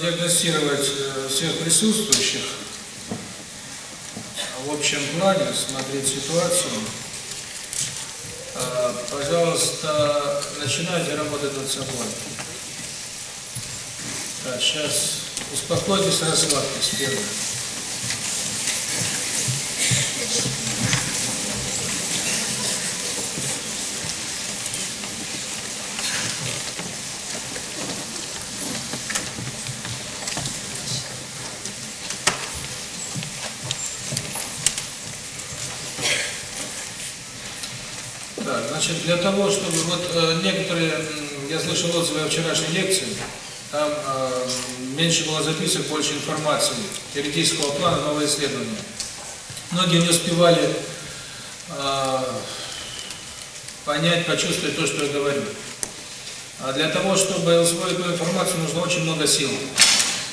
диагностировать э, всех присутствующих а в общем плане, смотреть ситуацию. Э, пожалуйста, начинайте работать над собой. Так, сейчас успокойтесь, расслабьтесь первым. для того, чтобы вот э, некоторые, я слышал отзывы о вчерашней лекции, там э, меньше было записок, больше информации, теоретического плана, новые исследования. Многие не успевали э, понять, почувствовать то, что я говорю. А для того, чтобы усвоить эту информацию, нужно очень много сил.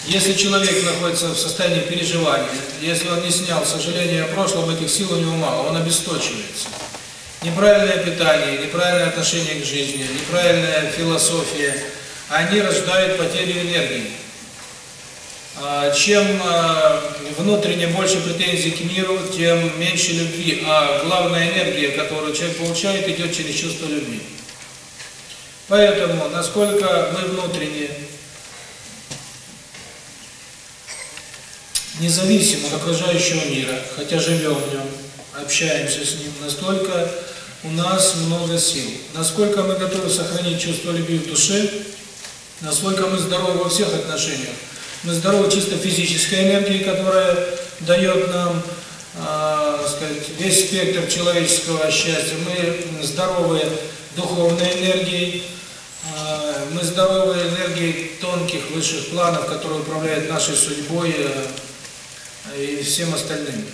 Если человек находится в состоянии переживания, если он не снял сожаления о прошлом, этих сил у него мало, он обесточивается неправильное питание, неправильное отношение к жизни, неправильная философия, они рождают потерю энергии. А, чем а, внутренне больше претензий к миру, тем меньше любви, а главная энергия, которую человек получает, идет через чувство любви. Поэтому, насколько мы внутренне независимы от окружающего мира, хотя живем в нем, общаемся с Ним, настолько у нас много сил. Насколько мы готовы сохранить чувство любви в душе, насколько мы здоровы во всех отношениях. Мы здоровы чисто физической энергией, которая дает нам э, сказать, весь спектр человеческого счастья. Мы здоровы духовной энергией, э, мы здоровы энергией тонких, высших планов, которые управляют нашей судьбой э, и всем остальным.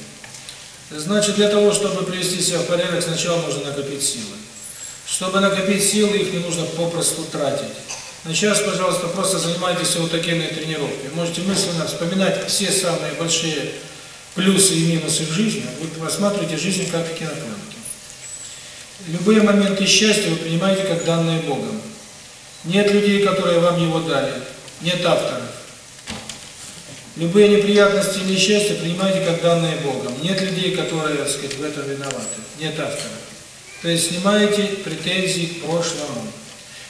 Значит, для того, чтобы привести себя в порядок, сначала нужно накопить силы. Чтобы накопить силы, их не нужно попросту тратить. Но сейчас, пожалуйста, просто занимайтесь вот такими тренировками. Можете мысленно вспоминать все самые большие плюсы и минусы в жизни. Вы рассматриваете жизнь как кинопленки. Любые моменты счастья вы принимаете как данные Богом. Нет людей, которые вам его дали. Нет автора. Любые неприятности или несчастья принимайте как данные Богом. Нет людей, которые, так сказать, в этом виноваты. Нет автора. То есть снимаете претензии к прошлому.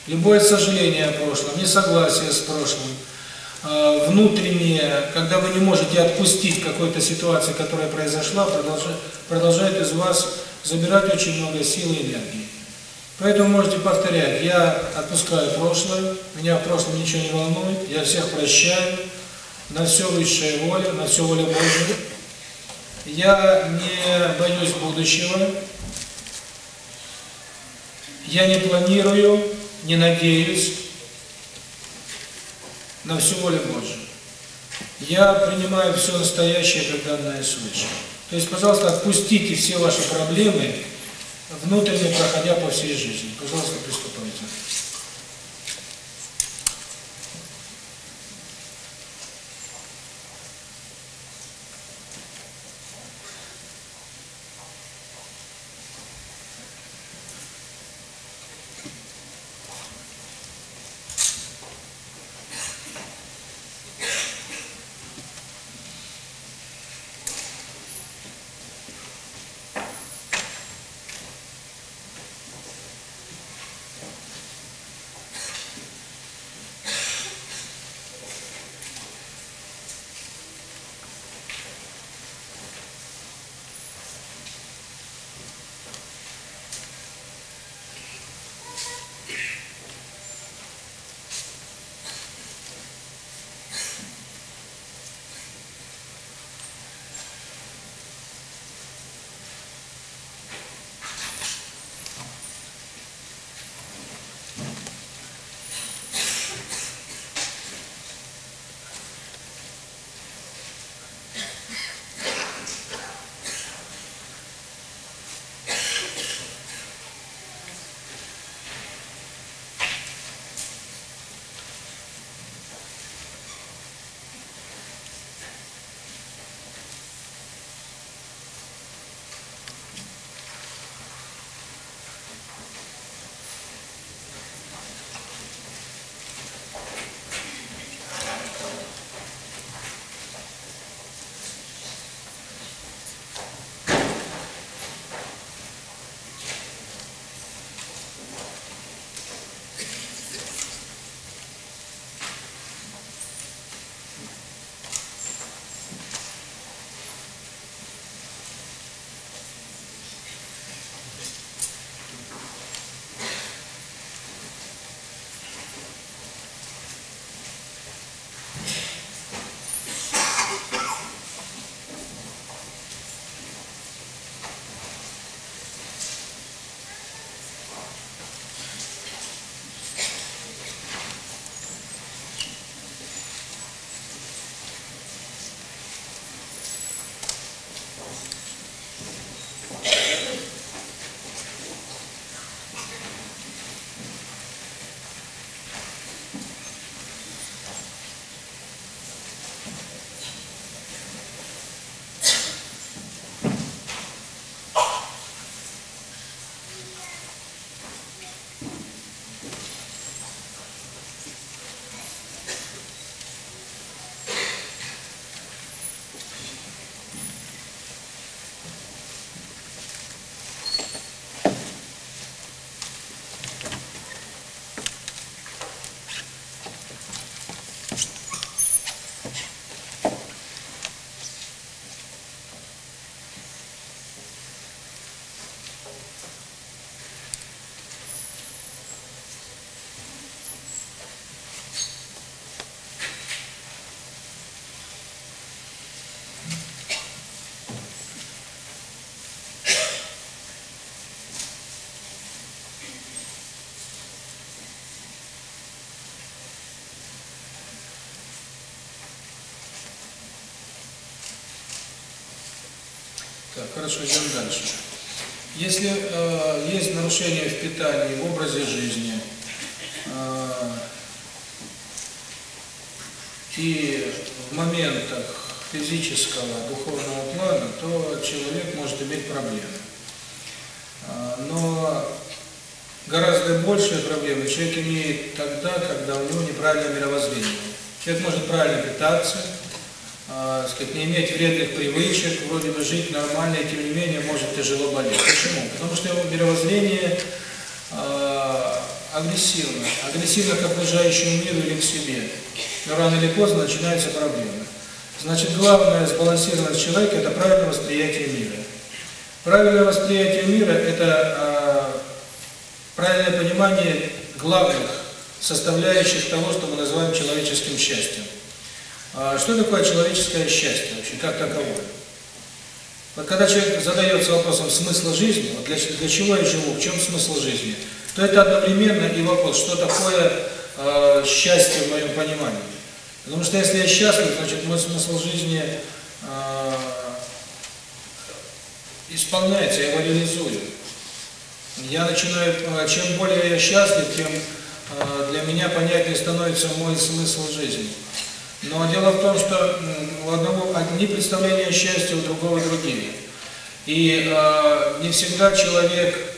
Любое сожаление о прошлом, несогласие с прошлым, э, внутреннее, когда вы не можете отпустить какой-то ситуации, которая произошла, продолжает, продолжает из вас забирать очень много сил и энергии. Поэтому можете повторять, я отпускаю прошлое, меня в прошлом ничего не волнует, я всех прощаю, на все высшее воля, на все воля Божия. Я не боюсь будущего. Я не планирую, не надеюсь на всю волю Божью. Я принимаю все настоящее, как данное свыше. То есть, пожалуйста, отпустите все ваши проблемы, внутренне проходя по всей жизни. Пожалуйста, приступайте. хорошо идем дальше. Если э, есть нарушение в питании в образе жизни э, и в моментах физического духовного плана то человек может иметь проблемы. Э, но гораздо большие проблемы человек имеет тогда когда у него неправильное мировоззрение. Человек может правильно питаться сказать, не иметь вредных привычек, вроде бы жить нормально, и тем не менее может тяжело болеть. Почему? Потому что его мировоззрение э, агрессивно. Агрессивно к окружающему миру или к себе. И рано или поздно начинаются проблемы. Значит, главное сбалансированность человека – это правильное восприятие мира. Правильное восприятие мира – это э, правильное понимание главных составляющих того, что мы называем человеческим счастьем. Что такое человеческое счастье вообще, как таково? Вот когда человек задается вопросом смысла жизни, вот для, для чего я живу, в чем смысл жизни, то это одновременно и вопрос, что такое э, счастье в моем понимании. Потому что если я счастлив, значит мой смысл жизни э, исполняется, я его реализую. Я начинаю, чем более я счастлив, тем э, для меня понятнее становится мой смысл жизни. Но дело в том, что у одного одни представления о счастье, у другого другие. И э, не всегда человек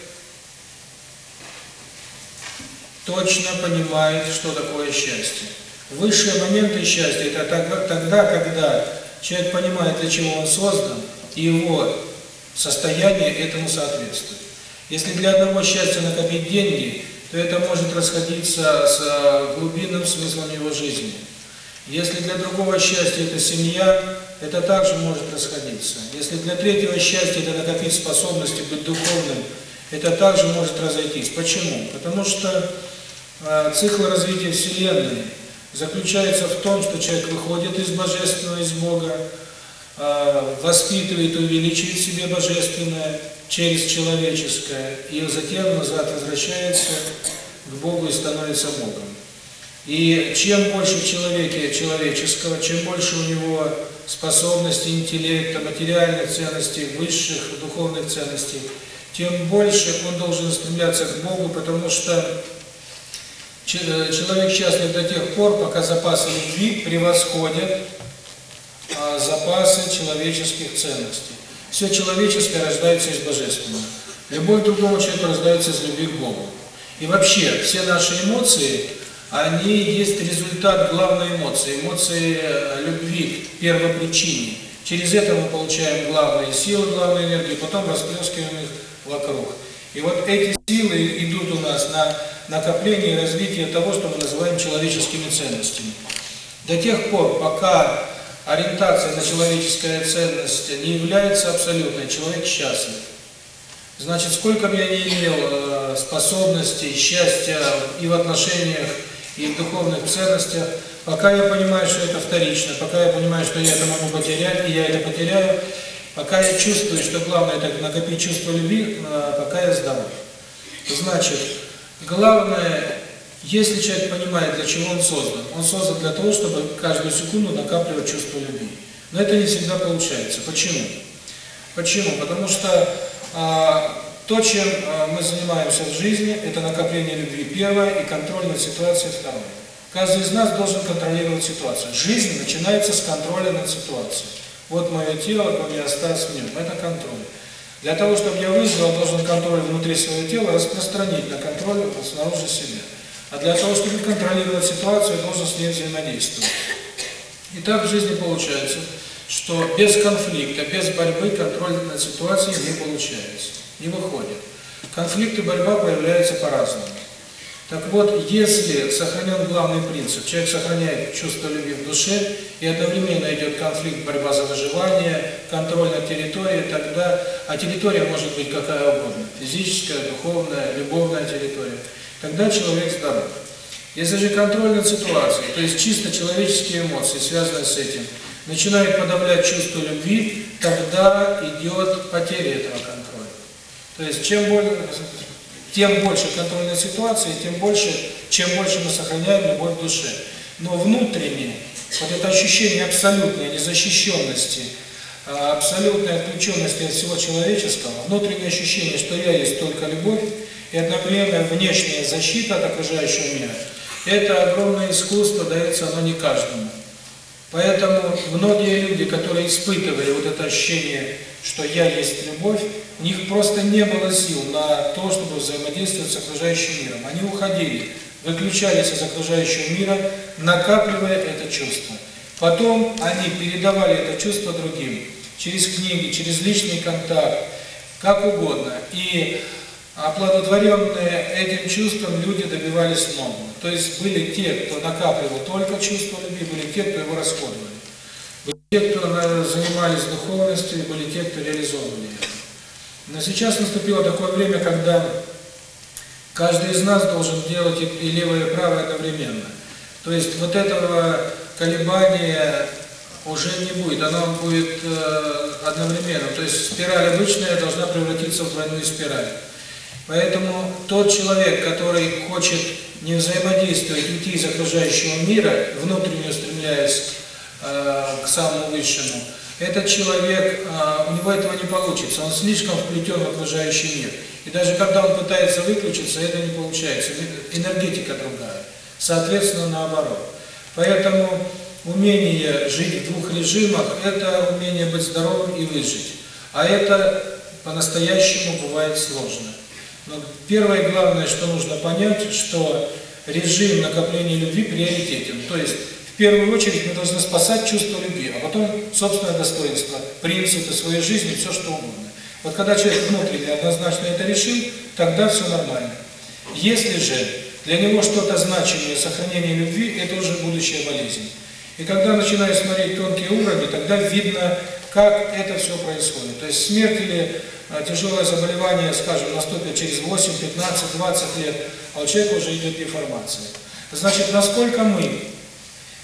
точно понимает, что такое счастье. Высшие моменты счастья – это тогда, когда человек понимает, для чего он создан, и его состояние этому соответствует. Если для одного счастья накопить деньги, то это может расходиться с глубинным смыслом его жизни – если для другого счастья это семья, это также может расходиться. Если для третьего счастья это накопить способности быть духовным, это также может разойтись. Почему? Потому что э, цикл развития Вселенной заключается в том, что человек выходит из Божественного, из Бога, э, воспитывает и увеличивает в себе Божественное через человеческое, и затем назад возвращается к Богу и становится Богом. И чем больше в человеке человеческого, чем больше у него способностей, интеллекта, материальных ценностей, высших духовных ценностей, тем больше он должен стремляться к Богу, потому что человек счастлив до тех пор, пока запасы любви превосходят а, запасы человеческих ценностей. Все человеческое рождается из божественного. Любовь другого человека рождается из любви к Богу. И вообще, все наши эмоции – они есть результат главной эмоции, эмоции э, любви к первопричине. Через это мы получаем главные силы, главные энергии, потом расплескиваем их вокруг. И вот эти силы идут у нас на накопление и развитие того, что мы называем человеческими ценностями. До тех пор, пока ориентация на человеческая ценность не является абсолютной, человек счастлив. Значит, сколько бы я не имел э, способностей, счастья и в отношениях и в духовных ценностях. Пока я понимаю, что это вторично, пока я понимаю, что я это могу потерять, и я это потеряю, пока я чувствую, что главное это накопить чувство любви, пока я сдам. Значит, главное, если человек понимает, для чего он создан, он создан для того, чтобы каждую секунду накапливать чувство любви. Но это не всегда получается. Почему? Почему? Потому что то, чем э, мы занимаемся в жизни, это накопление любви первое и контроль над ситуацией второе. Каждый из нас должен контролировать ситуацию. Жизнь начинается с контроля над ситуацией. Вот мое тело, гомеостаз в нем. Это контроль. Для того, чтобы я вызвал, должен контроль внутри своего тела распространить на контроль снаружи себя. А для того, чтобы контролировать ситуацию, должен с ней взаимодействовать. И так в жизни получается, что без конфликта, без борьбы контроль над ситуацией не получается не выходит. Конфликты, борьба появляются по-разному. Так вот, если сохранен главный принцип, человек сохраняет чувство любви в душе, и одновременно идет конфликт, борьба за выживание, контроль над территорией, тогда, а территория может быть какая угодно, физическая, духовная, любовная территория, тогда человек здоров. Если же контроль над ситуацией, то есть чисто человеческие эмоции, связанные с этим, начинает подавлять чувство любви, тогда идет потеря этого контроля. То есть чем больше, тем больше контрольной ситуации, тем больше, чем больше мы сохраняем любовь в душе. Но внутренне, вот это ощущение абсолютной незащищенности, а, абсолютной отключенности от всего человеческого, внутреннее ощущение, что я есть только любовь, и одновременно внешняя защита от окружающего мира, это огромное искусство дается оно не каждому. Поэтому многие люди, которые испытывали вот это ощущение, что я есть любовь, у них просто не было сил на то, чтобы взаимодействовать с окружающим миром. Они уходили, выключались из окружающего мира, накапливая это чувство. Потом они передавали это чувство другим, через книги, через личный контакт, как угодно. И Оплодотворенные этим чувством люди добивались многого. То есть были те, кто накапливал только чувство любви, были те, кто его расходовали. Были те, кто занимались духовностью, и были те, кто реализовывали это. Но сейчас наступило такое время, когда каждый из нас должен делать и левое, и правое одновременно. То есть вот этого колебания уже не будет, оно будет э, одновременно. То есть спираль обычная должна превратиться в двойную спираль. Поэтому тот человек, который хочет не взаимодействовать, идти из окружающего мира, внутренне устремляясь э, к самому высшему, этот человек, э, у него этого не получится, он слишком вплетен в окружающий мир. И даже когда он пытается выключиться, это не получается, энергетика другая. Соответственно, наоборот. Поэтому умение жить в двух режимах – это умение быть здоровым и выжить. А это по-настоящему бывает сложно. Первое главное, что нужно понять, что режим накопления любви приоритетен. То есть, в первую очередь, мы должны спасать чувство любви, а потом собственное достоинство, принципы своей жизни, все что угодно. Вот когда человек внутренне однозначно это решил, тогда все нормально. Если же для него что-то значимое, сохранение любви, это уже будущая болезнь. И когда начинаешь смотреть тонкие уровни, тогда видно, как это все происходит. То есть смерть или тяжелое заболевание, скажем, наступит через 8, 15, 20 лет, а у человека уже идет деформация. Значит, насколько мы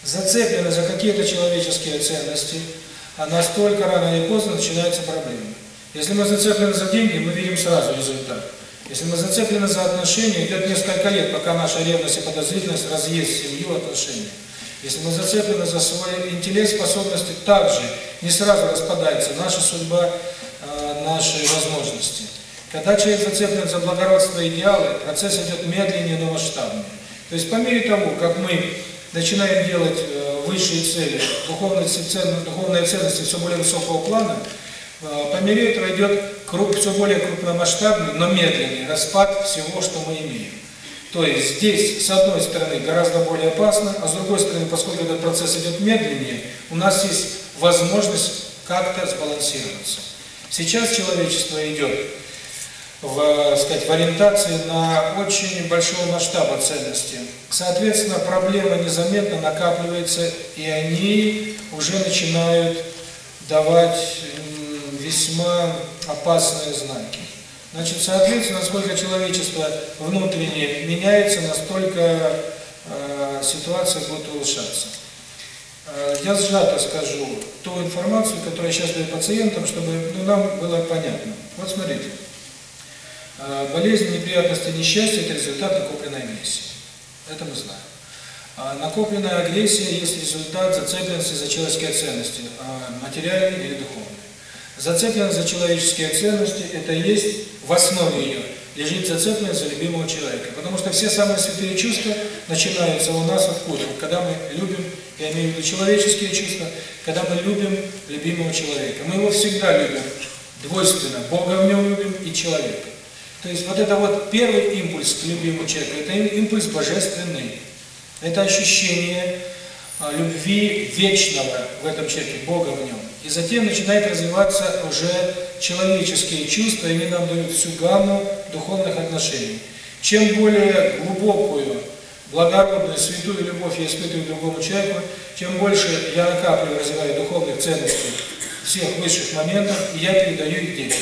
зацеплены за какие-то человеческие ценности, а настолько рано или поздно начинаются проблемы. Если мы зацеплены за деньги, мы видим сразу результат. Если мы зацеплены за отношения, идет несколько лет, пока наша ревность и подозрительность разъест семью отношения. Если мы зацеплены за свой интеллект, способности также не сразу распадается наша судьба, наши возможности. Когда человек зацеплен за благородство идеалы, процесс идет медленнее, но масштабнее. То есть по мере того, как мы начинаем делать э, высшие цели, духовные ценности, духовные ценности все более высокого плана, э, по мере этого идет круг, все более крупномасштабный, но медленнее распад всего, что мы имеем. То есть здесь, с одной стороны, гораздо более опасно, а с другой стороны, поскольку этот процесс идет медленнее, у нас есть возможность как-то сбалансироваться. Сейчас человечество идет в, сказать, в ориентации на очень большого масштаба ценности. Соответственно, проблема незаметно накапливается, и они уже начинают давать весьма опасные знаки. Значит, соответственно, насколько человечество внутренне меняется, настолько э, ситуация будет улучшаться я сжато скажу ту информацию, которую я сейчас даю пациентам, чтобы ну, нам было понятно. Вот смотрите. А, болезнь, неприятности, несчастье – это результат накопленной агрессии. Это мы знаем. А, накопленная агрессия есть результат зацепленности за человеческие ценности, а, материальные или духовные. Зацепленность за человеческие ценности – это есть в основе ее лежит зацеплен за любимого человека. Потому что все самые святые чувства начинаются у нас откуда? Когда мы любим, я имею в виду человеческие чувства, когда мы любим любимого человека. Мы его всегда любим двойственно, Бога в нем любим и человека. То есть вот это вот первый импульс к любимому человеку, это импульс божественный. Это ощущение а, любви вечного в этом человеке, Бога в нем. И затем начинает развиваться уже человеческие чувства, и они нам дают всю гамму духовных отношений. Чем более глубокую, благородную, святую любовь я испытываю другому человеку, тем больше я накапливаю, развиваю духовных ценностей всех высших моментов, и я передаю их детям.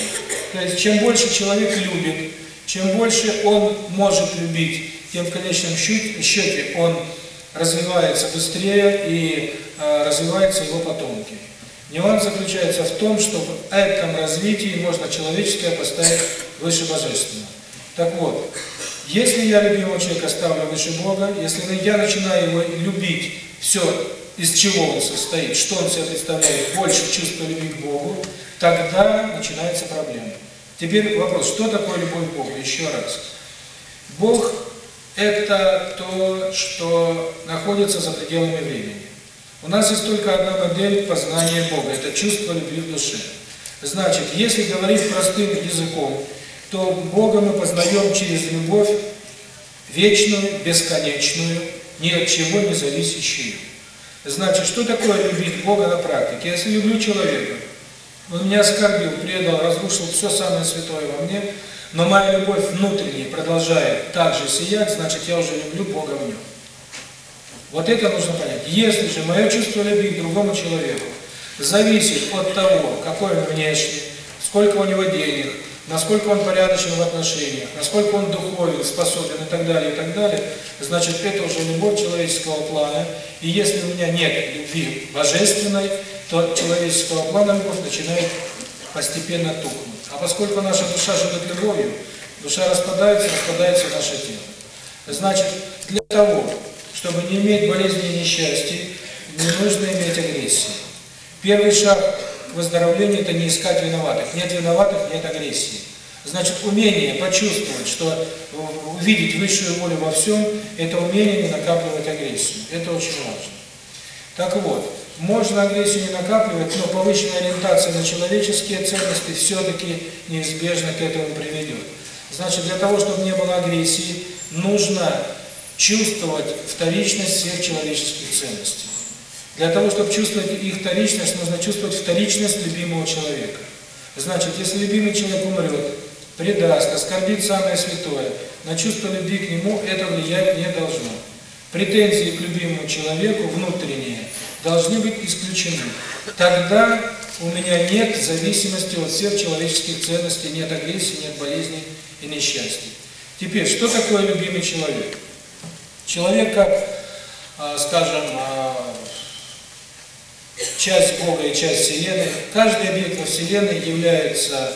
То есть, чем больше человек любит, чем больше он может любить, тем в конечном счете, счете он развивается быстрее и э, развиваются его потомки. Нюанс заключается в том, что в этом развитии можно человеческое поставить выше божественного. Так вот, если я любимого человека ставлю выше Бога, если я начинаю его любить, все, из чего он состоит, что он себя представляет, больше чувства любви к Богу, тогда начинается проблема. Теперь вопрос, что такое любовь к Богу? Еще раз. Бог – это то, что находится за пределами времени. У нас есть только одна модель познания Бога – это чувство любви в душе. Значит, если говорить простым языком, то Бога мы познаем через любовь вечную, бесконечную, ни от чего не зависящую. Значит, что такое любить Бога на практике? Если люблю человека, он меня оскорбил, предал, разрушил все самое святое во мне, но моя любовь внутренняя продолжает также сиять, значит, я уже люблю Бога в нем. Вот это нужно понять. Если же мое чувство любви к другому человеку зависит от того, какой он внешний, сколько у него денег, насколько он порядочен в отношениях, насколько он духовен, способен и так далее, и так далее, значит, это уже любовь человеческого плана. И если у меня нет любви божественной, то человеческого плана любовь начинает постепенно тухнуть. А поскольку наша душа живет любовью, душа распадается, распадается наше тело. Значит, для того, чтобы не иметь болезни и несчастья, не нужно иметь агрессии. Первый шаг к выздоровлению – это не искать виноватых. Нет виноватых – нет агрессии. Значит, умение почувствовать, что увидеть высшую волю во всем – это умение не накапливать агрессию. Это очень важно. Так вот, можно агрессию не накапливать, но повышенная ориентация на человеческие ценности все-таки неизбежно к этому приведет. Значит, для того, чтобы не было агрессии, нужно чувствовать вторичность всех человеческих ценностей. Для того, чтобы чувствовать их вторичность, нужно чувствовать вторичность любимого человека. Значит, если любимый человек умрет, предаст, оскорбит самое святое, на чувство любви к нему это влиять не должно. Претензии к любимому человеку внутренние должны быть исключены. Тогда у меня нет зависимости от всех человеческих ценностей, нет агрессии, нет болезней и несчастья. Теперь, что такое любимый человек? Человек как, скажем, часть Бога и часть Вселенной, каждый объект Вселенной является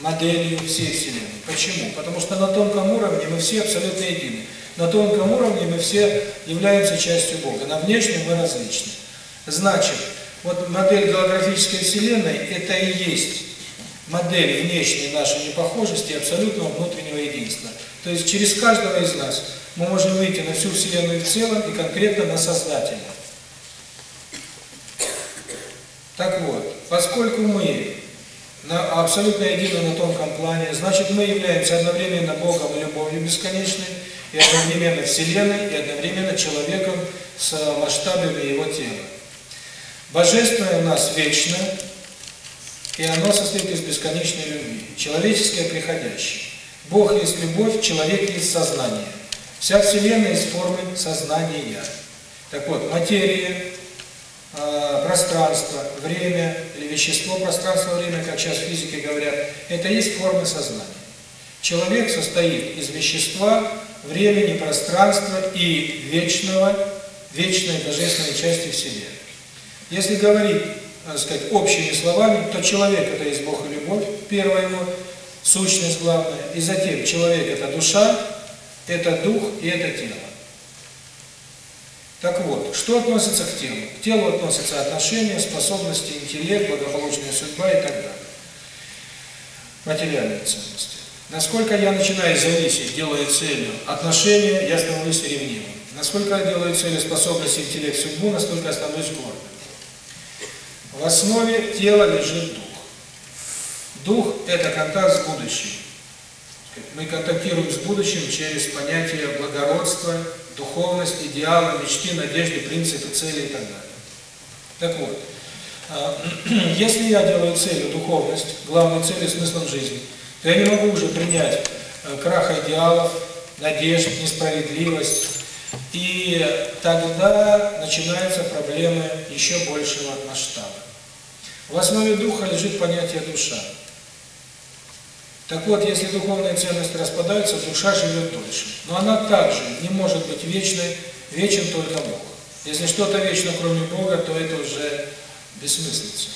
моделью всей Вселенной. Почему? Потому что на тонком уровне мы все абсолютно едины. На тонком уровне мы все являемся частью Бога. На внешнем мы различны. Значит, вот модель голографической Вселенной – это и есть модель внешней нашей непохожести и абсолютного внутреннего единства – то есть через каждого из нас мы можем выйти на всю Вселенную в целом и конкретно на Создателя. Так вот, поскольку мы на абсолютно едины на тонком плане, значит мы являемся одновременно Богом и любовью бесконечной, и одновременно Вселенной, и одновременно человеком с масштабами его тела. Божественное у нас вечное и оно состоит из бесконечной любви. Человеческое приходящее. Бог есть любовь, человек есть сознание. Вся Вселенная из формы сознания. Так вот, материя, э, пространство, время, или вещество, пространство, время, как сейчас физики говорят, это есть формы сознания. Человек состоит из вещества, времени, пространства и вечного, вечной божественной части Вселенной. Если говорить, так сказать, общими словами, то человек – это есть Бог и любовь, первое его – Сущность главная. И затем человек – это душа, это дух и это тело. Так вот, что относится к телу? К телу относятся отношения, способности, интеллект, благополучная судьба и так далее. Материальные ценности. Насколько я начинаю зависеть, делая целью отношения, я становлюсь ревнивым. Насколько я делаю целью способности, интеллект, судьбу, настолько я становлюсь гордым. В основе тела лежит дух. Дух – это контакт с будущим. Мы контактируем с будущим через понятие благородства, духовность, идеала, мечты, надежды, принципы, цели и так далее. Так вот, а, если я делаю целью духовность, главной целью смыслом жизни, то я не могу уже принять э, крах идеалов, надежд, несправедливость. И тогда начинаются проблемы еще большего масштаба. В основе духа лежит понятие душа. Так вот, если духовная ценность распадается, душа живет дольше. Но она также не может быть вечной, вечен только Бог. Если что-то вечно, кроме Бога, то это уже бессмыслица.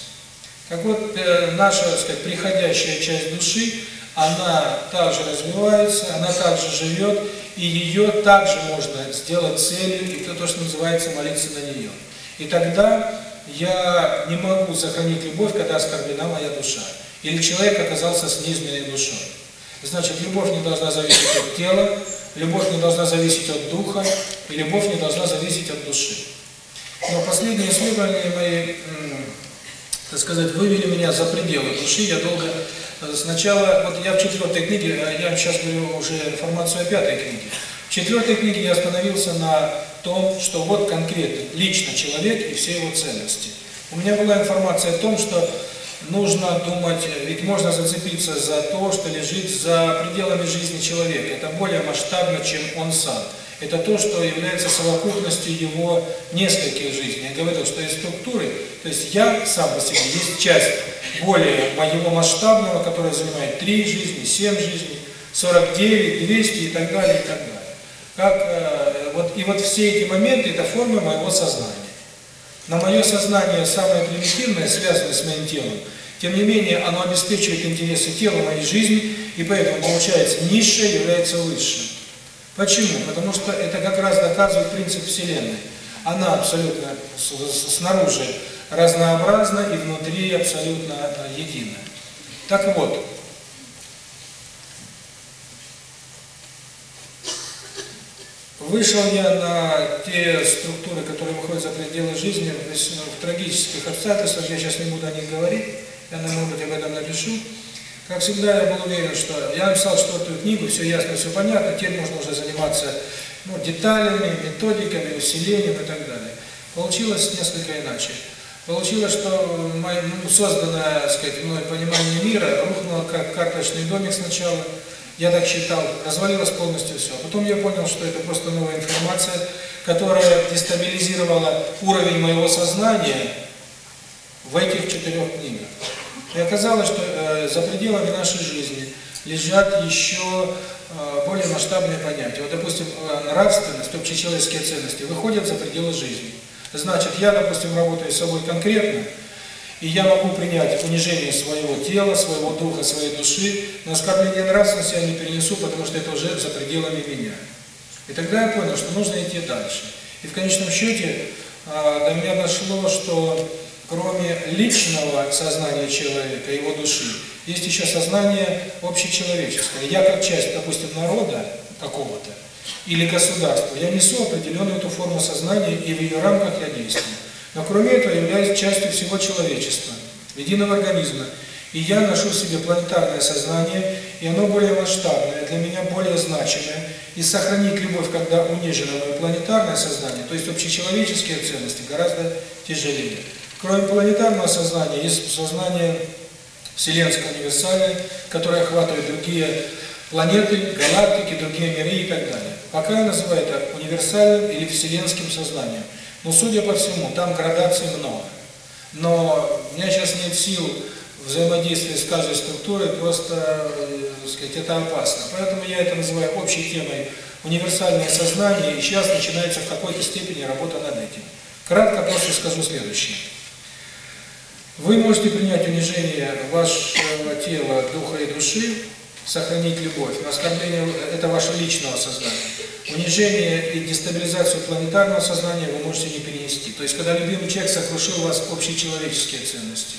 Так вот, э, наша, так сказать, приходящая часть души, она также развивается, она также живет, и ее также можно сделать целью, и то, то что называется, молиться на нее. И тогда я не могу сохранить любовь, когда оскорблена моя душа. Или человек оказался с неизменной душой. Значит, любовь не должна зависеть от тела, любовь не должна зависеть от духа, и любовь не должна зависеть от души. Но последние исследования мои, так сказать, вывели меня за пределы души. Я долго... Э, сначала, вот я в четвертой книге, э, я сейчас говорю уже информацию о пятой книге. В четвертой книге я остановился на том, что вот конкретно, лично человек и все его ценности. У меня была информация о том, что нужно думать, ведь можно зацепиться за то, что лежит за пределами жизни человека. Это более масштабно, чем он сам. Это то, что является совокупностью его нескольких жизней. Я говорил, что есть структуры, то есть я сам по себе есть часть более моего масштабного, которая занимает три жизни, семь жизней, 49, 200 и так далее, и так далее. Как, э, вот, и вот все эти моменты – это формы моего сознания. На мое сознание самое примитивное связано с моим телом. Тем не менее, оно обеспечивает интересы тела моей жизни, и поэтому получается низшее является высшим. Почему? Потому что это как раз доказывает принцип Вселенной. Она абсолютно снаружи разнообразна и внутри абсолютно едина. Так вот, Вышел я на те структуры, которые выходят за пределы жизни, ну, в трагических обстоятельствах, я сейчас не буду о них говорить, я, может об этом напишу. Как всегда, я был уверен, что я написал четвертую книгу, все ясно, все понятно, теперь можно уже заниматься ну, деталями, методиками, усилением и так далее. Получилось несколько иначе. Получилось, что мое, ну, созданное, так сказать, мной понимание мира рухнуло как карточный домик сначала, я так считал, развалилось полностью все. А потом я понял, что это просто новая информация, которая дестабилизировала уровень моего сознания в этих четырех книгах. И оказалось, что э, за пределами нашей жизни лежат еще э, более масштабные понятия. Вот, допустим, э, нравственность, общечеловеческие ценности выходят за пределы жизни. Значит, я, допустим, работаю с собой конкретно, и я могу принять унижение своего тела, своего духа, своей души, но оскорбление нравственности я не перенесу, потому что это уже за пределами меня. И тогда я понял, что нужно идти дальше. И в конечном счете а, до меня дошло, что кроме личного сознания человека, его души, есть еще сознание общечеловеческое. Я как часть, допустим, народа какого-то или государства, я несу определенную эту форму сознания, и в ее рамках я действую. Но кроме этого являюсь частью всего человечества, единого организма. И я ношу в себе планетарное сознание, и оно более масштабное, для меня более значимое. И сохранить любовь, когда унижено мое планетарное сознание, то есть общечеловеческие ценности, гораздо тяжелее. Кроме планетарного сознания, есть сознание вселенское универсальное, которое охватывает другие планеты, галактики, другие миры и так далее. Пока я называю это универсальным или вселенским сознанием – ну, судя по всему, там градаций много. Но у меня сейчас нет сил взаимодействия с каждой структурой, просто, э, так сказать, это опасно. Поэтому я это называю общей темой универсальное сознание, и сейчас начинается в какой-то степени работа над этим. Кратко просто скажу следующее. Вы можете принять унижение вашего тела, духа и души, сохранить любовь. Но оскорбление э, – это ваше личного сознания. Унижение и дестабилизацию планетарного сознания вы можете не перенести. То есть, когда любимый человек сокрушил вас общечеловеческие ценности.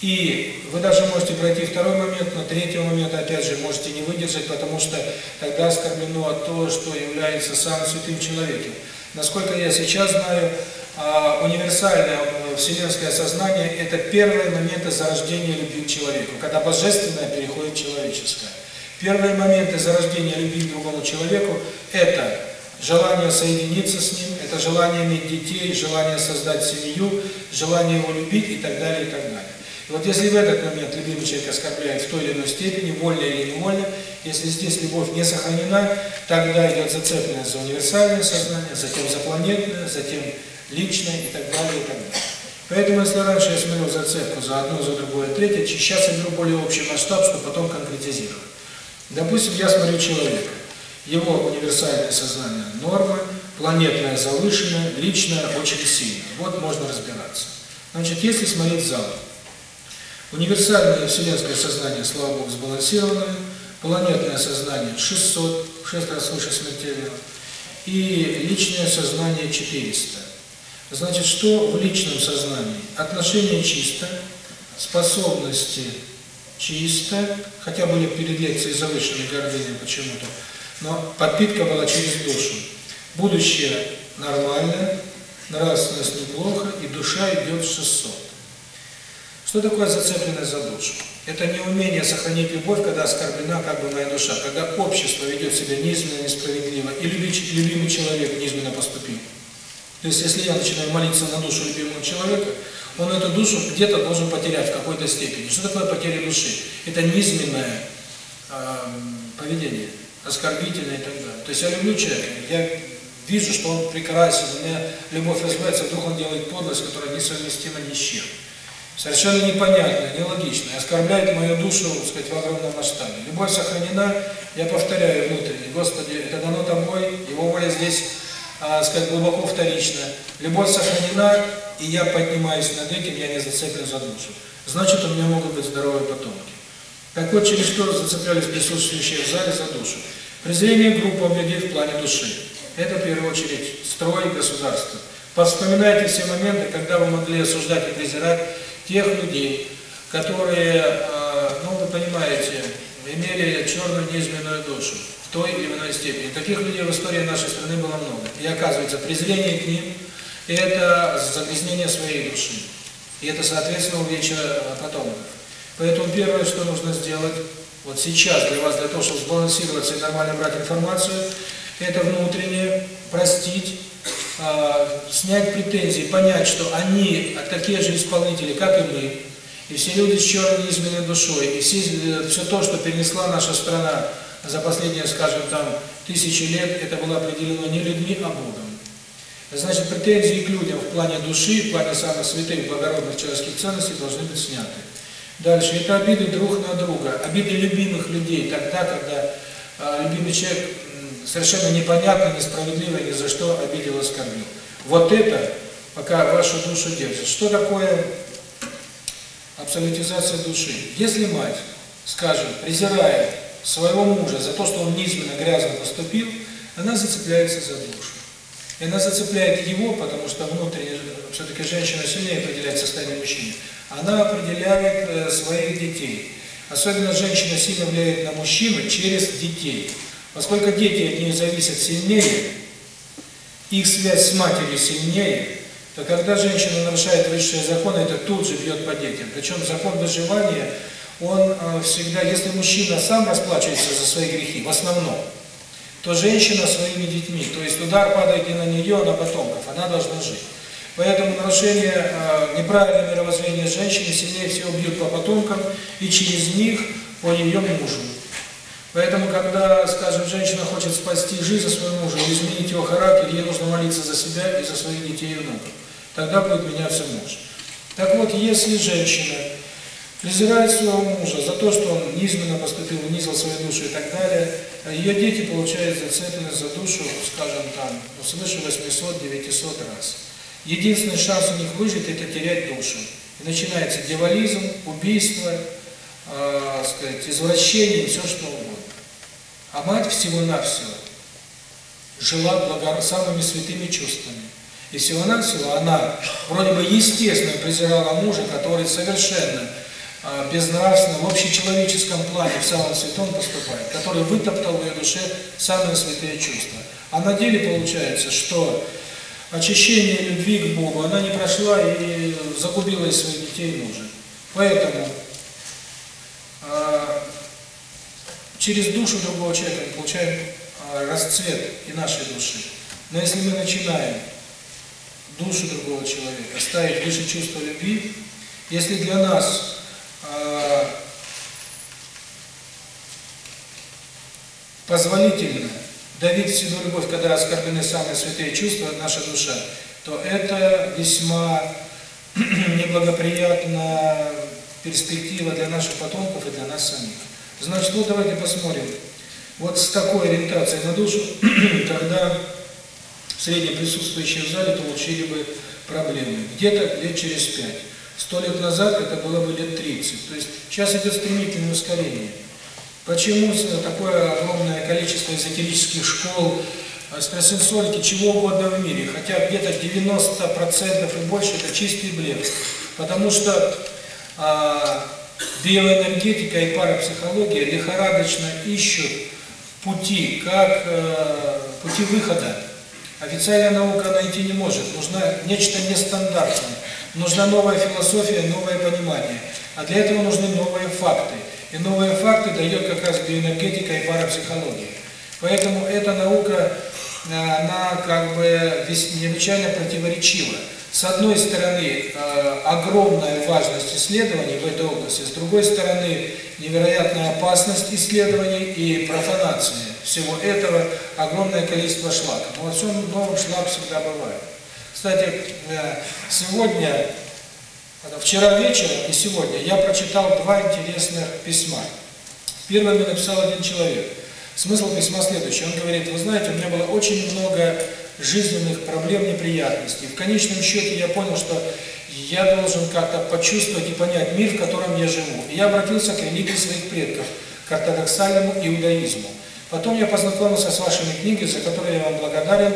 И вы даже можете пройти второй момент, но третий момент, опять же, можете не выдержать, потому что тогда оскорблено то, что является самым святым человеком. Насколько я сейчас знаю, а, универсальное вселенское э, сознание – это первые моменты зарождения любви к человеку, когда божественное переходит в человеческое. Первые моменты зарождения любви к другому человеку – это желание соединиться с ним, это желание иметь детей, желание создать семью, желание его любить и так далее, и так далее. И вот если в этот момент любимый человек оскорбляет в той или иной степени, вольно или невольно, если здесь любовь не сохранена, тогда идет зацепленность за универсальное сознание, затем за планетное, затем личное и так далее, и так далее. Поэтому если раньше я смотрел за цепку, за одну, за другую, а третью, сейчас я беру более общий масштаб, чтобы потом конкретизировать. Допустим, я смотрю человека, его универсальное сознание – норма, планетное завышенное, личное – очень сильно. Вот можно разбираться. Значит, если смотреть зал, универсальное вселенское сознание, слава Богу, сбалансированное, планетное сознание 600, в 6 раз выше смертельного, и личное сознание 400. Значит, что в личном сознании? Отношение чисто, способности чисто, хотя были перед лекцией завышенные гордыни почему-то, но подпитка была через душу. Будущее нормальное, нравственность неплохо, и душа идет в 600. Что такое зацепленность за душу? Это неумение сохранить любовь, когда оскорблена как бы моя душа, когда общество ведет себя неизменно несправедливо, и любимый человек неизменно поступил. То есть, если я начинаю молиться на душу любимого человека, он эту душу где-то должен потерять в какой-то степени. Что такое потеря души? Это низменное э, поведение, оскорбительное и так далее. То есть я люблю человека, я вижу, что он прекрасен, у меня любовь развивается, вдруг он делает подлость, которая несовместима ни с чем. Совершенно непонятно, нелогично, оскорбляет мою душу, так сказать, в огромном масштабе. Любовь сохранена, я повторяю внутренне, Господи, это дано тобой, Его воля здесь а, сказать, глубоко вторично. Любовь сохранена, и я поднимаюсь над этим, я не зацеплен за душу. Значит, у меня могут быть здоровые потомки. Так вот, через что зацеплялись присутствующие в зале за душу. Презрение группы людей в плане души. Это, в первую очередь, строй государства. Повспоминайте все моменты, когда вы могли осуждать и презирать тех людей, которые, ну, вы понимаете, имели черную неизменную душу той или иной степени. Таких людей в истории нашей страны было много. И оказывается, презрение к ним – это загрязнение своей души. И это, соответственно, увечья э, потомков. Поэтому первое, что нужно сделать вот сейчас для вас, для того, чтобы сбалансироваться и нормально брать информацию, это внутренне простить, э, снять претензии, понять, что они такие же исполнители, как и мы, и все люди с черной низменной душой, и все, э, все то, что перенесла наша страна за последние, скажем, там, тысячи лет это было определено не людьми, а Богом. Значит, претензии к людям в плане души, в плане самых святых, благородных человеческих ценностей должны быть сняты. Дальше, это обиды друг на друга, обиды любимых людей, тогда, когда э, любимый человек совершенно непонятно, несправедливо, ни за что обидел, оскорбил. Вот это пока вашу душу держит. Что такое абсолютизация души? Если мать, скажем, презирает своего мужа за то, что он низменно, грязно поступил, она зацепляется за душу. И она зацепляет его, потому что внутренне, э, все-таки женщина сильнее определяет состояние мужчины. Она определяет э, своих детей. Особенно женщина сильно влияет на мужчину через детей. Поскольку дети от нее зависят сильнее, их связь с матерью сильнее, то когда женщина нарушает высшие законы, это тут же бьет по детям. Причем закон выживания – он э, всегда, если мужчина сам расплачивается за свои грехи, в основном, то женщина своими детьми, то есть удар падает и на нее, а на потомков, она должна жить. Поэтому нарушение, э, неправильного мировоззрение женщины сильнее всего бьют по потомкам и через них по ее мужу. Поэтому, когда, скажем, женщина хочет спасти жизнь за своего мужа изменить его характер, ей нужно молиться за себя и за своих детей и внуков. Тогда будет меняться муж. Так вот, если женщина презирается своего мужа за то, что он низменно поступил, унизил свою душу и так далее. Ее дети получают зацепленность за душу, скажем там, ну, свыше 800-900 раз. Единственный шанс у них выжить – это терять душу. И начинается дьяволизм, убийство, э, сказать, извращение, все что угодно. А мать всего-навсего жила благо... самыми святыми чувствами. И всего-навсего она вроде бы естественно презирала мужа, который совершенно безнравственно в общечеловеческом плане в самом святом поступает, который вытоптал в ее душе самые святые чувства. А на деле получается, что очищение любви к Богу она не прошла и загубила из своих детей и мужа. Поэтому а, через душу другого человека мы получаем а, расцвет и нашей души. Но если мы начинаем душу другого человека ставить выше чувства любви, если для нас позволительно давить в любовь, когда оскорблены самые святые чувства, наша душа, то это весьма неблагоприятна перспектива для наших потомков и для нас самих. Значит, вот давайте посмотрим. Вот с такой ориентацией на душу, тогда средне присутствующие в зале получили бы проблемы. Где-то лет через пять. Сто лет назад это было бы лет 30. То есть сейчас идет стремительное ускорение. Почему такое огромное количество эзотерических школ, экстрасенсорики, чего угодно в мире, хотя где-то 90% и больше это чистый блеф. Потому что а, биоэнергетика и парапсихология лихорадочно ищут пути, как э, пути выхода. Официальная наука найти не может, нужна нечто нестандартное. Нужна новая философия, новое понимание. А для этого нужны новые факты. И новые факты дает как раз биоэнергетика и парапсихология. Поэтому эта наука, э, она как бы необычайно противоречива. С одной стороны, э, огромная важность исследований в этой области, с другой стороны, невероятная опасность исследований и профанации. всего этого, огромное количество шлака. Но во всем новом шлак всегда бывает. Кстати, э, сегодня, э, вчера вечером и сегодня я прочитал два интересных письма. Первое мне написал один человек. Смысл письма следующий. Он говорит, вы знаете, у меня было очень много жизненных проблем, неприятностей. В конечном счете я понял, что я должен как-то почувствовать и понять мир, в котором я живу. И я обратился к религии своих предков, к ортодоксальному иудаизму. Потом я познакомился с вашими книгами, за которые я вам благодарен,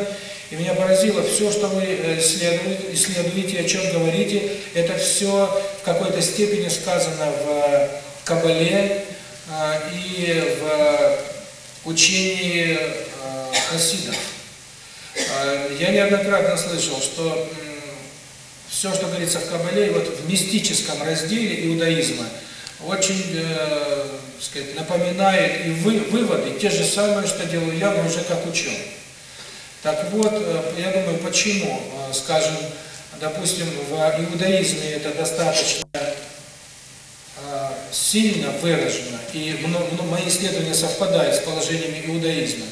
и меня поразило все, что вы э, исследуете, исследуете, о чем говорите, это все в какой-то степени сказано в э, Кабале э, и в учении хасидов. Я неоднократно слышал, что все, что говорится в Кабале, вот в мистическом разделе иудаизма, очень, э, сказать, напоминает и вы, выводы те же самые, что делаю я, но уже как ученый. Так вот, э, я думаю, почему, э, скажем, допустим, в иудаизме это достаточно э, сильно выражено, и мои исследования совпадают с положениями иудаизма,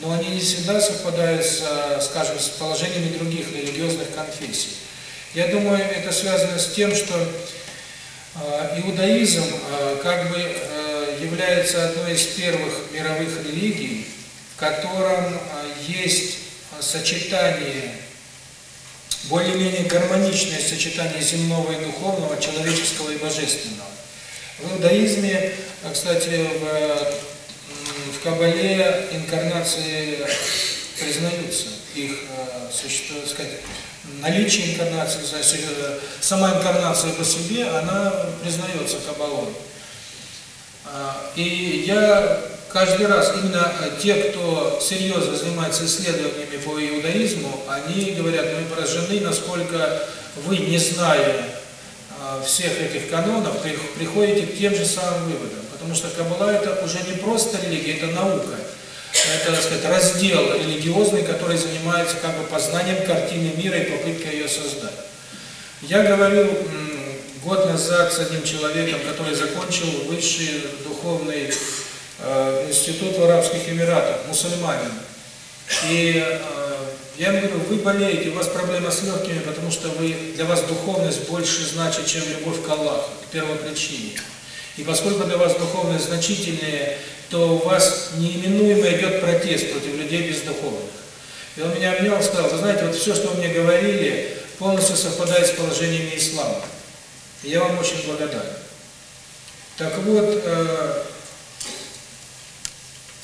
но они не всегда совпадают, с, скажем, с положениями других религиозных конфессий. Я думаю, это связано с тем, что иудаизм как бы является одной из первых мировых религий, в котором есть сочетание, более-менее гармоничное сочетание земного и духовного, человеческого и божественного. В иудаизме, кстати, в, в Кабале инкарнации признаются, их существует, сказать, наличие инкарнации, сама инкарнация по себе, она признается Кабалой. И я каждый раз именно те, кто серьезно занимается исследованиями по иудаизму, они говорят, мы поражены, насколько вы, не зная всех этих канонов, приходите к тем же самым выводам. Потому что Каббала – это уже не просто религия, это наука. Это, так сказать, раздел религиозный, который занимается как бы познанием картины мира и попыткой ее создать. Я говорил год назад с одним человеком, который закончил высший духовный институт в Арабских Эмиратах, мусульманин. И я ему говорю, вы болеете, у вас проблема с легкими, потому что вы для вас духовность больше значит, чем любовь к Аллаху, к первопричине. И поскольку для вас духовность значительнее, то у вас неименуемо идет протест против людей бездуховных. И он меня обнял и сказал, вы знаете, вот все, что вы мне говорили, полностью совпадает с положениями ислама. И я вам очень благодарен. Так вот,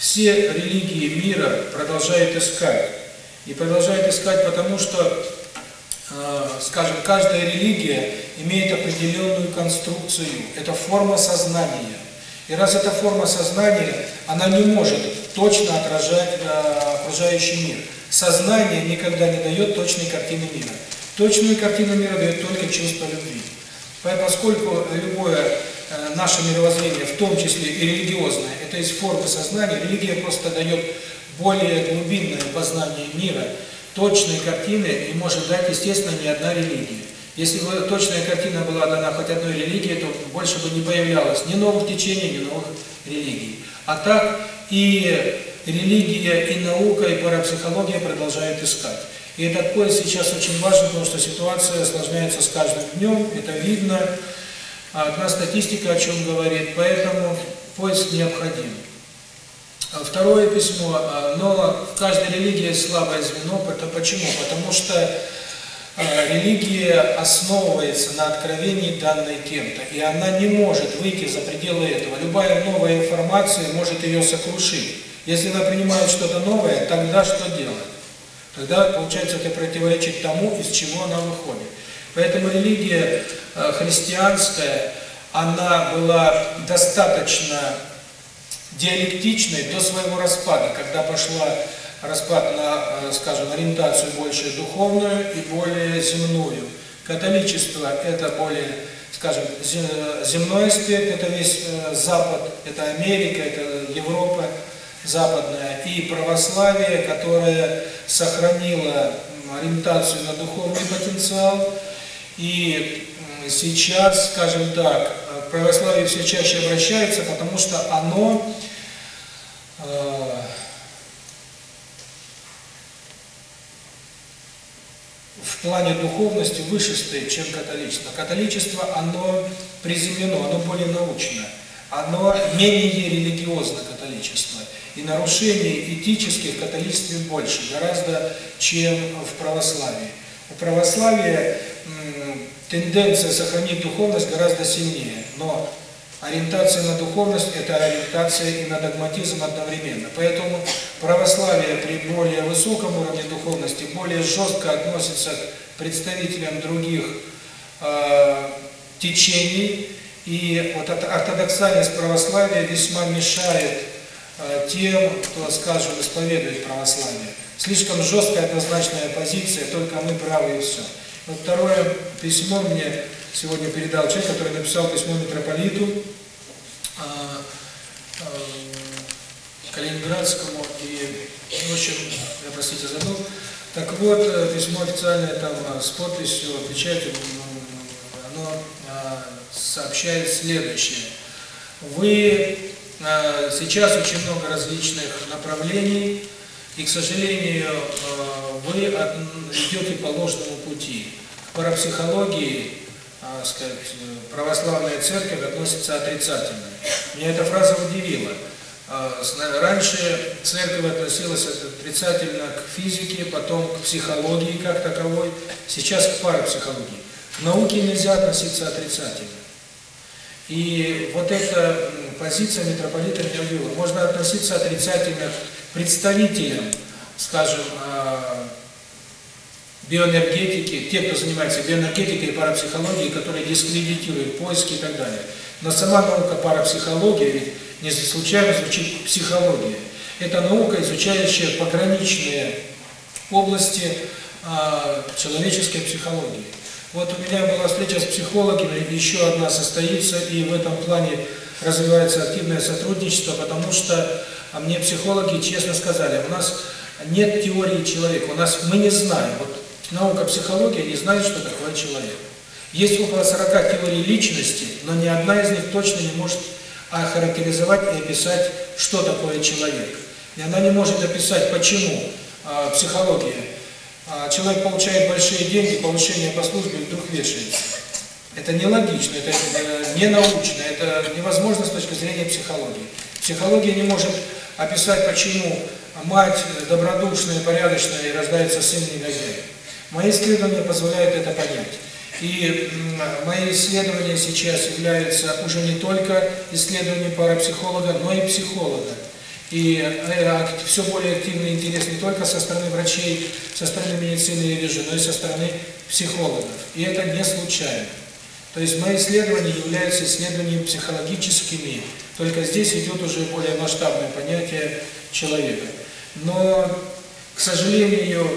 все религии мира продолжают искать. И продолжают искать, потому что, э, скажем, каждая религия имеет определенную конструкцию. Это форма сознания. И раз эта форма сознания, она не может точно отражать э, окружающий мир. Сознание никогда не дает точной картины мира. Точную картину мира дает только чувство любви. Поскольку любое Э, наше мировоззрение, в том числе и религиозное, это из формы сознания, религия просто дает более глубинное познание мира, точные картины и может дать, естественно, не одна религия. Если бы точная картина была дана хоть одной религии, то больше бы не появлялось ни новых течений, ни новых религий. А так и религия, и наука, и парапсихология продолжают искать. И этот поиск сейчас очень важен, потому что ситуация осложняется с каждым днем, это видно, а одна статистика о чем говорит, поэтому поиск необходим. А второе письмо, а, но в каждой религии есть слабое звено, почему? Потому что а, религия основывается на откровении данной кем-то, и она не может выйти за пределы этого. Любая новая информация может ее сокрушить. Если она принимает что-то новое, тогда что делать? Тогда, получается, это противоречит тому, из чего она выходит. Поэтому религия э, христианская, она была достаточно диалектичной до своего распада, когда пошла распад на, э, скажем, ориентацию больше духовную и более земную. Католичество – это более, скажем, земной стыд, это весь э, Запад, это Америка, это Европа западная, и православие, которое сохранило ориентацию на духовный потенциал – и э, сейчас, скажем так, э, православие все чаще обращается, потому что оно э, в плане духовности выше стоит, чем католичество. Католичество, оно приземлено, оно более научное. Оно менее религиозно, католичество. И нарушений этических в католичестве больше, гораздо, чем в православии. У православия Тенденция сохранить духовность гораздо сильнее, но ориентация на духовность – это ориентация и на догматизм одновременно. Поэтому православие при более высоком уровне духовности более жестко относится к представителям других э, течений, и вот эта ортодоксальность православия весьма мешает э, тем, кто, скажем, исповедует православие. Слишком жесткая однозначная позиция, только мы правы и все. Вот второе письмо мне сегодня передал человек, который написал письмо митрополиту э, э, Калининградскому и, в общем, я, простите, забыл. Так вот, письмо официальное там с подписью, печатью, оно э, сообщает следующее. Вы э, сейчас очень много различных направлений, и, к сожалению, э, вы от, идете по ложному пути парапсихологии а, сказать, православная церковь относится отрицательно. Меня эта фраза удивила. А, раньше церковь относилась отрицательно к физике, потом к психологии как таковой, сейчас к парапсихологии. К науке нельзя относиться отрицательно. И вот эта позиция митрополита меня удивила. Можно относиться отрицательно к представителям, скажем, а, биоэнергетики, те, кто занимается биоэнергетикой и парапсихологией, которые дискредитируют поиски и так далее. Но сама наука парапсихология, ведь не случайно звучит психология. Это наука, изучающая пограничные области э, человеческой психологии. Вот у меня была встреча с психологами, еще одна состоится, и в этом плане развивается активное сотрудничество, потому что а, мне психологи честно сказали, у нас нет теории человека, у нас мы не знаем. Вот Наука психология не знает, что такое человек. Есть около 40 теорий личности, но ни одна из них точно не может охарактеризовать и описать, что такое человек. И она не может описать, почему а, психология. А, человек получает большие деньги, повышение по службе и вдруг вешается. Это нелогично, это, это не научно, это невозможно с точки зрения психологии. Психология не может описать, почему мать э, добродушная, порядочная и рождается сын негодяем. Мои исследования позволяют это понять. И мои исследования сейчас являются уже не только исследованием парапсихолога, но и психолога. И э, все более активный интерес не только со стороны врачей, со стороны медицины я вижу, но и со стороны психологов. И это не случайно. То есть мои исследования являются исследованиями психологическими, только здесь идет уже более масштабное понятие человека. Но, к сожалению,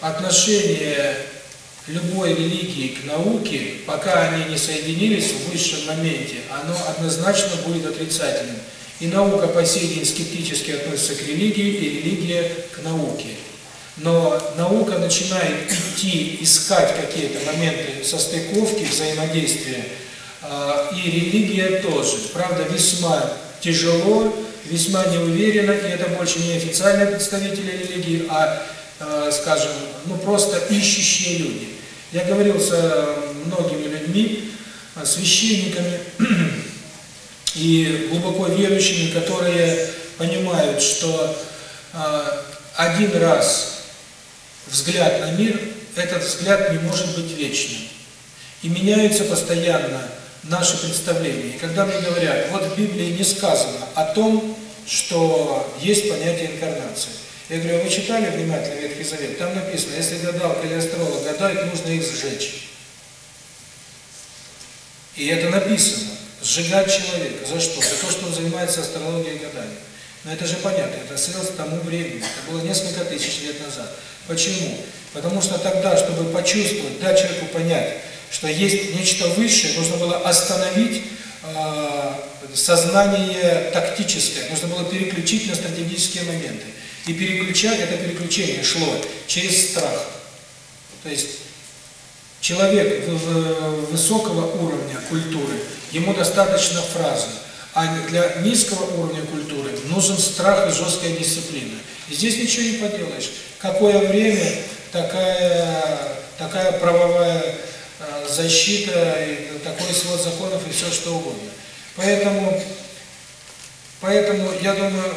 отношение любой религии к науке, пока они не соединились в высшем моменте, оно однозначно будет отрицательным. И наука по сей день скептически относится к религии, и религия к науке. Но наука начинает идти, искать какие-то моменты состыковки, взаимодействия, и религия тоже. Правда, весьма тяжело, весьма неуверенно, и это больше не официальные представители религии, а Э, скажем, ну просто ищущие люди. Я говорил со э, многими людьми, э, священниками и глубоко верующими, которые понимают, что один раз взгляд на мир, этот взгляд не может быть вечным. И меняются постоянно наши представления. И когда мне говорят, вот в Библии не сказано о том, что есть понятие инкарнации. Я говорю, а вы читали внимательно Ветхий Завет? Там написано, если гадалка или астролог гадает, нужно их сжечь. И это написано. Сжигать человека. За что? За то, что он занимается астрологией и гаданием. Но это же понятно, это связано с тому времени. Это было несколько тысяч лет назад. Почему? Потому что тогда, чтобы почувствовать, дать человеку понять, что есть нечто высшее, нужно было остановить э, сознание тактическое, нужно было переключить на стратегические моменты. И переключать это переключение шло через страх. То есть человек высокого уровня культуры, ему достаточно фразы. А для низкого уровня культуры нужен страх и жесткая дисциплина. И здесь ничего не поделаешь. Какое время, такая, такая правовая э, защита, такой свод законов и все что угодно. Поэтому, поэтому я думаю,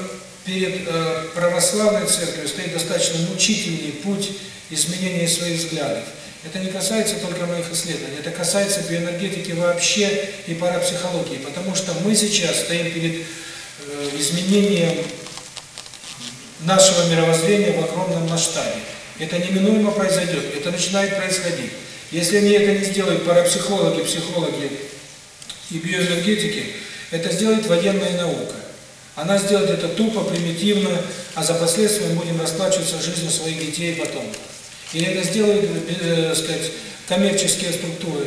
перед э, православной церковью стоит достаточно мучительный путь изменения своих взглядов. Это не касается только моих исследований, это касается биоэнергетики вообще и парапсихологии, потому что мы сейчас стоим перед э, изменением нашего мировоззрения в огромном масштабе. Это неминуемо произойдет, это начинает происходить. Если они это не сделают, парапсихологи, психологи и биоэнергетики, это сделает военная наука. Она сделает это тупо, примитивно, а за последствия мы будем расплачиваться жизнью своих детей и. Или это сделают, э, сказать, коммерческие структуры,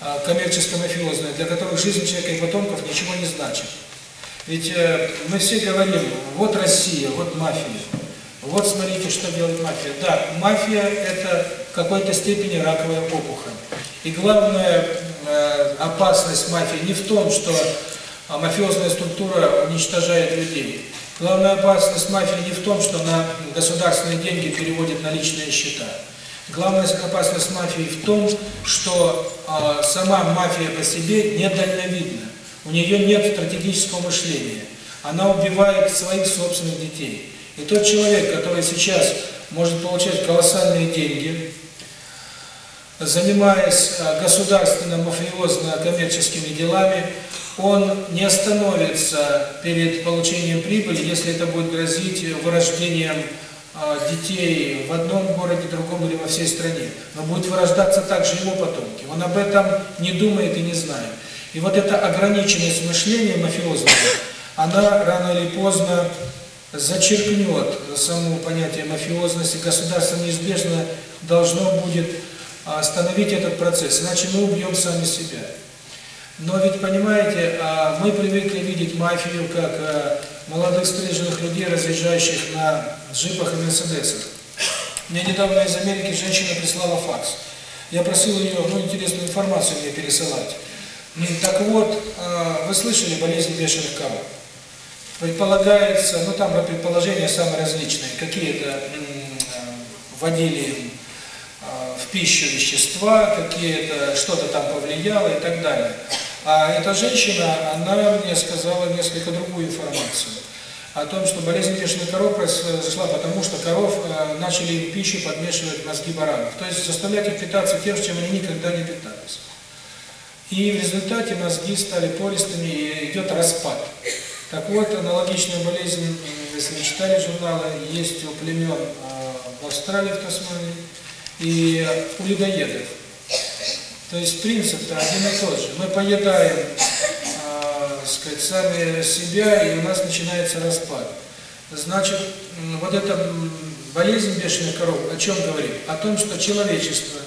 э, коммерческо-мафиозные, для которых жизнь человека и потомков ничего не значит. Ведь э, мы все говорим, вот Россия, вот мафия, вот смотрите, что делает мафия. Да, мафия – это в какой-то степени раковая опухоль. И главная э, опасность мафии не в том, что а мафиозная структура уничтожает людей. Главная опасность мафии не в том, что она государственные деньги переводит на личные счета. Главная опасность мафии в том, что а, сама мафия по себе недальновидна. У нее нет стратегического мышления. Она убивает своих собственных детей. И тот человек, который сейчас может получать колоссальные деньги, занимаясь государственно-мафиозно-коммерческими делами, он не остановится перед получением прибыли, если это будет грозить вырождением а, детей в одном городе, другом или во всей стране. Но будет вырождаться также его потомки. Он об этом не думает и не знает. И вот эта ограниченность мышления мафиозного, она рано или поздно зачеркнет само понятие мафиозности. Государство неизбежно должно будет а, остановить этот процесс, иначе мы убьем сами себя. Но ведь, понимаете, мы привыкли видеть мафию как э, молодых стриженных людей, разъезжающих на джипах и мерседесах. Мне недавно из Америки женщина прислала факс. Я просил ее, ну, интересную информацию мне пересылать. Ну, так вот, а, вы слышали болезнь бешеных коров? Предполагается, ну там предположения самые различные, какие-то э, вводили э, в пищу вещества, какие-то что-то там повлияло и так далее. А эта женщина, она мне сказала несколько другую информацию о том, что болезнь бешеных коров произошла потому, что коров э, начали им пищу подмешивать мозги баранов, то есть заставлять их питаться тем, чем они никогда не питались. И в результате мозги стали пористыми, и идет распад. Так вот, аналогичная болезнь, э, если читали журналы, есть у племен э, в Австралии, в Тасмании, и у людоедов. То есть принцип-то один и тот же. Мы поедаем, э, сказать, сами себя, и у нас начинается распад. Значит, вот эта болезнь бешеных коров о чем говорит? О том, что человечество,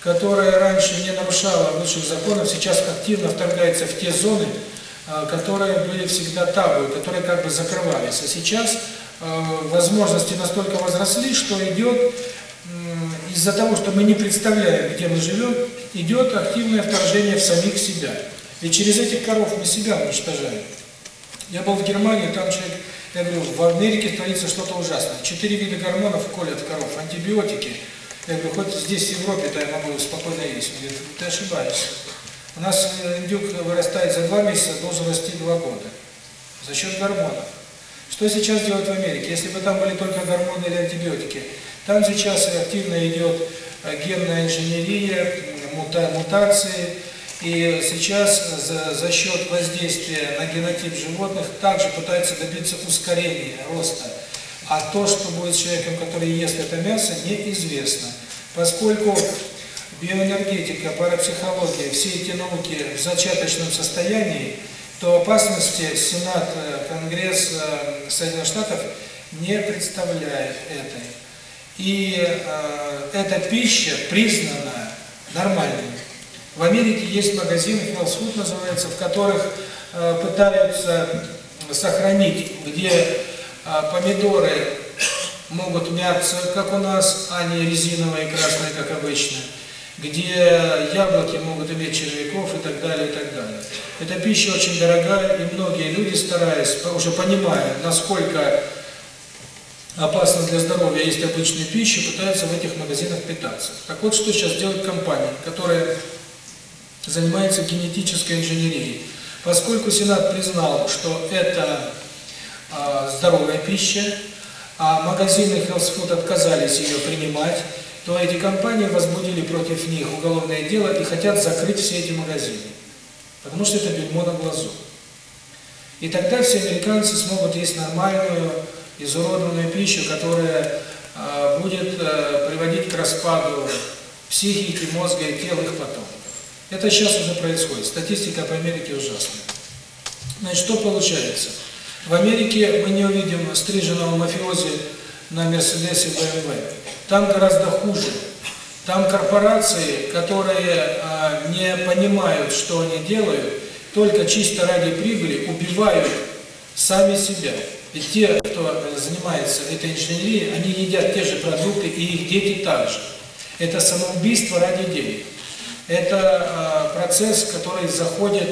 которое раньше не нарушало высших законов, сейчас активно вторгается в те зоны, а, которые были всегда табу, которые как бы закрывались. А сейчас э, возможности настолько возросли, что идет из-за того, что мы не представляем, где мы живем, идет активное вторжение в самих себя. И через этих коров мы себя уничтожаем. Я был в Германии, там человек, я говорю, в Америке творится что-то ужасное. Четыре вида гормонов колят коров, антибиотики. Я говорю, хоть здесь, в Европе-то я могу спокойно есть. Он говорит, ты ошибаешься. У нас э, индюк вырастает за два месяца, должен расти два года. За счет гормонов. Что сейчас делают в Америке? Если бы там были только гормоны или антибиотики – там сейчас активно идет генная инженерия, мута, мутации, и сейчас за, за счет воздействия на генотип животных также пытаются добиться ускорения роста. А то, что будет с человеком, который ест это мясо, неизвестно. Поскольку биоэнергетика, парапсихология, все эти науки в зачаточном состоянии, то опасности Сенат, Конгресс Соединенных Штатов не представляет этой. И э, эта пища признана нормальной. В Америке есть магазины, Health называется, в которых э, пытаются сохранить, где э, помидоры могут мяться, как у нас, а не резиновые красные, как обычно, где яблоки могут иметь червяков и так далее, и так далее. Эта пища очень дорогая, и многие люди, стараясь, уже понимая, насколько Опасно для здоровья есть обычной пищи, пытаются в этих магазинах питаться. Так вот, что сейчас делает компания, которая занимается генетической инженерией. Поскольку Сенат признал, что это э, здоровая пища, а магазины Health Food отказались ее принимать, то эти компании возбудили против них уголовное дело и хотят закрыть все эти магазины. Потому что это бельмо на глазу. И тогда все американцы смогут есть нормальную изуродованную пищу, которая будет э, приводить к распаду психики, мозга и тела их потом. Это сейчас уже происходит. Статистика по Америке ужасная. Значит, что получается? В Америке мы не увидим стриженного мафиози на Мерседесе БМВ. Там гораздо хуже. Там корпорации, которые а, не понимают, что они делают, только чисто ради прибыли убивают сами себя. И те, кто занимается этой инженерией, они едят те же продукты, и их дети также. Это самоубийство ради денег. Это э, процесс, который заходит,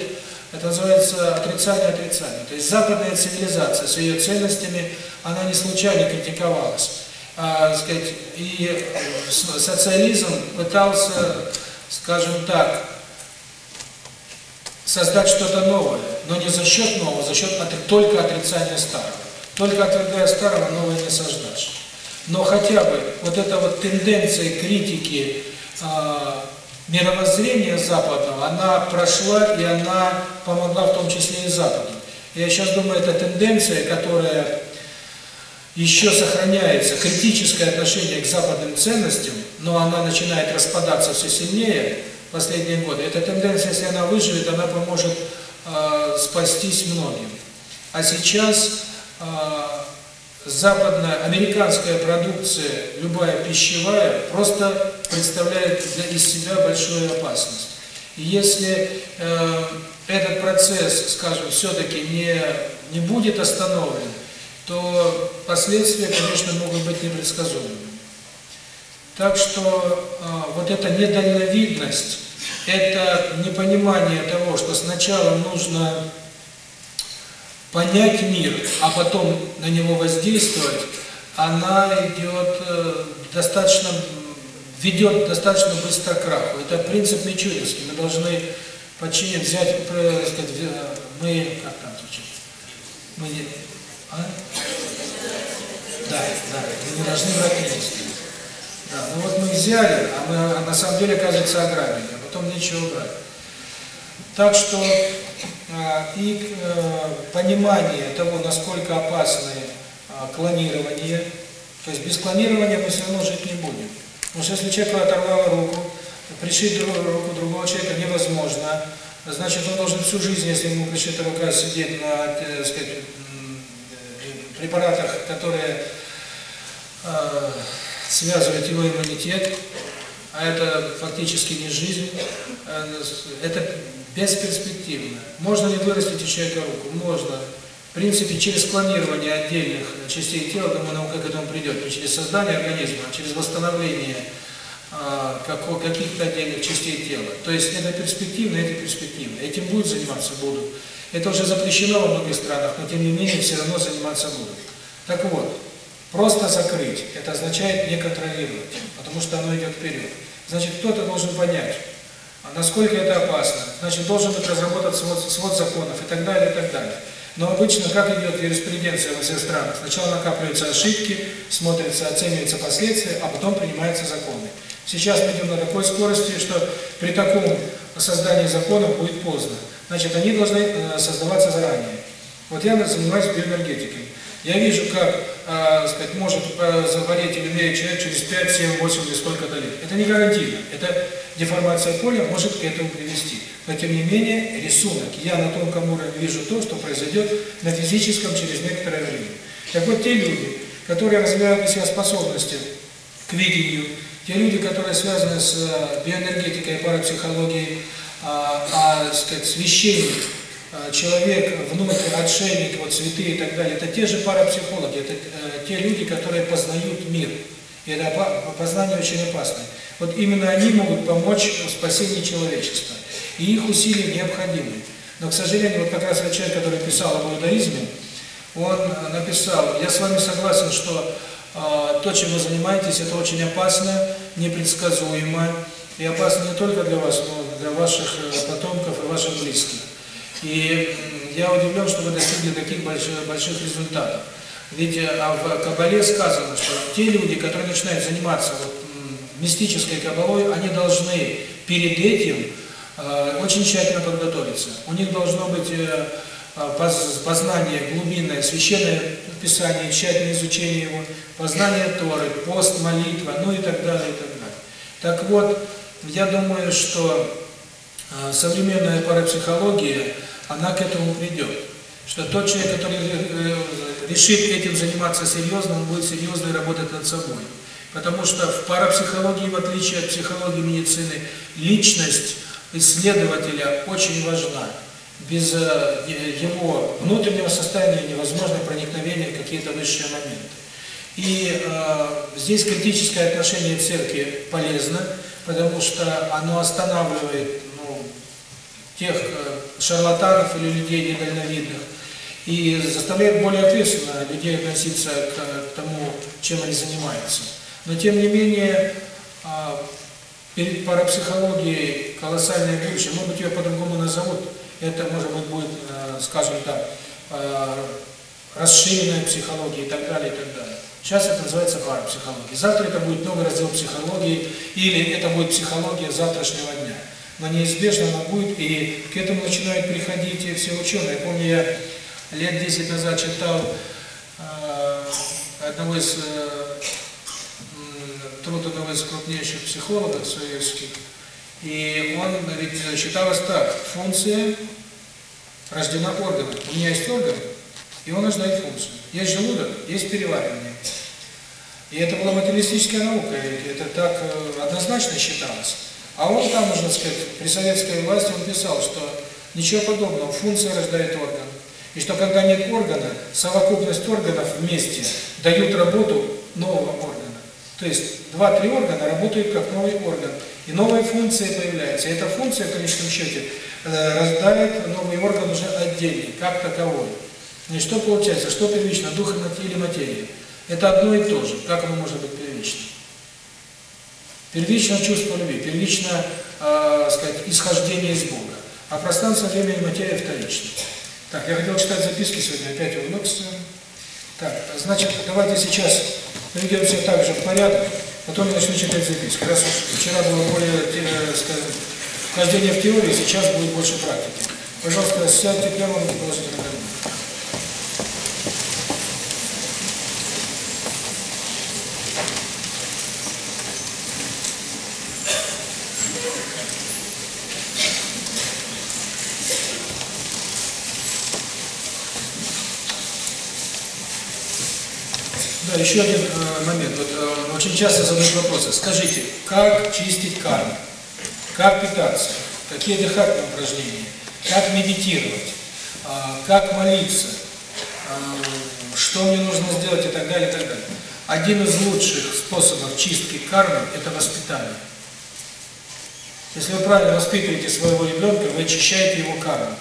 это называется отрицание-отрицание. То есть западная цивилизация с ее ценностями, она не случайно критиковалась. А, сказать, и э, социализм пытался, скажем так, создать что-то новое, но не за счет нового, за счет только отрицания старого. Только когда старого новое не сождашь. Но хотя бы вот эта вот тенденция критики э, мировоззрения западного, она прошла и она помогла в том числе и западу. Я сейчас думаю, эта тенденция, которая еще сохраняется, критическое отношение к западным ценностям, но она начинает распадаться все сильнее в последние годы. Эта тенденция, если она выживет, она поможет э, спастись многим. А сейчас а, западная американская продукция, любая пищевая, просто представляет для из себя большую опасность. И если э, этот процесс, скажем, все-таки не, не будет остановлен, то последствия, конечно, могут быть непредсказуемыми. Так что э, вот эта недальновидность, это непонимание того, что сначала нужно понять мир, а потом на него воздействовать, она идет э, достаточно, ведет достаточно быстро к краху. Это принцип Мичуринский. Мы должны подчинить, взять, сказать, мы, как там звучит, мы, а? Да, да, мы не должны брать Да, ну вот мы взяли, а мы, а на самом деле, оказывается, ограбили, а потом нечего брать. Так что э, и э, понимание того, насколько опасны э, клонирование, то есть без клонирования мы все равно жить не будем. Потому что если человек оторвал руку, пришить руку другого человека невозможно, значит он должен всю жизнь, если ему пришита рука, сидеть на так сказать, препаратах, которые э, связывают его иммунитет, а это фактически не жизнь, это бесперспективно. Можно ли вырастить у человека руку? Можно. В принципе, через клонирование отдельных частей тела, думаю, наука к этому придет, не через создание организма, а через восстановление а, каких-то отдельных частей тела. То есть это перспективно, это перспективно. Этим будут заниматься? Будут. Это уже запрещено во многих странах, но тем не менее все равно заниматься будут. Так вот, просто закрыть, это означает не контролировать, потому что оно идет вперед. Значит, кто-то должен понять, а насколько это опасно. Значит, должен быть разработан свод, свод законов и так далее, и так далее. Но обычно как идет юриспруденция во всех странах? Сначала накапливаются ошибки, смотрятся, оцениваются последствия, а потом принимаются законы. Сейчас мы идем на такой скорости, что при таком создании законов будет поздно. Значит, они должны э, создаваться заранее. Вот я занимаюсь биоэнергетикой. Я вижу, как Э, сказать, может э, заболеть или умеет человек э, через 5, 7, 8 или сколько-то лет. Это не гарантийно. Это деформация поля может к этому привести. Но тем не менее, рисунок. Я на тонком уровне вижу то, что произойдет на физическом через некоторое время. Так вот, те люди, которые развивают у себя способности к видению, те люди, которые связаны с биоэнергетикой, парапсихологией, а, а, сказать, с человек внутрь, отшельник, вот цветы и так далее, это те же парапсихологи, это э, те люди, которые познают мир. И это познание очень опасно. Вот именно они могут помочь в спасении человечества. И их усилия необходимы. Но, к сожалению, вот как раз человек, который писал об иудаизме, он э, написал, я с вами согласен, что э, то, чем вы занимаетесь, это очень опасно, непредсказуемо, и опасно не только для вас, но для ваших э, потомков и ваших близких. И я удивлен, что вы достигли таких больших, больших результатов. Ведь э, а в Кабале сказано, что те люди, которые начинают заниматься вот, мистической Кабалой, они должны перед этим э, очень тщательно подготовиться. У них должно быть э, э познание глубинное, священное писание, тщательное изучение его, познание Торы, пост, молитва, ну и так далее, и так далее. Так вот, я думаю, что э, современная парапсихология – она к этому придет. Что тот человек, который э, решит этим заниматься серьезно, он будет серьезно работать над собой. Потому что в парапсихологии, в отличие от психологии медицины, личность исследователя очень важна. Без э, его внутреннего состояния невозможно проникновение в какие-то высшие моменты. И э, здесь критическое отношение церкви полезно, потому что оно останавливает тех шарлатанов или людей недальновидных, и заставляет более ответственно людей относиться к тому, чем они занимаются. Но тем не менее, перед парапсихологией колоссальное будущее, может быть, ее по-другому назовут, это, может быть, будет, скажем так, расширенная психология и так далее, и так далее. Сейчас это называется парапсихология. Завтра это будет новый раздел психологии, или это будет психология завтрашнего но неизбежно она будет, и к этому начинают приходить все ученые. Я помню, я лет 10 назад читал э, одного из э, труд одного из крупнейших психологов советских, и он ведь считалось так, функция рождена органами. У меня есть орган, и он рождает функцию. Есть желудок, есть переваривание. И это была материалистическая наука, это так э, однозначно считалось. А он там, можно сказать, при советской власти он писал, что ничего подобного, функция рождает орган. И что когда нет органа, совокупность органов вместе дают работу нового органа. То есть два-три органа работают как новый орган, и новые функции появляются. И эта функция, в конечном счете, э, раздает новый орган уже отдельный, как таковой. Ну и что получается? Что первично? Дух или материя? Это одно и то же. Как оно может быть первичным? Первично чувство любви, первично, э, сказать, исхождение из Бога. А пространство, время и материя вторично. Так, я хотел читать записки сегодня, опять увлекся. Так, значит, давайте сейчас приведем все так же в порядок, потом я начну читать записки. Раз уж вчера было более, э, скажем, вхождение в теории, сейчас будет больше практики. Пожалуйста, сядьте первым и положите на еще один момент. Вот, очень часто задают вопросы. Скажите, как чистить карму? Как питаться? Какие дыхательные упражнения? Как медитировать? Как молиться? Что мне нужно сделать и так далее, и так далее. Один из лучших способов чистки кармы – это воспитание. Если вы правильно воспитываете своего ребенка, вы очищаете его карму.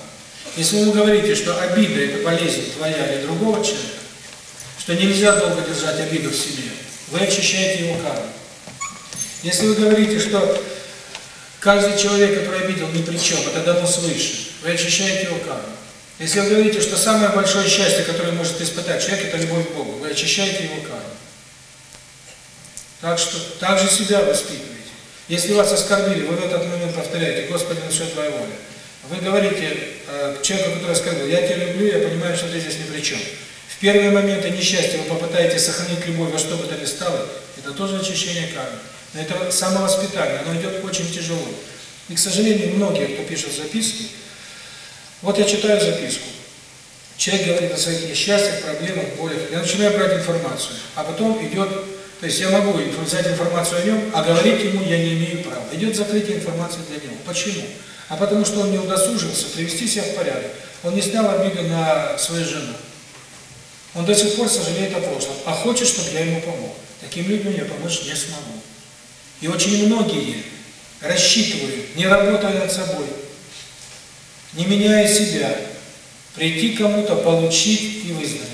Если вы говорите, что обида – это болезнь твоя или другого человека, что нельзя долго держать обиду в себе. Вы очищаете его карму. Если вы говорите, что каждый человек, который обидел, ни при чем, тогда он свыше, вы очищаете его карму. Если вы говорите, что самое большое счастье, которое может испытать человек, это любовь к Богу, вы очищаете его карму. Так что, так же себя воспитываете. Если вас оскорбили, вы в этот момент повторяете, Господи, на все Твоя воля. Вы говорите э, человеку, который оскорбил, я тебя люблю, я понимаю, что ты здесь ни при чем. Первые моменты несчастья вы попытаетесь сохранить любовь во что бы то ни стало, это тоже очищение кармы. Но это самовоспитание, оно идет очень тяжело. И, к сожалению, многие, кто пишет записки, вот я читаю записку, человек говорит о своих несчастьях, проблемах, болях, я начинаю брать информацию, а потом идет, то есть я могу взять информацию о нем, а говорить ему я не имею права. Идет закрытие информации для него. Почему? А потому что он не удосужился привести себя в порядок. Он не снял обиду на свою жену. Он до сих пор сожалеет о прошлом, а хочет, чтобы я ему помог. Таким людям я помочь не смогу. И очень многие рассчитывают, не работая над собой, не меняя себя, прийти кому-то, получить и выздороветь.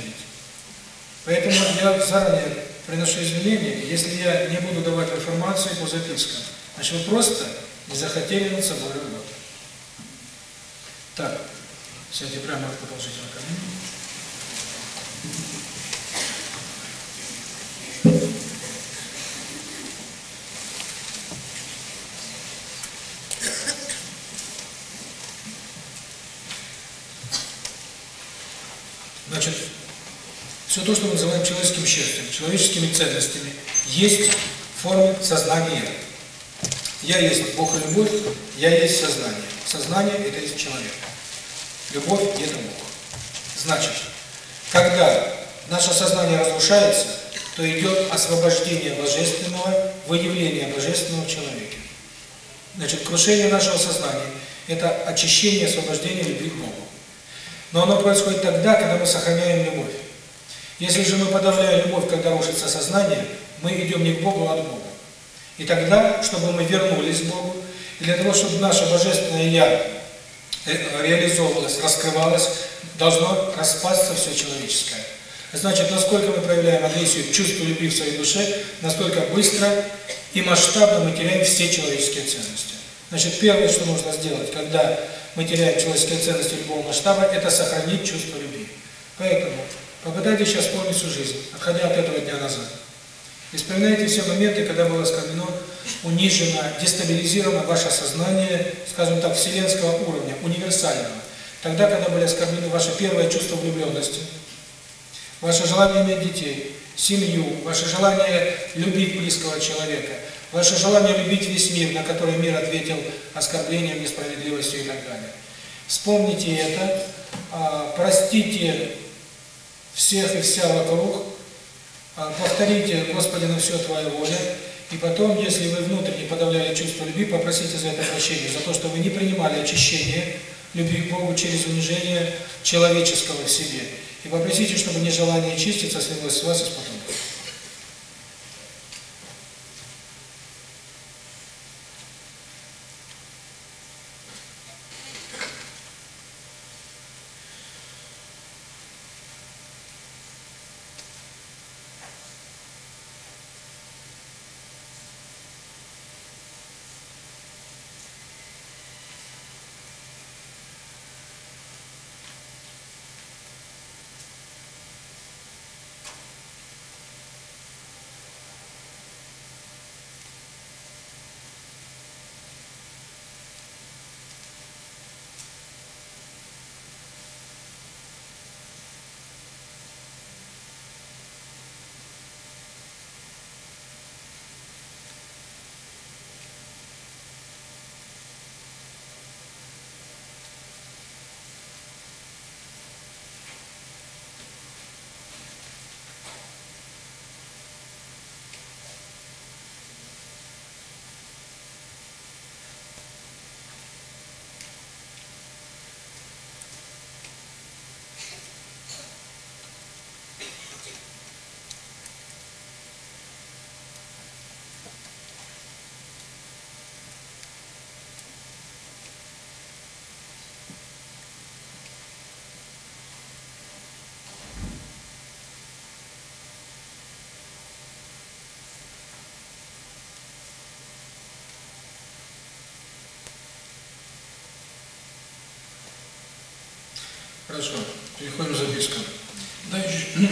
Поэтому я заранее приношу извинения, если я не буду давать информацию по запискам. Значит, вы просто не захотели над собой работать. Так, сядьте прямо в продолжительном камине. Значит, все то, что мы называем человеческим счастьем, человеческими ценностями, есть в сознания. Я есть Бог и любовь, я есть сознание. Сознание – это есть человек. Любовь – это Бог. Значит, когда наше сознание разрушается, то идет освобождение Божественного, выявление Божественного в человеке. Значит, крушение нашего сознания – это очищение, освобождение любви к Богу. Но оно происходит тогда, когда мы сохраняем любовь. Если же мы подавляем любовь, когда рушится сознание, мы идем не к Богу, а от Бога. И тогда, чтобы мы вернулись к Богу, для того, чтобы наше Божественное Я реализовывалось, раскрывалось, должно распасться все человеческое. Значит, насколько мы проявляем агрессию, чувство любви в своей душе, настолько быстро и масштабно мы теряем все человеческие ценности. Значит, первое, что нужно сделать, когда мы теряем человеческие ценности любого масштаба, это сохранить чувство любви. Поэтому попытайтесь сейчас помнить всю жизнь, отходя от этого дня назад. Вспоминайте все моменты, когда было оскорблено унижено, дестабилизировано ваше сознание, скажем так, вселенского уровня, универсального. Тогда, когда были оскорблены ваши первые чувства влюбленности, ваше желание иметь детей, семью, ваше желание любить близкого человека, ваше желание любить весь мир, на который мир ответил оскорблением, несправедливостью и так далее. Вспомните это, а, простите всех и вся вокруг, а, повторите «Господи, на все Твоя воля», и потом, если вы внутренне подавляли чувство любви, попросите за это прощение, за то, что вы не принимали очищение любви к Богу через унижение человеческого в себе. И попросите, чтобы нежелание чиститься слилось с вас из потока.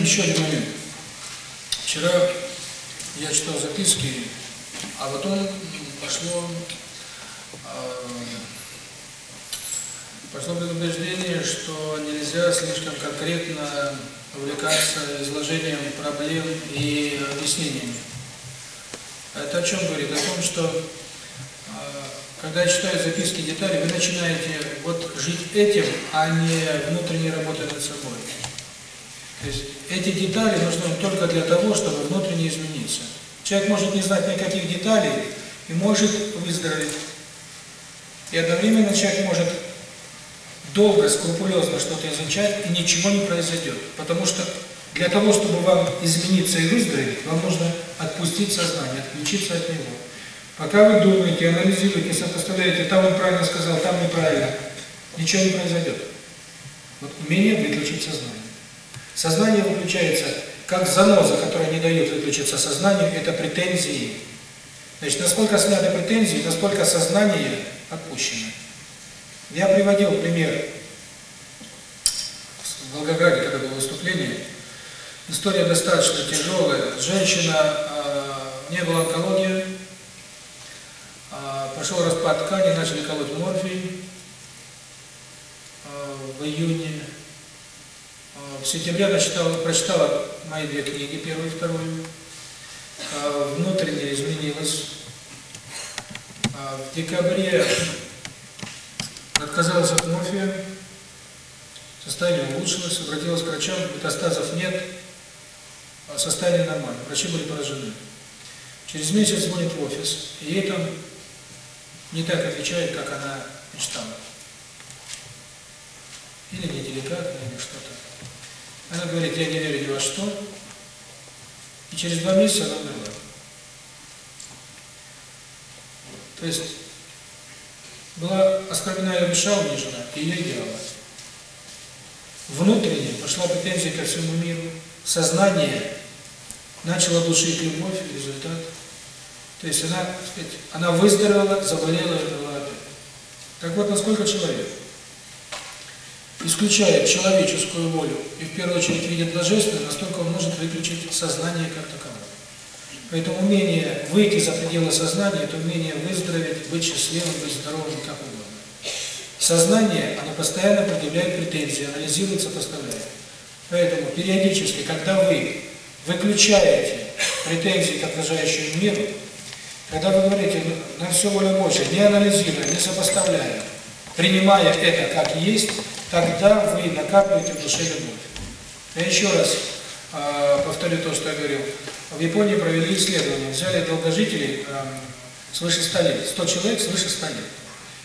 еще один момент. Вчера я читал записки, а потом пошло, пошло предупреждение, что нельзя слишком конкретно увлекаться изложением проблем и объяснениями. Это о чем говорит? О том, что когда я читаю записки детали, вы начинаете вот жить этим, а не внутренней работой над собой эти детали нужны только для того, чтобы внутренне измениться. Человек может не знать никаких деталей и может выздороветь. И одновременно человек может долго, скрупулезно что-то изучать, и ничего не произойдет. Потому что для того, чтобы вам измениться и выздороветь, вам нужно отпустить сознание, отключиться от него. Пока вы думаете, анализируете, сопоставляете, там он правильно сказал, там неправильно, ничего не произойдет. Вот умение выключить сознание. Сознание выключается как заноза, которая не дает выключиться сознанию, это претензии. Значит, насколько сняты претензии, насколько сознание отпущено. Я приводил пример в Волгограде, когда было выступление. История достаточно тяжелая. Женщина, э, не было онкологии, э, пошел распад ткани, начали колоть морфий э, в июне в сентябре дочитала, прочитала мои две книги, первую и вторую. А, Внутренне изменилась. А, в декабре отказалась от морфия. Состояние улучшилось, обратилась к врачам, метастазов нет, а состояние нормальное. Врачи были поражены. Через месяц звонит в офис, и ей там не так отвечает, как она мечтала. Или неделикатно, или что-то. Она говорит, я не верю ни во что. И через два месяца она умерла. То есть, была оскорбленная, и обещала мне жена, и ее делала. Внутренне пошла претензия ко всему миру. Сознание начало душить любовь, результат. То есть она, сказать, она выздоровела, заболела и умерла. Так вот, насколько человек – исключает человеческую волю и в первую очередь видит божественное, настолько он может выключить сознание как таковое. Поэтому умение выйти за пределы сознания – это умение выздороветь, быть счастливым, быть здоровым, как угодно. Сознание, оно постоянно предъявляет претензии, анализирует поставляет. Поэтому периодически, когда вы выключаете претензии к окружающему миру, когда вы говорите «Ну, «на все воля Божья», не анализируя, не сопоставляя, принимая это как есть, тогда вы накапливаете в душе любовь. Я еще раз э, повторю то, что я говорил. В Японии провели исследование, взяли долгожителей э, свыше 100 лет, 100 человек свыше 100 лет.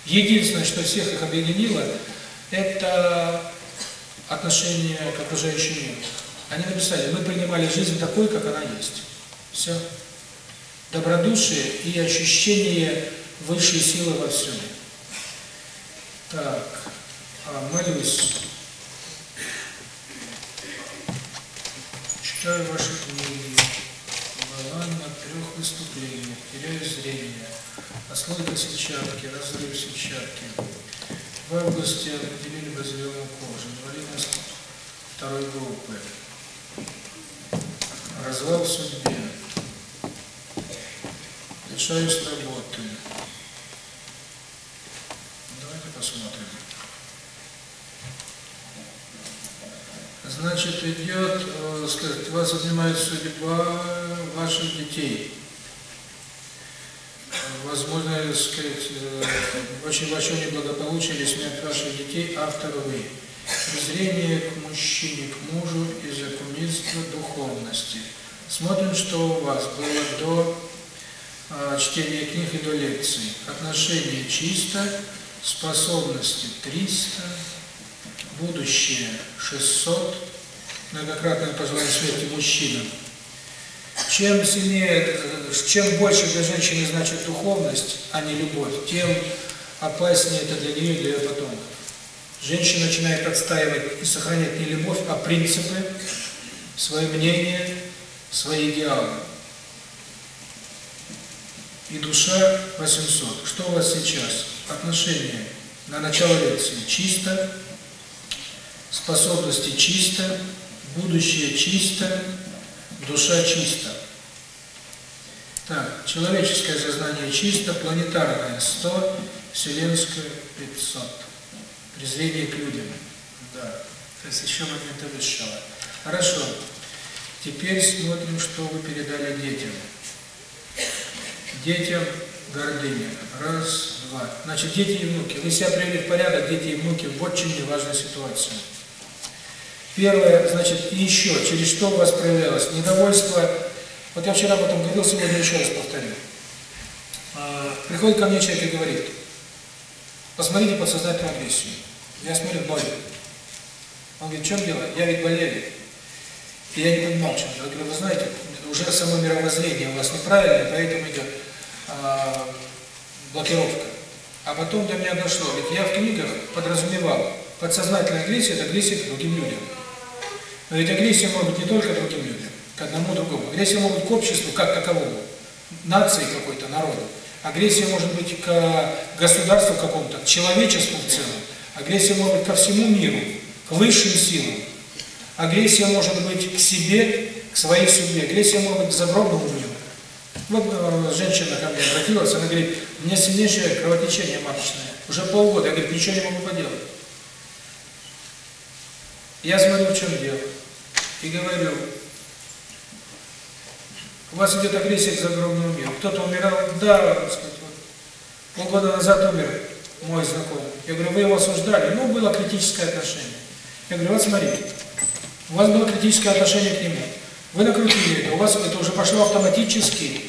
Единственное, что всех их объединило, это отношение к окружающему миру. Они написали, мы принимали жизнь такой, как она есть. Все. Добродушие и ощущение высшей силы во всем. Так, а, молюсь. Читаю ваши книги. Была на трех выступлениях. Теряю зрение. Ослойка сетчатки, разрыв сетчатки. В августе определили базилиому кожи, инвалидность второй группы. Развал в судьбе. Лишаюсь работы. Значит, идет, э, сказать, вас занимает судьба ваших детей. Возможно, сказать, очень большое неблагополучие или смерть ваших детей, автор вы. Презрение к мужчине, к мужу из-за кумирства духовности. Смотрим, что у вас было до чтения книг и до лекций. Отношение чисто, способности 300, будущее 600, многократное позвание смерти мужчинам. Чем сильнее, чем больше для женщины значит духовность, а не любовь, тем опаснее это для нее и для ее потомков. Женщина начинает отстаивать и сохранять не любовь, а принципы, свое мнение, свои идеалы. И душа 800. Что у вас сейчас? отношение на начало лекции чисто, способности чисто, будущее чисто, душа чисто. Так, человеческое сознание чисто, планетарное 100, вселенское 500. Презрение к людям. Да, то есть еще момента высшего. Хорошо. Теперь смотрим, что вы передали детям. Детям гордыня. Раз, два. Значит, дети и внуки. Вы себя привели в порядок, дети и внуки в очень важной ситуации. Первое, значит, и еще, через что у вас проявлялось? Недовольство. Вот я вчера об этом говорил, сегодня еще раз повторю. Приходит ко мне человек и говорит, посмотрите подсознательную агрессию. Я смотрю, ноль. Он говорит, в чем дело? Я ведь болею. И я не понимал, в чем дело. Я говорю, вы знаете, уже само мировоззрение у вас неправильное, поэтому идет блокировка. А потом до меня дошло, ведь я в книгах подразумевал, подсознательная агрессия – это агрессия к другим людям. Но ведь агрессия может быть не только к другим людям, к одному другому. Агрессия может быть к обществу как таковому, нации какой-то, народу. Агрессия может быть к государству какому-то, к человечеству в целом. Агрессия может быть ко всему миру, к высшим силам. Агрессия может быть к себе, к своей судьбе. Агрессия может быть к загробному миру. Вот женщина ко мне обратилась, она говорит, у меня сильнейшее кровотечение маточное. Уже полгода, я говорю, ничего не могу поделать. Я смотрю, в чем дело. И говорю, у вас идет агрессия к загробному миру. Кто-то умирал, да, сказать, вот. полгода назад умер мой знакомый. Я говорю, вы его осуждали, ну, было критическое отношение. Я говорю, вот смотрите, у вас было критическое отношение к нему. Вы накрутили это, у вас это уже пошло автоматически.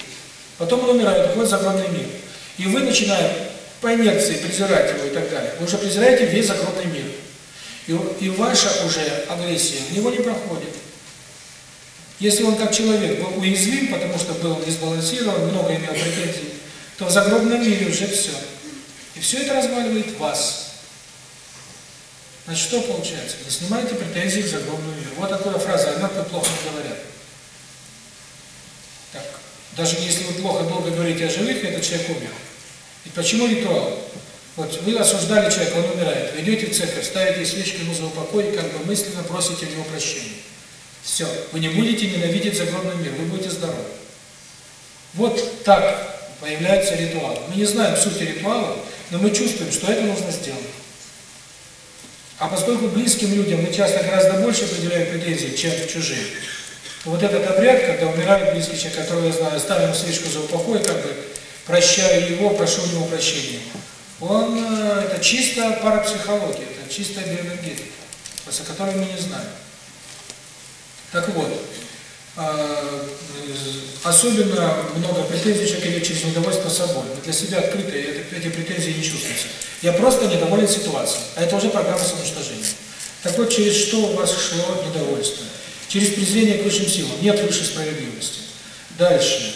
Потом он умирает, уходит загробный мир. И вы начинаете по инерции презирать его и так далее. Вы уже презираете весь загробный мир. И, и ваша уже агрессия в него не проходит. Если он как человек был уязвим, потому что был дисбалансирован, много имел претензий, то в загробном мире уже все. И все это разваливает вас. Значит, что получается? Вы снимаете претензии к загробному миру. Вот такая фраза, она плохо говорят. Так, даже если вы плохо долго говорите о живых, этот человек умер. И почему ритуал? Вот вы осуждали человека, он умирает, вы идете в церковь, ставите свечки, ему за упокой, как бы мысленно просите у него прощения. Все, вы не будете ненавидеть загробный мир, вы будете здоровы. Вот так появляются ритуалы. Мы не знаем сути ритуала, но мы чувствуем, что это нужно сделать. А поскольку близким людям мы часто гораздо больше определяем претензии, чем чужим, вот этот обряд, когда умирает близкий человек, который я знаю, ставим свечку за упокой, как бы прощаю его, прошу у него прощения. Он, э, это чисто парапсихология, это чистая биоэнергетика, просто которую мы не знаем. Так вот, э, особенно много претензий человек идет через недовольство собой. Для себя открыто, открытые эти претензии не чувствуются. Я просто недоволен ситуацией, а это уже программа самоуничтожения. Так вот, через что у вас шло недовольство? Через презрение к высшим силам. Нет высшей справедливости. Дальше.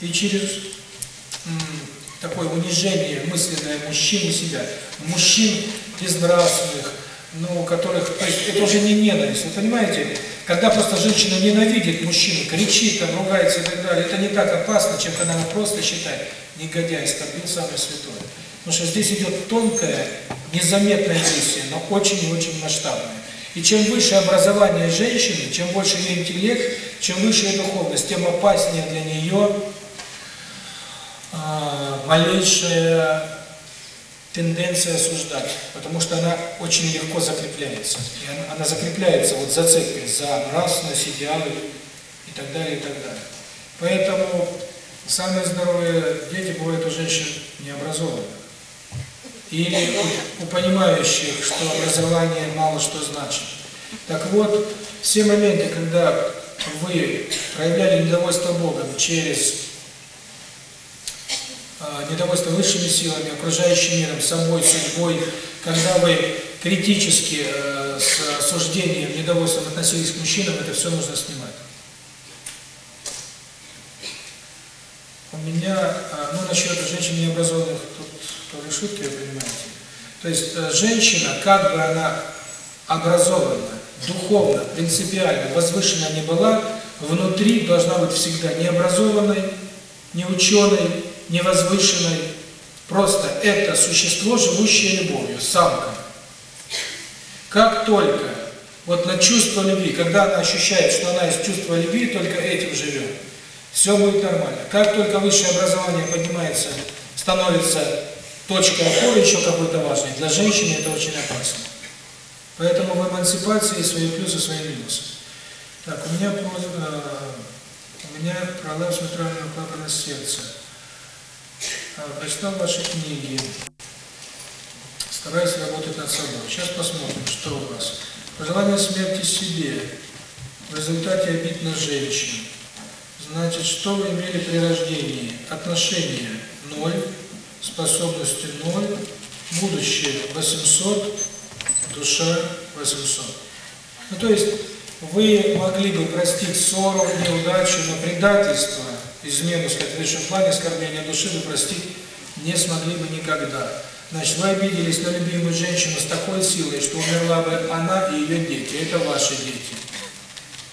И через такое унижение мысленное мужчин и себя. Мужчин безнравственных, ну, которых... То есть это уже не ненависть. Вы понимаете, когда просто женщина ненавидит мужчину, кричит, там, ругается и так далее, это не так опасно, чем когда она просто считает негодяй, скорбил самое святое. Потому что здесь идет тонкая, незаметная миссия, но очень-очень масштабная. И чем выше образование женщины, чем больше ее интеллект, чем выше ее духовность, тем опаснее для нее а, малейшая тенденция осуждать, потому что она очень легко закрепляется. И она, она закрепляется вот за цепи, за нравственность, идеалы и так далее, и так далее. Поэтому самые здоровые дети бывают у женщин необразованных или у понимающих, что образование мало что значит. Так вот, все моменты, когда вы проявляли недовольство Богом через э, недовольство высшими силами, окружающим миром, собой, судьбой, когда вы критически э, с осуждением, недовольством относились к мужчинам, это все нужно снимать. У меня, э, ну, насчет женщин необразованных, эти шутки, вы понимаете. То есть женщина, как бы она образованна, духовно, принципиально возвышена не была, внутри должна быть всегда необразованной, не ученой, не возвышенной. Просто это существо, живущее любовью, самка. Как только вот на чувство любви, когда она ощущает, что она из чувства любви, только этим живет, все будет нормально. Как только высшее образование поднимается, становится точка опоры еще какой-то важный. Для женщины это очень опасно. Поэтому в эмансипации свои плюсы, свои минусы. Так, у меня, э, у меня пролаз центрального клапана сердца. Прочитал ваши книги. Стараюсь работать над собой. Сейчас посмотрим, что у вас. Пожелание смерти себе. В результате обид на женщин. Значит, что вы имели при рождении? Отношения – ноль способности 0, будущее 800, душа 800. Ну, то есть вы могли бы простить ссору, неудачу, но предательство, измену, сказать, в высшем плане, оскорбление души вы простить не смогли бы никогда. Значит, вы обиделись на любимую женщину с такой силой, что умерла бы она и ее дети. Это ваши дети.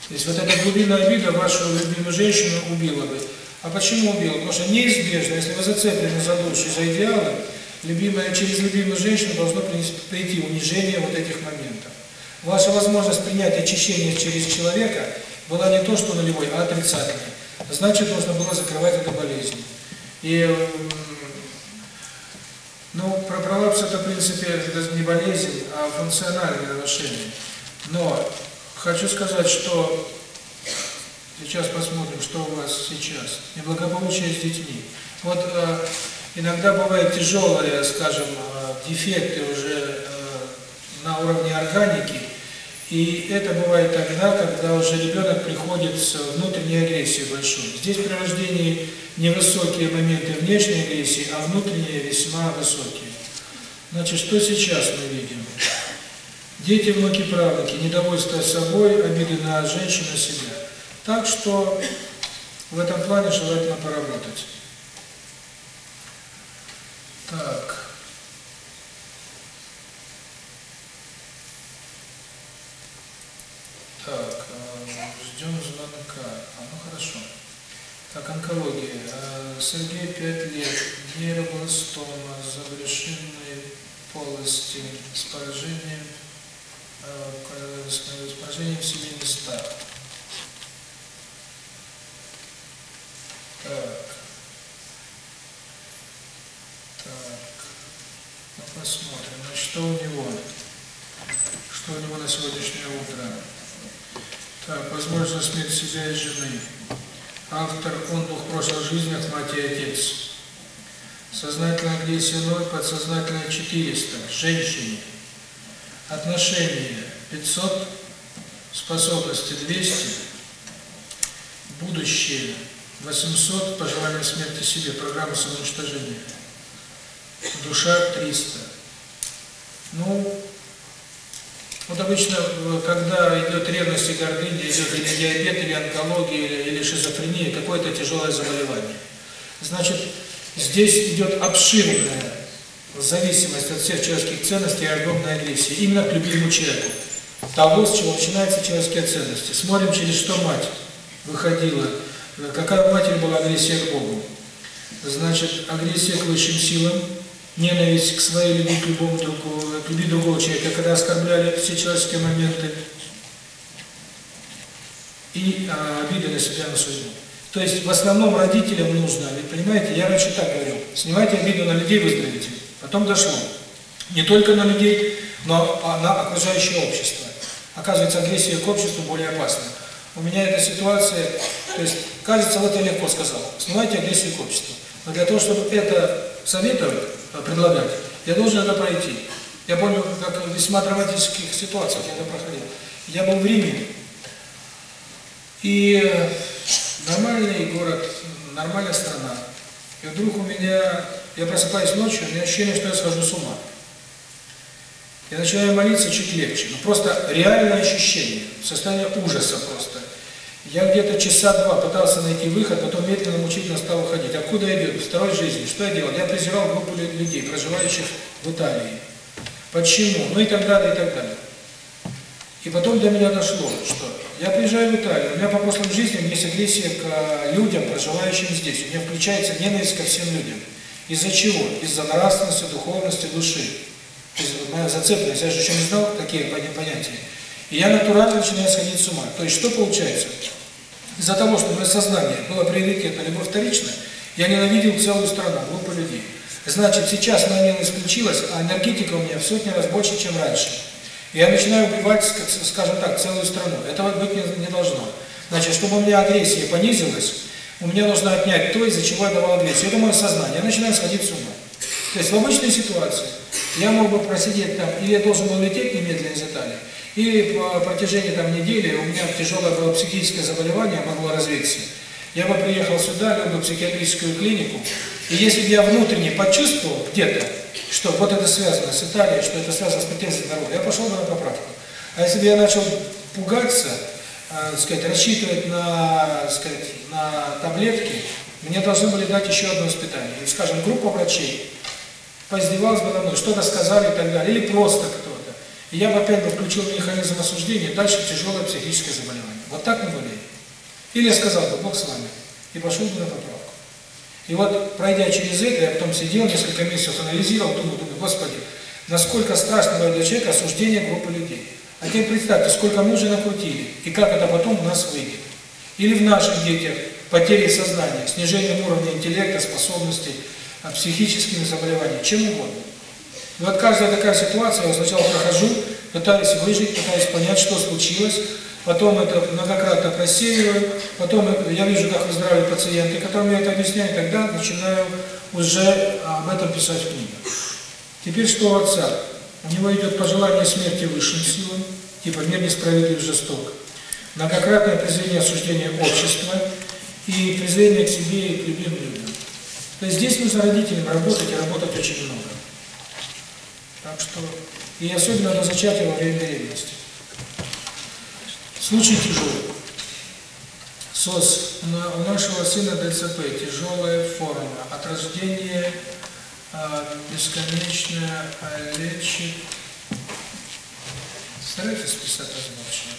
То есть вот эта глубина обида вашу любимую женщину убила бы. А почему убил? Потому что неизбежно, если вы зацеплены за душу, за идеалы, любимая, через любимую женщину должно прийти унижение вот этих моментов. Ваша возможность принять очищение через человека была не то, что нулевой, а отрицательной. Значит, нужно было закрывать эту болезнь. И, ну, про пролапс это, в принципе, это не болезнь, а функциональное нарушение. Но хочу сказать, что Сейчас посмотрим, что у вас сейчас. Неблагополучие с детьми. Вот э, иногда бывают тяжелые, скажем, э, дефекты уже э, на уровне органики, и это бывает тогда, когда уже ребенок приходит с внутренней агрессией большой. Здесь при рождении невысокие моменты внешней агрессии, а внутренние весьма высокие. Значит, что сейчас мы видим? Дети, внуки, правнуки, недовольство собой, обиды на женщину, себя. Так что в этом плане желательно поработать. Так. Так, э, ждем звонка. А ну хорошо. Так, онкология. Э, Сергей 5 лет, нейробластома, забрешенные полости с поражением, э, с поражением в себе места. Так. Посмотрим, ну что у него? Что у него на сегодняшнее утро? Так, возможность смерть себя и жены. Автор, он был в прошлых от мать и отец. Сознательно агрессия 0, подсознательно 400. Женщине. Отношения 500, способности 200, будущее 800 пожелания смерти себе, программа самоуничтожения. Душа 300. Ну, вот обычно, э, когда идет ревность и гордыня, идет или диабет, или онкология, или, или шизофрения, какое-то тяжелое заболевание. Значит, здесь идет обширная зависимость от всех человеческих ценностей и огромная агрессия, именно к любимому человеку. Того, с чего начинаются человеческие ценности. Смотрим, через что мать выходила Какая матерь была агрессия к Богу? Значит, агрессия к высшим силам, ненависть к своей любви к любому другому, к любви другого человека, когда оскорбляли все человеческие моменты, и э, обиды на себя, на судьбу. То есть в основном родителям нужно, ведь понимаете, я раньше так говорил, снимайте обиду на людей, выздоровите. Потом дошло. Не только на людей, но на окружающее общество. Оказывается, агрессия к обществу более опасна. У меня эта ситуация, то есть кажется, вот я легко сказал, снимайте агрессию к обществу. Но для того, чтобы это советовать, а, предлагать, я должен это пройти. Я помню, как в весьма драматических ситуациях я это проходил. Я был в Риме, и э, нормальный город, нормальная страна. И вдруг у меня, я просыпаюсь ночью, у меня ощущение, что я схожу с ума. Я начинаю молиться чуть легче, но просто реальное ощущение, состояние ужаса просто. Я где-то часа два пытался найти выход, потом медленно, мучительно стал уходить. Откуда я беру? Второй жизни. Что я делал? Я презирал группу людей, проживающих в Италии. Почему? Ну и так далее, и так далее. И потом до меня дошло, что я приезжаю в Италию, у меня по прошлым жизням есть агрессия к э, людям, проживающим здесь. У меня включается ненависть ко всем людям. Из-за чего? Из-за нравственности, духовности, души. То есть моя зацепленность, я же еще не знал такие понятия. И я натурально начинаю сходить с ума. То есть что получается? Из-за того, что мое сознание было приоритетно либо вторично, я ненавидел целую страну, группу людей. Значит, сейчас на ненависть включилась, а энергетика у меня в сотни раз больше, чем раньше. И я начинаю убивать, скажем так, целую страну. Этого быть не, не должно. Значит, чтобы у меня агрессия понизилась, у меня нужно отнять то, из-за чего я давал агрессию. Это мое сознание. Я начинаю сходить с ума. То есть в обычной ситуации я мог бы просидеть там, или я должен был лететь немедленно из Италии, и по протяжении там недели у меня тяжелое было психическое заболевание, могло развиться. Я бы приехал сюда, лег психиатрическую клинику, и если бы я внутренне почувствовал где-то, что вот это связано с Италией, что это связано с претензией здоровья, я пошел бы на поправку. А если бы я начал пугаться, э, сказать, рассчитывать на, сказать, на таблетки, мне должны были дать еще одно испытание. Ну, скажем, группа врачей поиздевалась бы на мной, что-то сказали и так далее, или просто и я бы опять бы включил механизм осуждения, дальше тяжелое психическое заболевание. Вот так мы болеем. Или я сказал бы, Бог с вами, и пошел бы на поправку. И вот, пройдя через это, я потом сидел несколько месяцев, анализировал, думал, думал: Господи, насколько страшно было для человека осуждение группы людей. А теперь представьте, сколько мы уже накрутили, и как это потом у нас выйдет. Или в наших детях потери сознания, снижение уровня интеллекта, способностей, психическими заболеваниями, чем угодно. Вот каждая такая ситуация, я сначала прохожу, пытаюсь выжить, пытаюсь понять, что случилось, потом это многократно просеиваю, потом я вижу, как выздоравливают пациенты, которым я это объясняю, и тогда начинаю уже об этом писать в книге. Теперь что у отца? У него идет пожелание смерти высшим силам, типа мир несправедлив жесток, многократное презрение осуждения общества и презрение к себе и к любимым людям. То есть здесь нужно родителям работать и работать очень много. Так что, и особенно на зачатия во время беременности. Случай тяжелый. СОС у нашего сына ДЦП тяжелая форма. От рождения а, э, бесконечно а, лечит. Старайтесь писать возможно.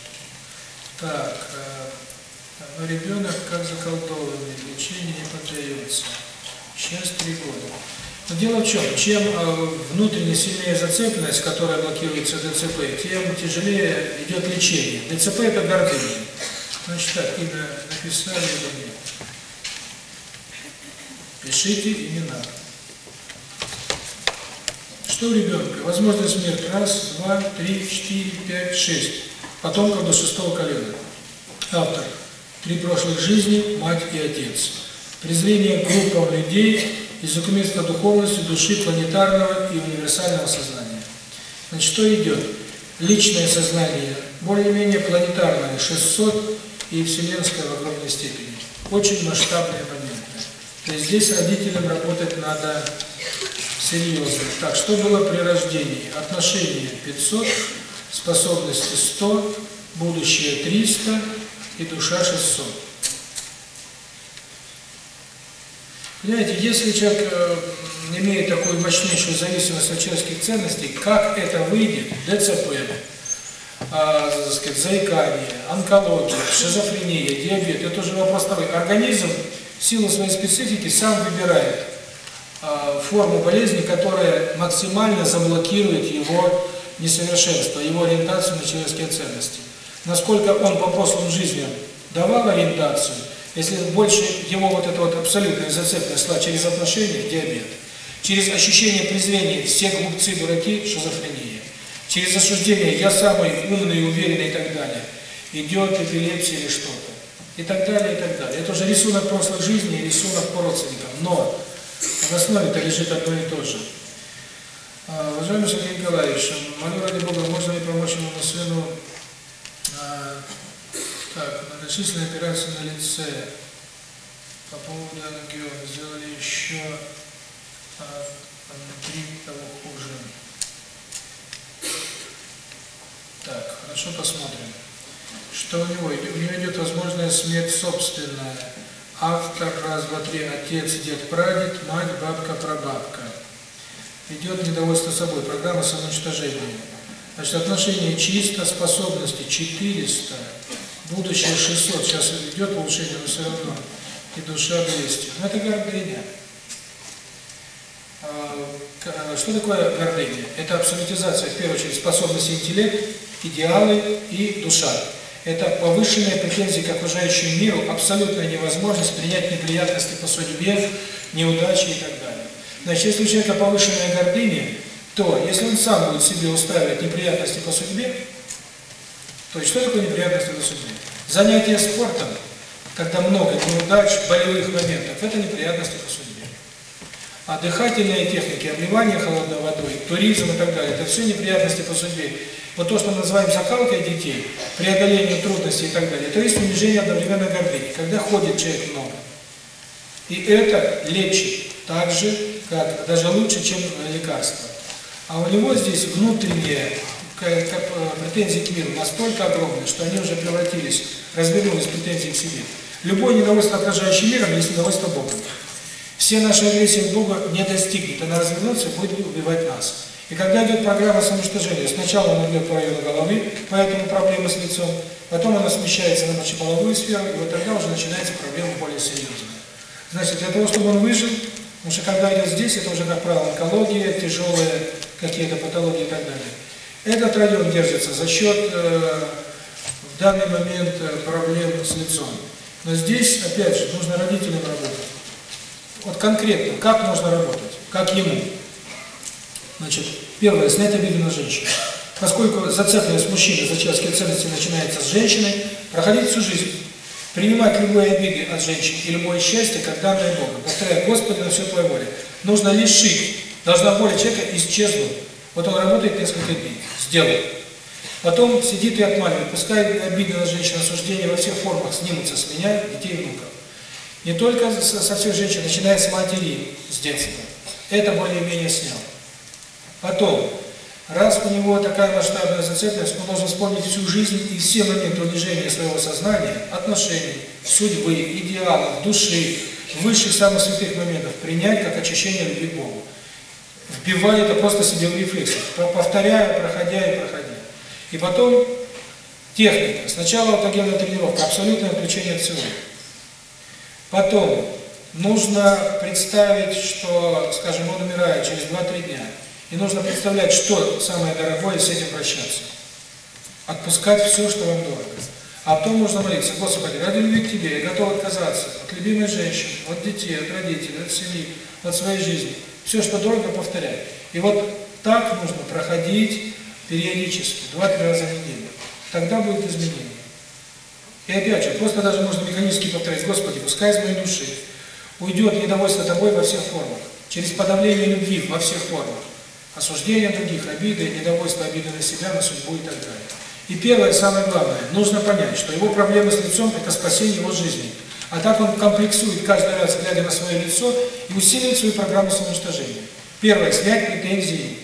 Так, э, но ребенок как заколдованный, лечение не поддается. Сейчас три года. Дело в чем, э, чем внутренне сильнее зацепленность, которая блокируется ДЦП, тем тяжелее идет лечение. ДЦП – это гордыня. Значит так, имя написали или нет. Пишите имена. Что у ребенка? Возможность смерть. Раз, два, три, четыре, пять, шесть. Потомков до шестого колена. Автор. Три прошлых жизни – мать и отец. Презрение группам людей – изукместно духовности души планетарного и универсального сознания. Значит, что идет? Личное сознание, более-менее планетарное, 600 и вселенское в огромной степени. Очень масштабное понятие. То есть здесь родителям работать надо серьезно. Так, что было при рождении? Отношения 500, способности 100, будущее 300 и душа 600. Понимаете, если человек э, имеет такую мощнейшую зависимость от человеческих ценностей, как это выйдет? ДЦП, э, сказать, заикание, онкология, шизофрения, диабет, это уже вопрос второй. Организм в силу своей специфики сам выбирает э, форму болезни, которая максимально заблокирует его несовершенство, его ориентацию на человеческие ценности. Насколько он по прошлым жизням давал ориентацию – если больше его вот эта вот абсолютная зацепленность шла через отношения, диабет. Через ощущение презрения все глупцы, дураки, шизофрения. Через осуждение «я самый умный, уверенный» и так далее. Идет эпилепсия или что-то. И так далее, и так далее. Это уже рисунок прошлой жизни рисунок по родственникам. Но в основе это лежит одно и то же. А, уважаемый Сергей Николаевич, молю ради Бога, можно ли помочь моему сыну а, так, многочисленные операции на лице. По поводу ангиома сделали еще три того хуже. Так, хорошо посмотрим. Что у него? У него идет возможная смерть собственная. Автор, раз, два, три, отец, дед, прадед, мать, бабка, прабабка. Идет недовольство собой, программа самоуничтожения. Значит, отношение чисто, способности 400 будущее 600, сейчас идет улучшение, но все равно, и душа 200. Но это гордыня. А, а, что такое гордыня? Это абсолютизация, в первую очередь, способности интеллект, идеалы и душа. Это повышенные претензии к окружающему миру, абсолютная невозможность принять неприятности по судьбе, неудачи и так далее. Значит, если у человека повышенная гордыня, то если он сам будет себе устраивать неприятности по судьбе, то есть что такое неприятность рассуждения? Занятие спортом, когда много неудач, болевых моментов, это неприятность рассуждения. А дыхательные техники, обливание холодной водой, туризм и так далее, это все неприятности по судьбе. Вот то, что мы называем закалкой детей, преодоление трудностей и так далее, то есть унижение одновременно гордыни, когда ходит человек много. И это лечит так же, как даже лучше, чем лекарство. А у него здесь внутреннее претензии к миру настолько огромны, что они уже превратились, развернулись претензии к себе. Любое недовольство, отражающее миром, есть недовольство Богом. Все наши агрессии Бога не достигнут, она развернется и будет убивать нас. И когда идет программа самоуничтожения, сначала он идет по району головы, поэтому проблемы с лицом, потом она смещается на мочеполовую сферу, и вот тогда уже начинается проблема более серьезная. Значит, для того, чтобы он выжил, потому что когда идет здесь, это уже, как правило, онкология, тяжелые какие-то патологии и так далее. Этот район держится за счет э, в данный момент э, проблем с лицом. Но здесь, опять же, нужно родителям работать. Вот конкретно, как нужно работать, как ему. Значит, первое, снять обиду на женщину. Поскольку зацепленность мужчины за человеческие ценности начинается с женщины, проходить всю жизнь, принимать любые обиды от женщин и любое счастье, как данное Богом, повторяя Господи на все Твоя воля. Нужно лишить, должна воля человека исчезнуть. Вот он работает несколько дней, сделал. Потом сидит и отмаливает, пускай обиды на женщин, осуждение во всех формах снимутся с меня, детей и внуков. Не только со, всех женщин, начиная с матери, с детства. Это более-менее снял. Потом, раз у него такая масштабная зацепленность, он должен вспомнить всю жизнь и все моменты унижения своего сознания, отношений, судьбы, идеалов, души, высших самых святых моментов, принять как очищение любви к вбивая это просто себе в рефлексах, повторяя, проходя и проходя. И потом техника. Сначала аутогенная тренировка, абсолютное отключение от всего. Потом нужно представить, что, скажем, он умирает через 2-3 дня. И нужно представлять, что самое дорогое, с этим прощаться. Отпускать все, что вам дорого. А потом можно молиться, Господи, ради любви к Тебе я готов отказаться от любимой женщины, от детей, от родителей, от семьи, от своей жизни. Все, что дорого, повторяй. И вот так нужно проходить периодически, два-три раза в неделю. Тогда будет изменение. И опять же, просто даже можно механически повторить: Господи, пускай из моей души уйдет недовольство тобой во всех формах, через подавление любви во всех формах, осуждение других, обиды, недовольство, обиды на себя, на судьбу и так далее. И первое, самое главное, нужно понять, что его проблемы с лицом – это спасение его жизни – а так он комплексует каждый раз, глядя на свое лицо, и усиливает свою программу самоуничтожения. Первое – снять претензии.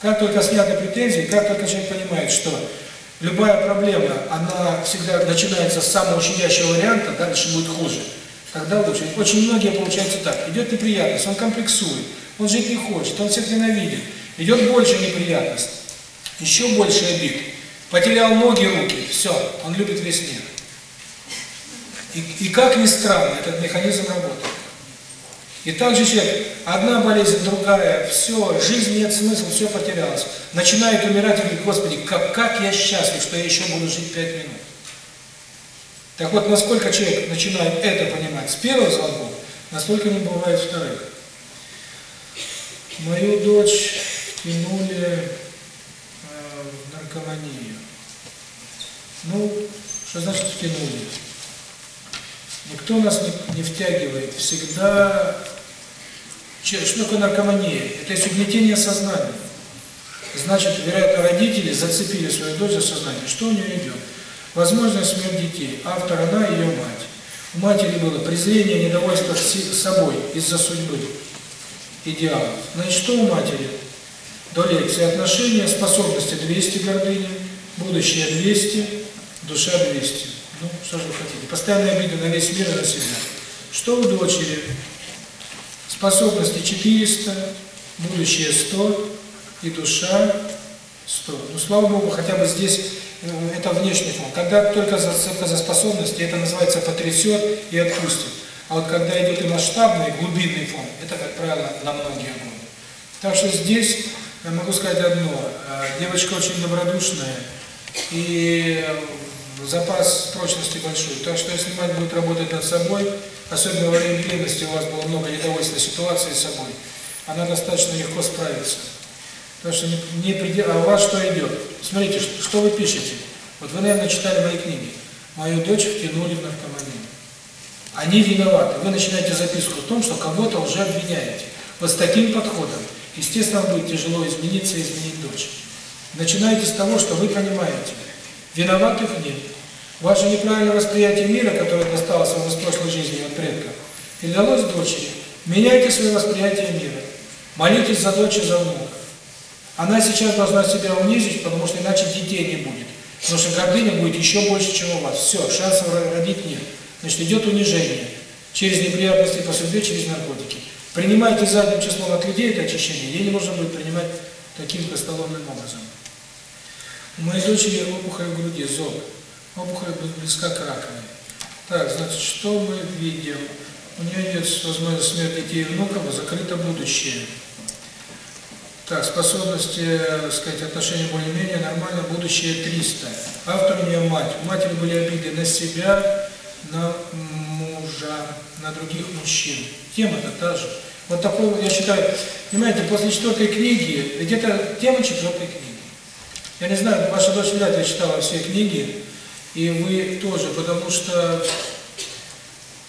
Как только сняты претензии, как только человек понимает, что любая проблема, она всегда начинается с самого щадящего варианта, дальше будет хуже. Тогда лучше. Очень многие получается так. Идет неприятность, он комплексует, он жить не хочет, он всех ненавидит. Идет больше неприятность, еще больше обид. Потерял ноги, руки, все, он любит весь мир. И, и как ни странно, этот механизм работает. И так же человек, одна болезнь, другая, все, жизнь нет смысла, все потерялось. Начинает умирать и говорит, Господи, как, как я счастлив, что я еще буду жить пять минут. Так вот, насколько человек начинает это понимать с первого звонков, настолько не бывает вторых. Мою дочь тянули э, в наркоманию. Ну, что значит втянули? Никто нас не, не втягивает. Всегда... Что ну, такое наркомания? Это есть угнетение сознания. Значит, вероятно, родители зацепили свою дозу сознание. Что у нее идет? Возможно, смерть детей. Автор она и ее мать. У матери было презрение, недовольство собой из-за судьбы, идеалов. Значит, что у матери? До лекции отношения, способности 200 гордыни, будущее 200, душа 200. Ну, что же вы хотите? Постоянные обиды на весь мир и на себя. Что у дочери? Способности 400, будущее 100 и душа 100. Ну, слава Богу, хотя бы здесь э, ну, э, ну, это внешний фон. Когда только зацепка за способности, это называется потрясет и отпустит. А вот когда идет и масштабный, глубинный фон, это, как правило, на многие годы. Так что здесь я могу сказать одно. Девочка очень добродушная. И запас прочности большой. Так что если мать будет работать над собой, особенно во время беременности у вас было много недовольственной ситуации с собой, она достаточно легко справится. Так что не, не. А у вас что идет? Смотрите, что, что вы пишете. Вот вы, наверное, читали мои книги. Мою дочь втянули в наркоманию. Они виноваты. Вы начинаете записку в том, что кого-то уже обвиняете. Вот с таким подходом, естественно, будет тяжело измениться и изменить дочь. Начинайте с того, что вы понимаете – Виноватых нет. Ваше неправильное восприятие мира, которое досталось вам из прошлой жизни от предков, передалось дочери. Меняйте свое восприятие мира. Молитесь за дочь и за внука. Она сейчас должна себя унизить, потому что иначе детей не будет. Потому что гордыня будет еще больше, чем у вас. Все, шансов родить нет. Значит, идет унижение. Через неприятности по судьбе, через наркотики. Принимайте задним числом от людей это очищение. Ей не нужно будет принимать таким костоломным образом. У моей дочери опухоль груди зоба, опухоль близка к раковине. Так, значит, что мы видим? У нее нет возможности смерти детей и внуков, закрыто будущее. Так, способности, так сказать, отношения более-менее нормально, будущее 300. Автор у нее мать. У матери были обиды на себя, на мужа, на других мужчин. Тема-то та же. Вот такой, я считаю, понимаете, после четвертой книги, ведь это тема четвертой книги. Я не знаю, ваша дочь вряд ли читала все книги, и вы тоже, потому что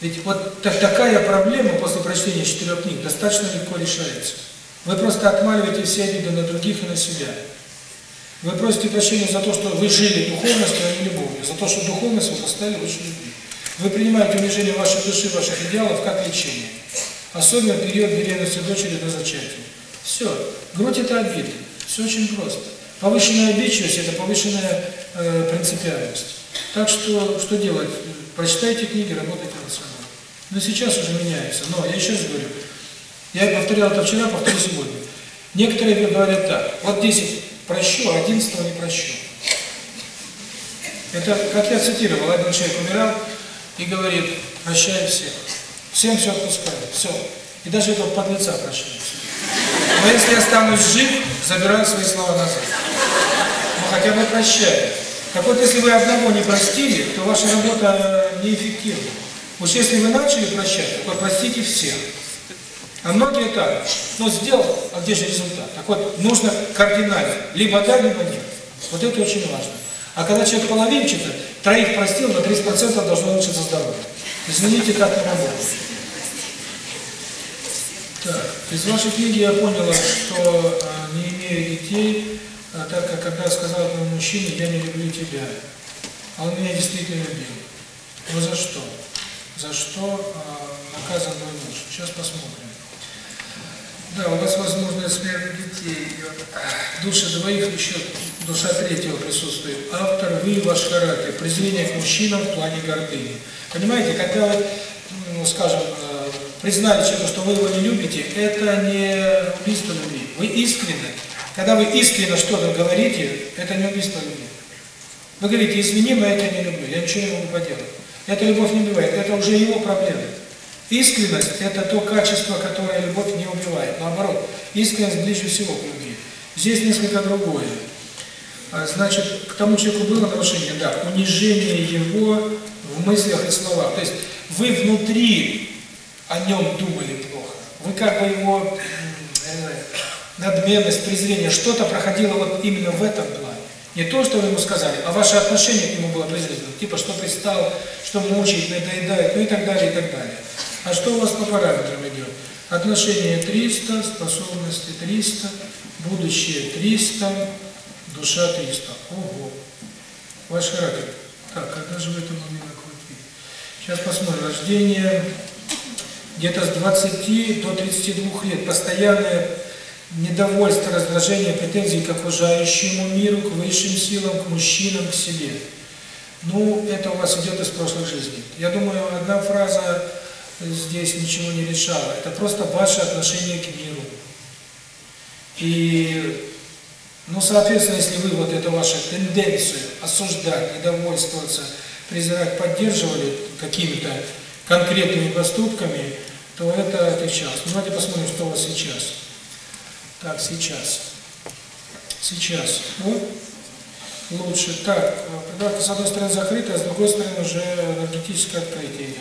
ведь вот так, такая проблема после прочтения четырех книг достаточно легко решается. Вы просто отмаливаете все обиды на других и на себя. Вы просите прощения за то, что вы жили духовностью, а не любовью, за то, что духовность вы поставили лучше любви. Вы принимаете унижение вашей души, ваших идеалов как лечение. Особенно в период беременности дочери до зачатия. Все. Грудь – это обиды. Все очень просто повышенная обидчивость, – это повышенная э, принципиальность. Так что, что делать? Прочитайте книги, работайте над собой. Но сейчас уже меняется. Но я сейчас говорю, я повторял это вчера, повторю сегодня. Некоторые говорят так, вот 10 прощу, а 11 не прощу. Это, как я цитировал, один человек умирал и говорит, прощаю всех. Всем все отпускаю, все. И даже этого подлеца прощаю все. Но если я останусь жив, забираю свои слова назад. Ну хотя бы прощаю. Так вот, если вы одного не простили, то ваша работа э, неэффективна. Уж если вы начали прощать, то простите всех. А многие так, Но сделал, а где же результат? Так вот, нужно кардинально, либо да, либо нет. Вот это очень важно. А когда человек половинчатый, троих простил, на 30% должно улучшиться здоровье. Извините, так не работает. Из вашей книги я поняла, что а, не имея детей, а, так как когда сказал этому мужчине, я не люблю тебя, а он меня действительно любил. Но за что? За что а, наказан мой муж? Сейчас посмотрим. Да, у вас возможность смерть детей. Души двоих еще, душа третьего присутствует. Автор, вы, ваш характер, презрение к мужчинам в плане гордыни. Понимаете, когда, ну, скажем, признаете, что вы его не любите, это не убийство любви. Вы искренне. Когда вы искренне что-то говорите, это не убийство любви. Вы говорите, извини, но я тебя не люблю, я ничего не могу поделать. Это любовь не убивает, это уже его проблема. Искренность – это то качество, которое любовь не убивает. Наоборот, искренность ближе всего к любви. Здесь несколько другое. А, значит, к тому человеку было нарушение, да, унижение его в мыслях и словах. То есть вы внутри о нем думали плохо. Вы как бы его э, надменность, презрение, что-то проходило вот именно в этом плане. Не то, что вы ему сказали, а ваше отношение к нему было презрительно. Типа, что пристал, что мучает, надоедает, ну и так далее, и так далее. А что у вас по параметрам идет? Отношение 300, способности 300, будущее 300, душа 300. Ого! Ваш характер. Так, когда же в этом момент Сейчас посмотрим. Рождение где-то с 20 до 32 лет, постоянное недовольство, раздражение, претензии к окружающему миру, к высшим силам, к мужчинам, к себе. Ну, это у вас идет из прошлой жизни. Я думаю, одна фраза здесь ничего не решала. Это просто ваше отношение к миру. И, ну, соответственно, если вы вот эту вашу тенденцию осуждать, недовольствоваться, презирать, поддерживали какими-то конкретными поступками, то это сейчас. Ну, давайте посмотрим, что у вас сейчас. Так, сейчас. Сейчас. Ну, лучше. Так, придавка с одной стороны закрыта, а с другой стороны уже энергетическое открытие идет.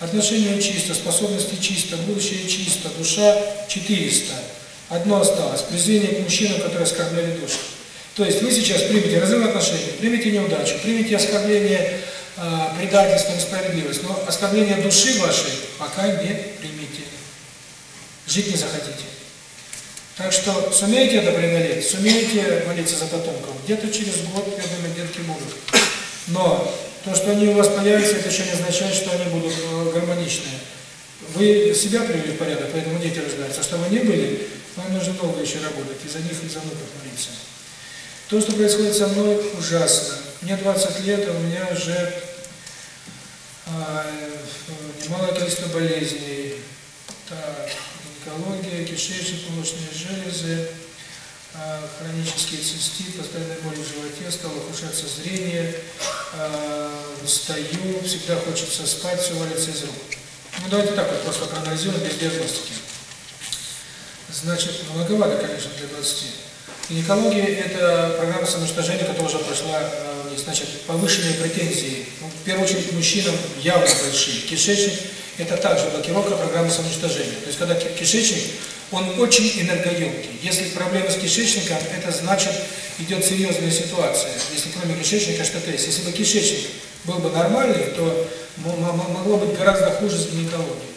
Отношения чисто, способности чисто, будущее чисто, душа 400. Одно осталось. Презрение к мужчинам, которые оскорбляли душу. То есть вы сейчас примете разрыв отношений, примите неудачу, примите оскорбление предательством справедливость, но оскорбление души вашей пока не примите. Жить не захотите. Так что сумеете это преодолеть, сумеете молиться за потомков. Где-то через год, я думаю, детки будут. Но то, что они у вас появятся, это еще не означает, что они будут гармоничные. Вы себя привели в порядок, поэтому дети рождаются. Чтобы не были, вам нужно долго еще работать, и за них, и за внуков молиться. То, что происходит со мной, ужасно. Мне 20 лет, а у меня уже а, немалое количество болезней. Так, онкология, кишечно-полочные железы, а, хронические цистит, постоянные боли в животе, стало ухудшаться зрение, а, стою, всегда хочется спать, все валится из рук. Ну давайте так вот просто проанализируем без диагностики. Значит, многовато, конечно, для 20. Гинекология – это программа самоуничтожения, которая уже прошла а, значит, повышенные претензии, ну, в первую очередь, мужчинам явно большие. Кишечник – это также блокировка программы самоуничтожения. То есть, когда кишечник, он очень энергоемкий. Если проблема с кишечником, это значит, идет серьезная ситуация. Если кроме кишечника что-то есть. Если бы кишечник был бы нормальный, то могло быть гораздо хуже с гинекологией.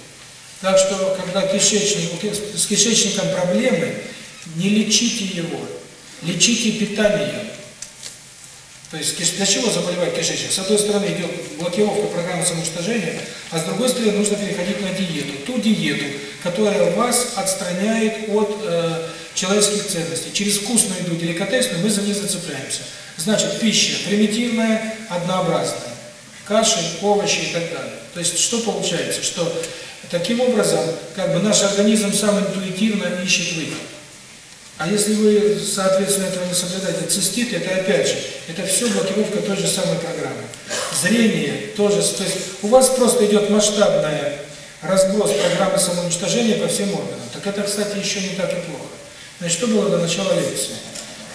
Так что, когда кишечник, с кишечником проблемы, не лечите его, лечите питание. То есть для чего заболевает кишечник? С одной стороны идет блокировка программы самоуничтожения, а с другой стороны нужно переходить на диету. Ту диету, которая вас отстраняет от э, человеческих ценностей. Через вкусную еду, деликатесную мы за ней зацепляемся. Значит, пища примитивная, однообразная. Каши, овощи и так далее. То есть что получается? Что таким образом как бы наш организм сам интуитивно ищет выход. А если вы, соответственно, этого не соблюдаете, цистит, это опять же, это все блокировка той же самой программы. Зрение тоже, то есть у вас просто идет масштабная разброс программы самоуничтожения по всем органам. Так это, кстати, еще не так и плохо. Значит, что было до начала лекции?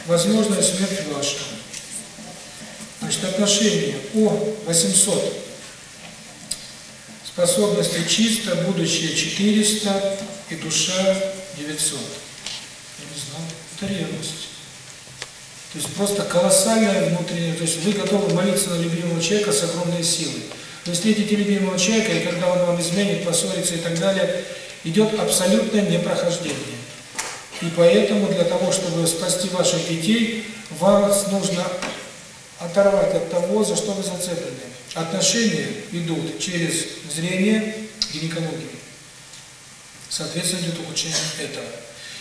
Возможная смерть ваша. Значит, отношение О800 способности чисто, будущее 400 и душа 900 тарелость. То есть просто колоссальная внутренняя, то есть вы готовы молиться на любимого человека с огромной силой. Вы встретите любимого человека, и когда он вам изменит, поссорится и так далее, идет абсолютное непрохождение. И поэтому для того, чтобы спасти ваших детей, вас нужно оторвать от того, за что вы зацеплены. Отношения идут через зрение, гинекологию. Соответственно, идет улучшение этого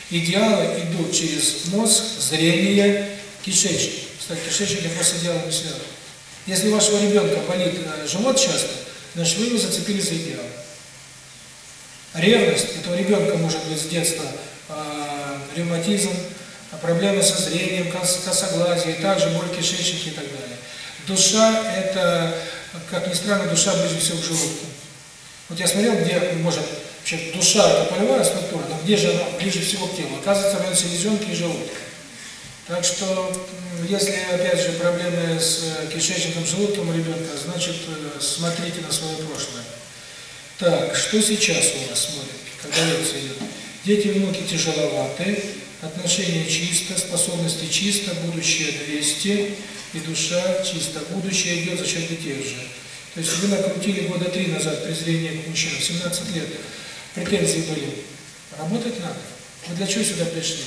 идеалы, идут через мозг, зрение, кишечник. Кстати, кишечник я просто идеалом не связан. Если у вашего ребенка болит живот часто, значит вы его зацепили за идеал. Ревность этого ребенка может быть с детства э, ревматизм, проблемы со зрением, косоглазие, также боль кишечника и так далее. Душа – это, как ни странно, душа ближе всего к желудку. Вот я смотрел, где, может, Значит, душа – это полевая структура, но где же она ближе всего к телу? Оказывается, в районе селезенки и желудка. Так что, если, опять же, проблемы с кишечником, желудком у ребенка, значит, смотрите на свое прошлое. Так, что сейчас у нас смотрит, когда лекция идет? Дети и внуки тяжеловаты, отношения чисто, способности чисто, будущее 200, и душа чисто. Будущее идет за счет детей уже. То есть вы накрутили года три назад презрение к мужчинам, 17 лет претензии были, работать надо. Мы для чего сюда пришли?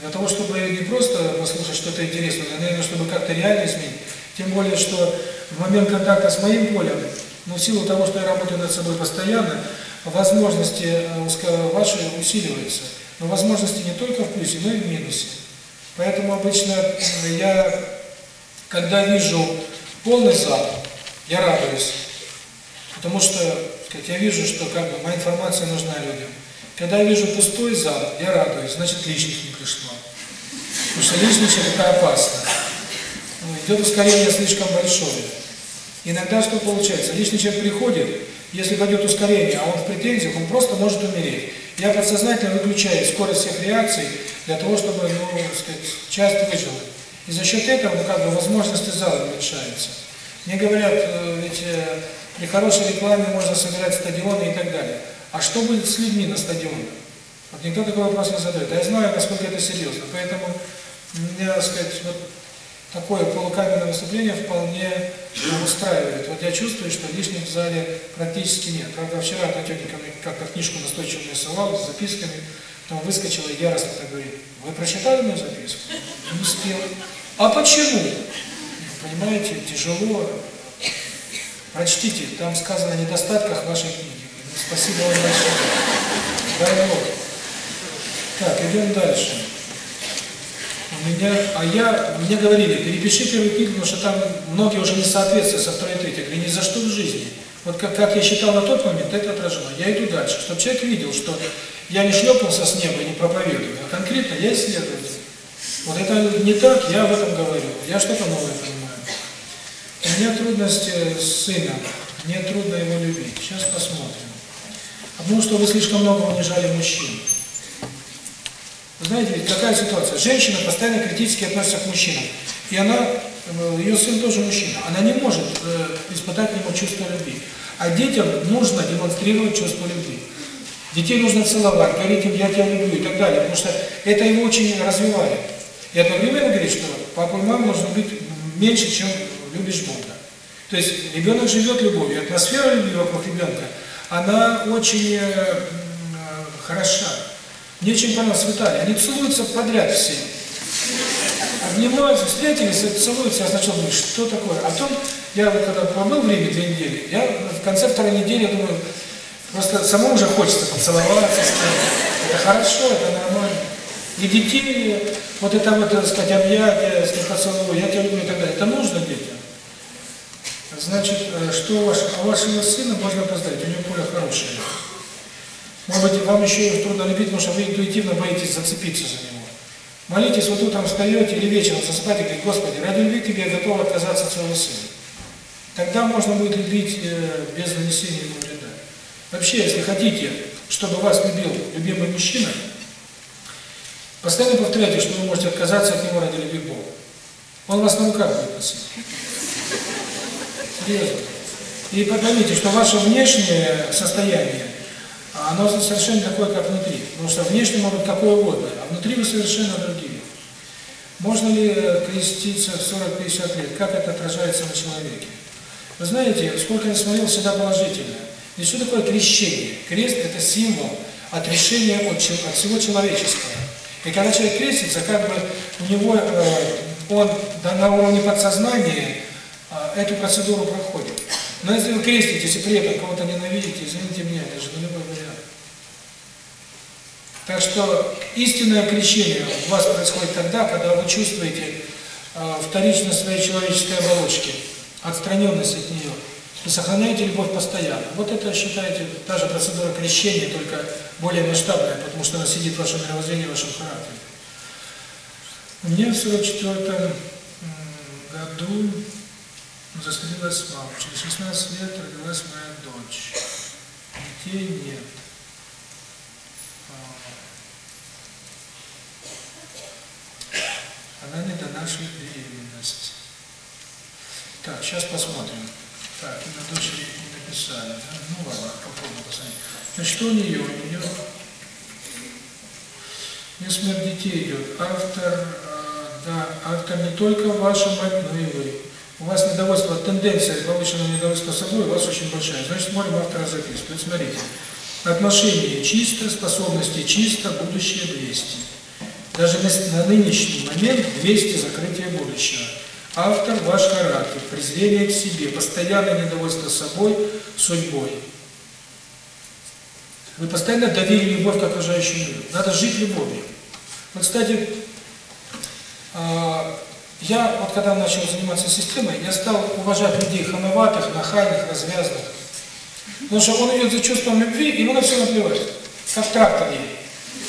Для того, чтобы не просто послушать что-то интересное, но, наверное, чтобы как-то реально изменить. Тем более, что в момент контакта с моим полем, но в силу того, что я работаю над собой постоянно, возможности э, ваши усиливаются. Но возможности не только в плюсе, но и в минусе. Поэтому обычно э, я, когда вижу полный зал, я радуюсь. Потому что как я вижу, что как бы моя информация нужна людям. Когда я вижу пустой зал, я радуюсь, значит лишних не пришло. Потому что лишничать это опасно. Ну, идет ускорение слишком большое. Иногда что получается? Лишний человек приходит, если пойдет ускорение, а он в претензиях, он просто может умереть. Я подсознательно выключаю скорость всех реакций для того, чтобы, ну, сказать, часто выжил. И за счет этого, ну, как бы, возможности зала уменьшаются. Мне говорят, ведь при хорошей рекламе можно собирать стадионы и так далее. А что будет с людьми на стадионах? Вот никто такой вопрос не задает. А я знаю, насколько это серьезно. Поэтому, мне, так сказать, вот такое полукаменное выступление вполне устраивает. Вот я чувствую, что лишних в зале практически нет. Правда, вчера одна тетенька мне как-то книжку настойчиво рисовала с записками, там выскочила и яростно так говорит, вы прочитали мою записку? Не успел. А почему? Понимаете, тяжело. Прочтите, там сказано о недостатках вашей книги. Спасибо вам большое. Дай Бог. Так, идем дальше. У меня, а я, мне говорили, перепиши первую книгу, потому что там многие уже не соответствуют со второй и третьей. Говорю, ни за что в жизни. Вот как, как я считал на тот момент, это отражено. Я иду дальше, чтобы человек видел, что я не шлепнулся с неба и не проповедую, а конкретно я исследователь. Вот это не так, я в этом говорю. Я что-то новое понимаю. Мне трудности с сыном, мне трудно его любить. Сейчас посмотрим. Потому что вы слишком много унижали мужчин. Знаете, ведь какая ситуация? Женщина постоянно критически относится к мужчинам. И она, э, ее сын тоже мужчина, она не может э, испытать к нему чувство любви. А детям нужно демонстрировать чувство любви. Детей нужно целовать, говорить им «я тебя люблю» и так далее, потому что это его очень развивает. И одновременно говорит, что папу и маму нужно быть меньше, чем любишь Бога. То есть ребенок живет любовью, атмосфера любви вокруг ребенка, она очень хороша. Мне очень понравилось в Италии, они целуются подряд все. Обнимаются, встретились, целуются, я сначала думаю, что такое. А потом, я вот когда пробыл время две недели, я в конце второй недели я думаю, просто самому уже хочется поцеловаться, это хорошо, это нормально. И детей, вот это вот, так сказать, объятия, поцелуй, я тебя люблю и так далее, это нужно детям. Значит, э, что ваш, о вашего сына можно поздравить, у него поле хорошее. Может быть, вам еще его трудно любить, потому что вы интуитивно боитесь зацепиться за него. Молитесь, вот утром встаете или вечером засыпаете, говорите, Господи, ради любви тебе я готов отказаться от своего сына. Тогда можно будет любить э, без нанесения ему вреда. Вообще, если хотите, чтобы вас любил любимый мужчина, постоянно повторяйте, что вы можете отказаться от него ради любви к Богу. Он вас на руках будет носить. И поймите, что ваше внешнее состояние, оно совершенно такое, как внутри. Потому что внешне может какое угодно, а внутри вы совершенно другие. Можно ли креститься в 40-50 лет? Как это отражается на человеке? Вы знаете, сколько я смотрел, всегда положительно. И что такое крещение? Крест – это символ отрешения от, от всего человеческого. И когда человек крестится, как бы у него, он на уровне подсознания – а, эту процедуру проходит. Но ну, если вы креститесь и при этом кого-то ненавидите, извините меня, это же не любой вариант. Так что истинное крещение у вас происходит тогда, когда вы чувствуете э, вторичность своей человеческой оболочки, отстраненность от нее, и сохраняете любовь постоянно. Вот это, считаете, та же процедура крещения, только более масштабная, потому что она сидит в вашем мировоззрении, в вашем характере. Мне в 44 году за Засмеялась мама. Через 16 лет родилась моя дочь. Детей нет. Она не до нашей беременности. Так, сейчас посмотрим. Так, на дочери не написали. Да? Ну ладно, попробуем посмотреть. Значит, у нее, у нее не смерть детей идет. Автор, э, да, автор не только ваша мать, но и вы. У вас недовольство, тенденция к повышенному недовольству собой у вас очень большая. Значит, можем автора записку. Вот смотрите. Отношения чисто, способности чисто, будущее 200. Даже на нынешний момент 200 закрытия будущего. Автор – ваш характер, презрение к себе, постоянное недовольство собой, судьбой. Вы постоянно давили любовь к окружающему миру. Надо жить любовью. Вот, кстати, а, я, вот когда начал заниматься системой, я стал уважать людей хамоватых, нахальных, развязных. Потому что он идет за чувством любви, ему на все наплевать, как трактор ей.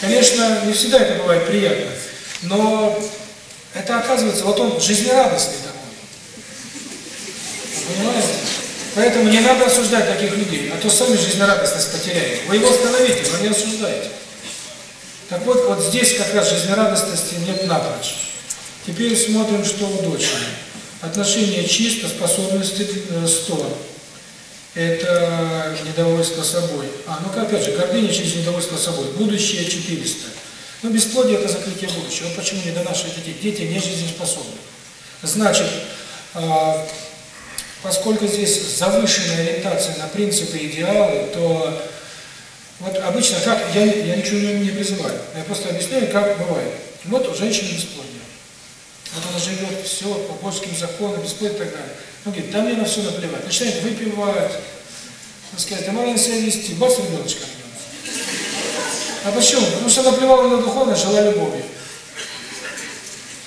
Конечно, не всегда это бывает приятно, но это оказывается, вот он жизнерадостный такой. Понимаете? Поэтому не надо осуждать таких людей, а то сами жизнерадостность потеряете. Вы его остановите, но не осуждаете. Так вот, вот здесь как раз жизнерадостности нет напрочь. Теперь смотрим, что у дочери. Отношение чисто, способности 100. Э, это недовольство собой. А, ну-ка, опять же, гордыня через недовольство собой. Будущее 400. Но ну, бесплодие – это закрытие будущего. Почему не до наших детей? Дети не жизнеспособны. Значит, э, поскольку здесь завышенная ориентация на принципы и идеалы, то вот обычно как, я, я ничего не призываю, я просто объясняю, как бывает. Вот у женщины бесплодие. Она живет все по Божьим законам, бесплодие и так далее. Он говорит, да мне на все наплевать. Начинает выпивать. Он сказать, а можно себя вести? Бац, ребеночка. А почему? Потому что наплевала на духовное, жила любовью.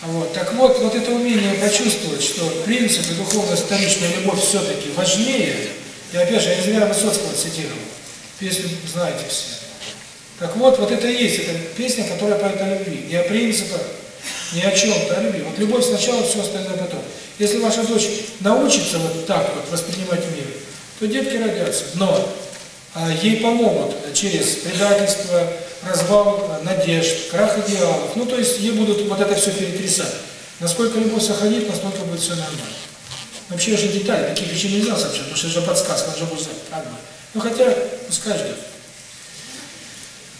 Вот. Так вот, вот это умение почувствовать, что принципы духовная вторичная любовь все-таки важнее. И опять же, я Инженера Высоцкого цитировал, песню знаете все. Так вот, вот это и есть, это песня, которая поет о любви, и о принципах, ни о чем-то, любви. Вот любовь сначала, все остальное потом. Если ваша дочь научится вот так вот воспринимать мир, то детки родятся. Но а, ей помогут через предательство, развал надежд, крах идеалов. Ну, то есть ей будут вот это все перетрясать. Насколько любовь сохранит, насколько будет все нормально. Вообще же детали, такие вещи нельзя сообщать, потому что это же подсказка, она же будет знать, правильно? Ну, хотя, пускай ждет.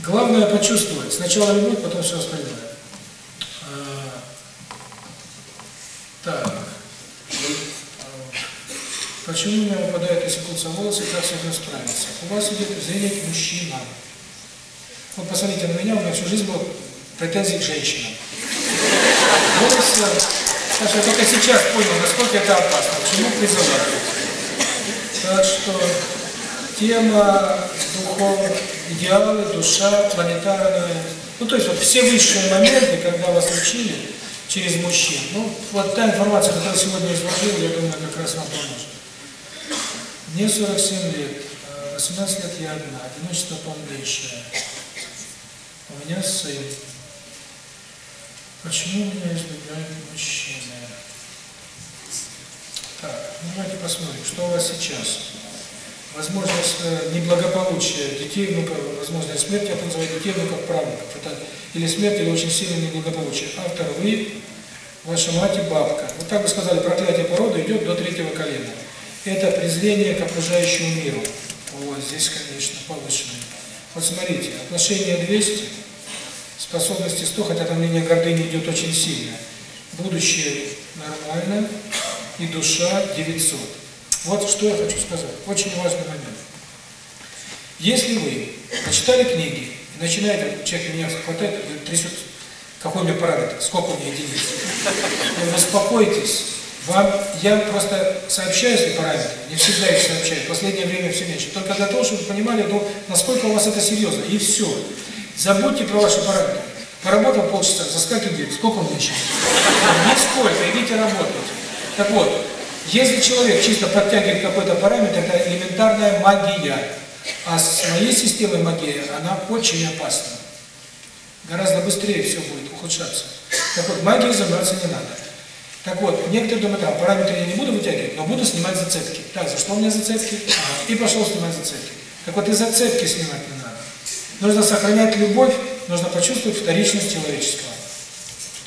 Главное почувствовать. Сначала любовь, потом все остальное. Так. Почему у меня выпадает, если кутся волосы, как с этим справиться? У вас идет зрелик мужчина. Вот посмотрите на меня, у меня всю жизнь был претензий к женщинам. Волосы... Так что я только сейчас понял, насколько это опасно, к чему призываю. Так что тема духов, идеалы, душа, планетарная. Ну, то есть вот все высшие моменты, когда вас учили, через мужчин. Ну, вот та информация, которую сегодня изложил, я думаю, как раз вам поможет. Мне 47 лет, 18 лет я одна, одиночество полнейшее. У меня сын. Почему меня избегают мужчины? Так, ну давайте посмотрим, что у вас сейчас возможность э, неблагополучия детей, ну, как, возможность смерти, а это называют детей, ну, как правнуков. Это или смерть, или очень сильное неблагополучие. Автор вы, ваша мать и бабка. Вот так бы сказали, проклятие породы идет до третьего колена. Это презрение к окружающему миру. Вот здесь, конечно, повышенное. Вот смотрите, отношение 200, способности 100, хотя там линия гордыни идет очень сильно. Будущее нормально, и душа 900. Вот что я хочу сказать. Очень важный момент. Если вы прочитали книги и начинаете, человек меня хватает, трясет какой у меня параметр, сколько у меня единиц, успокойтесь. Вам, я просто сообщаю эти параметры, не всегда их сообщаю, в последнее время все меньше. Только для того, чтобы вы понимали, ну, насколько у вас это серьезно, и все. Забудьте про ваши параметры. Поработал полчаса, заскакивает дверь, сколько у меня сейчас? Нисколько, идите работать. Так вот, если человек чисто подтягивает какой-то параметр, это элементарная магия. А с моей системой магии она очень опасна. Гораздо быстрее все будет ухудшаться. Так вот, магией забраться не надо. Так вот, некоторые думают, а параметры я не буду вытягивать, но буду снимать зацепки. Так, за что у меня зацепки? И пошел снимать зацепки. Так вот, и зацепки снимать не надо. Нужно сохранять любовь, нужно почувствовать вторичность человеческого.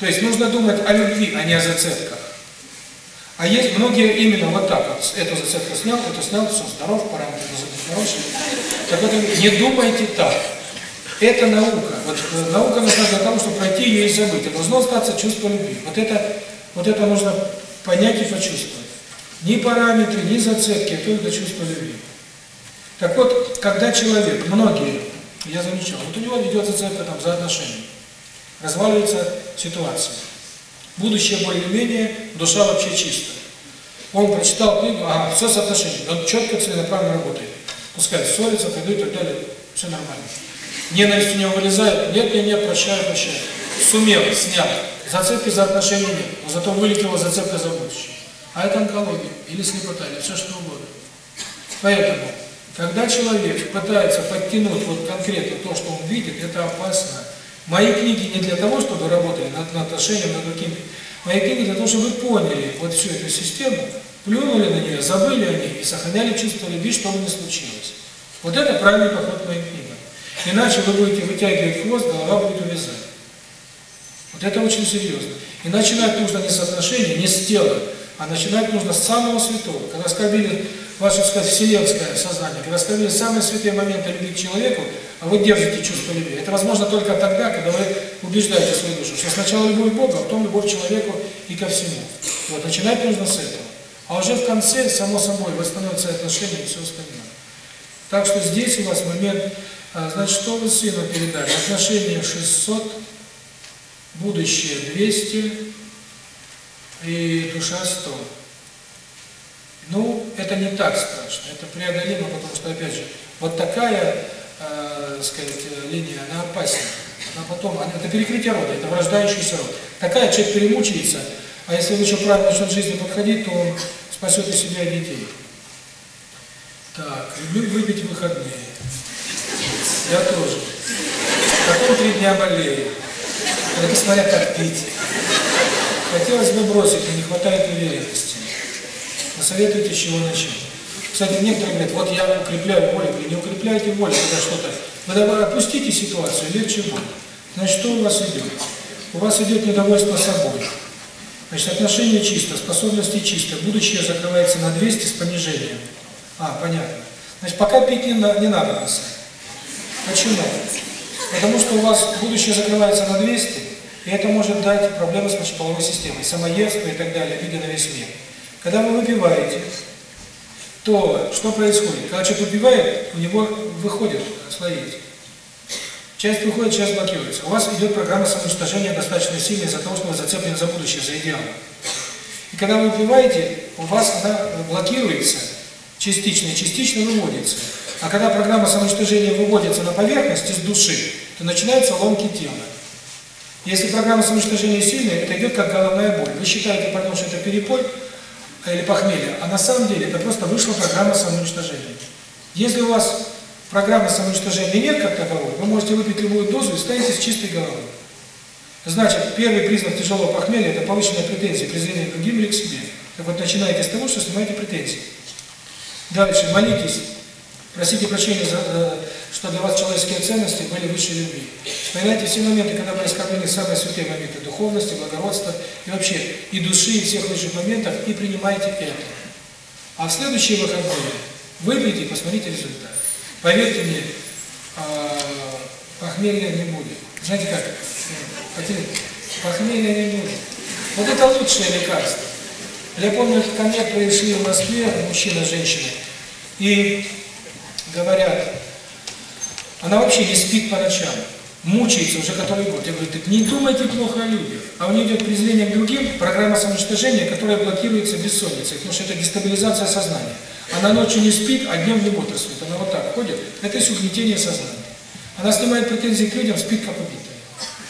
То есть нужно думать о любви, а не о зацепках. А есть многие именно вот так вот. это зацепка снял, это снял, все, здоров, параметры хороший. Так вот, не думайте так. Это наука. Вот наука нужна для того, чтобы пройти ее и забыть. И должно остаться чувство любви. Вот это, вот это нужно понять и почувствовать. Ни параметры, ни зацепки, а только чувство любви. Так вот, когда человек, многие, я замечал, вот у него идет зацепка там за отношения, разваливается ситуация будущее более-менее, душа вообще чистая. Он прочитал книгу, ага, все соотношение, он четко целенаправленно работает. Пускай ссорится, приду, и так далее, все нормально. Ненависть у него вылезает, нет, я нет, прощаю, прощаю. Сумел, снял. Зацепки за отношения нет, но зато вылетела зацепка за будущее. А это онкология, или слепота, или все что угодно. Поэтому, когда человек пытается подтянуть вот конкретно то, что он видит, это опасно. Мои книги не для того, чтобы работали над, над отношениями, над другими. Мои книги для того, чтобы вы поняли вот всю эту систему, плюнули на нее, забыли о ней и сохраняли чувство любви, что бы ни случилось. Вот это правильный подход моей книги. Иначе вы будете вытягивать хвост, голова будет увязать. Вот это очень серьезно. И начинать нужно не с отношений, не с тела, а начинать нужно с самого святого. Когда оскорбили вас сказать, вселенское сознание, когда раскрыли самые святые моменты любви к человеку, а вы держите чувство любви. Это возможно только тогда, когда вы убеждаете свою душу, что сначала любовь Бога, потом любовь к человеку и ко всему. Вот, начинать нужно с этого. А уже в конце, само собой, восстановится отношение и все остальное. Так что здесь у вас момент, а, значит, что вы сыну передали? Отношения 600, будущее 200 и душа 100. Ну, это не так страшно, это преодолимо, потому что, опять же, вот такая, э, сказать, линия, она опасна. Она потом, это перекрытие рода, это врождающийся род. Такая человек перемучается, а если он еще правильно начнет жизни подходить, то он спасет и себя, и детей. Так, люблю выпить выходные. Я тоже. Потом три дня болею. Это смотря как пить. Хотелось бы бросить, но не хватает уверенности. Посоветуйте чего начать. Кстати, некоторые говорят, вот я укрепляю волю, вы не укрепляйте волю, это что-то. Вы давай опустите ситуацию, легче будет. Значит, что у вас идет? У вас идет недовольство собой. Значит, отношение чисто, способности чисто, будущее закрывается на 200 с понижением. А, понятно. Значит, пока пить не, не надо на. Почему? Потому что у вас будущее закрывается на 200, и это может дать проблемы с мочеполовой системой, самоедство и так далее, виды на весь мир. Когда вы выпиваете, то что происходит? Когда человек выпивает, у него выходит словить. Часть выходит, часть блокируется. У вас идет программа самоуничтожения достаточно сильная из-за того, что вы зацеплены за будущее, за идеал. И когда вы выпиваете, у вас она блокируется частично, частично выводится. А когда программа самоуничтожения выводится на поверхность из души, то начинаются ломки тела. Если программа самоуничтожения сильная, это идет как головная боль. Вы считаете, потому что это перепой, или похмелья, а на самом деле это просто вышла программа самоуничтожения. Если у вас программы самоуничтожения нет как таковой, вы можете выпить любую дозу и станете с чистой головой. Значит, первый признак тяжелого похмелья – это повышенная претензия, презрение к другим или к себе. Так вот, начинаете с того, что снимаете претензии. Дальше, молитесь Просите прощения за э, что для вас человеческие ценности были выше любви. Вспоминайте все моменты, когда были оскорблены самые святые моменты духовности, благородства и вообще и души, и всех лучших моментов, и принимайте это. А в следующие выходные выпейте и посмотрите результат. Поверьте мне, а, похмелья не будет. Знаете как? Хотели? Похмелья не будет. Вот это лучшее лекарство. Я помню, ко мне пришли в Москве мужчина, женщина, и говорят, она вообще не спит по ночам, мучается уже который год. Я говорю, так не думайте плохо о людях. А у нее идет презрение к другим, программа самоуничтожения, которая блокируется бессонницей, потому что это дестабилизация сознания. Она ночью не спит, а днем не бодрствует. Она вот так ходит. Это есть угнетение сознания. Она снимает претензии к людям, спит как убитая.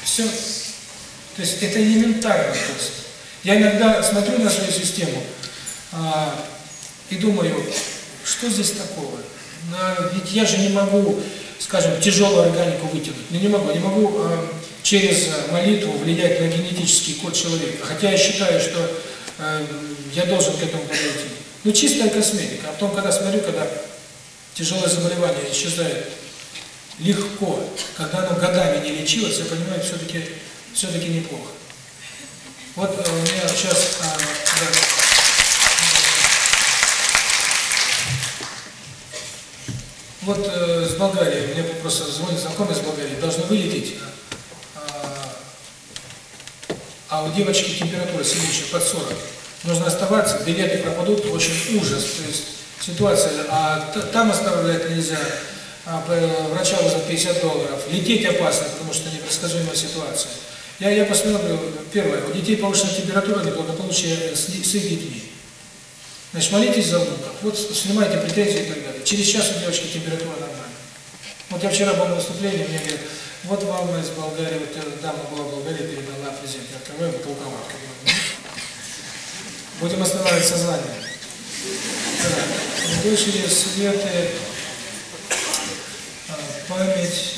Все. То есть это элементарно просто. Я иногда смотрю на свою систему а, и думаю, что здесь такого? ведь я же не могу, скажем, тяжелую органику вытянуть. но не могу, не могу э, через молитву влиять на генетический код человека. Хотя я считаю, что э, я должен к этому подойти. Ну чистая косметика. А потом, когда смотрю, когда тяжелое заболевание исчезает легко, когда оно годами не лечилось, я понимаю, все-таки все-таки неплохо. Вот э, у меня сейчас... Э, да. Вот э, с Болгарии, мне просто звонит знакомый с Болгарии, должно вылететь. А, э, а у девочки температура сильнейшая, под 40. Нужно оставаться, билеты пропадут, очень ужас. То есть ситуация, а там оставлять нельзя, а, врача за 50 долларов. Лететь опасно, потому что непредсказуемая ситуация. Я, я посмотрел, первое, у детей повышенная температура, неблагополучие с, с их детьми. Значит, молитесь за Бога. Вот снимайте претензии и так далее. Через час у девочки температура нормальная. Вот я вчера был на выступлении, мне говорят, вот вам из Болгарии, вот эта дама была в Болгарии, передала презент. Я открываю, бутылковатка. Будем останавливать сознание. Да. Вышли светы, память.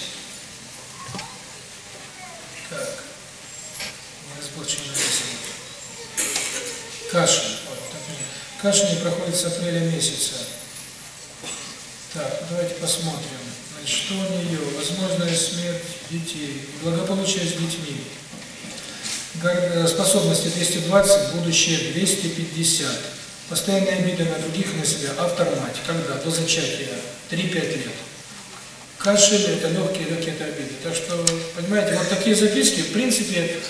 Так. Не разборчиво написано. Кашель. Каша не проходит с апреля месяца. Так, давайте посмотрим. Значит, что у нее? Возможная смерть детей, благополучие с детьми, э, способности 220, будущее 250, постоянная обида на других, на себя, автор мать, когда, до зачатия, 3-5 лет. Кашель – это легкие какие-то обиды. Так что, понимаете, вот такие записки, в принципе,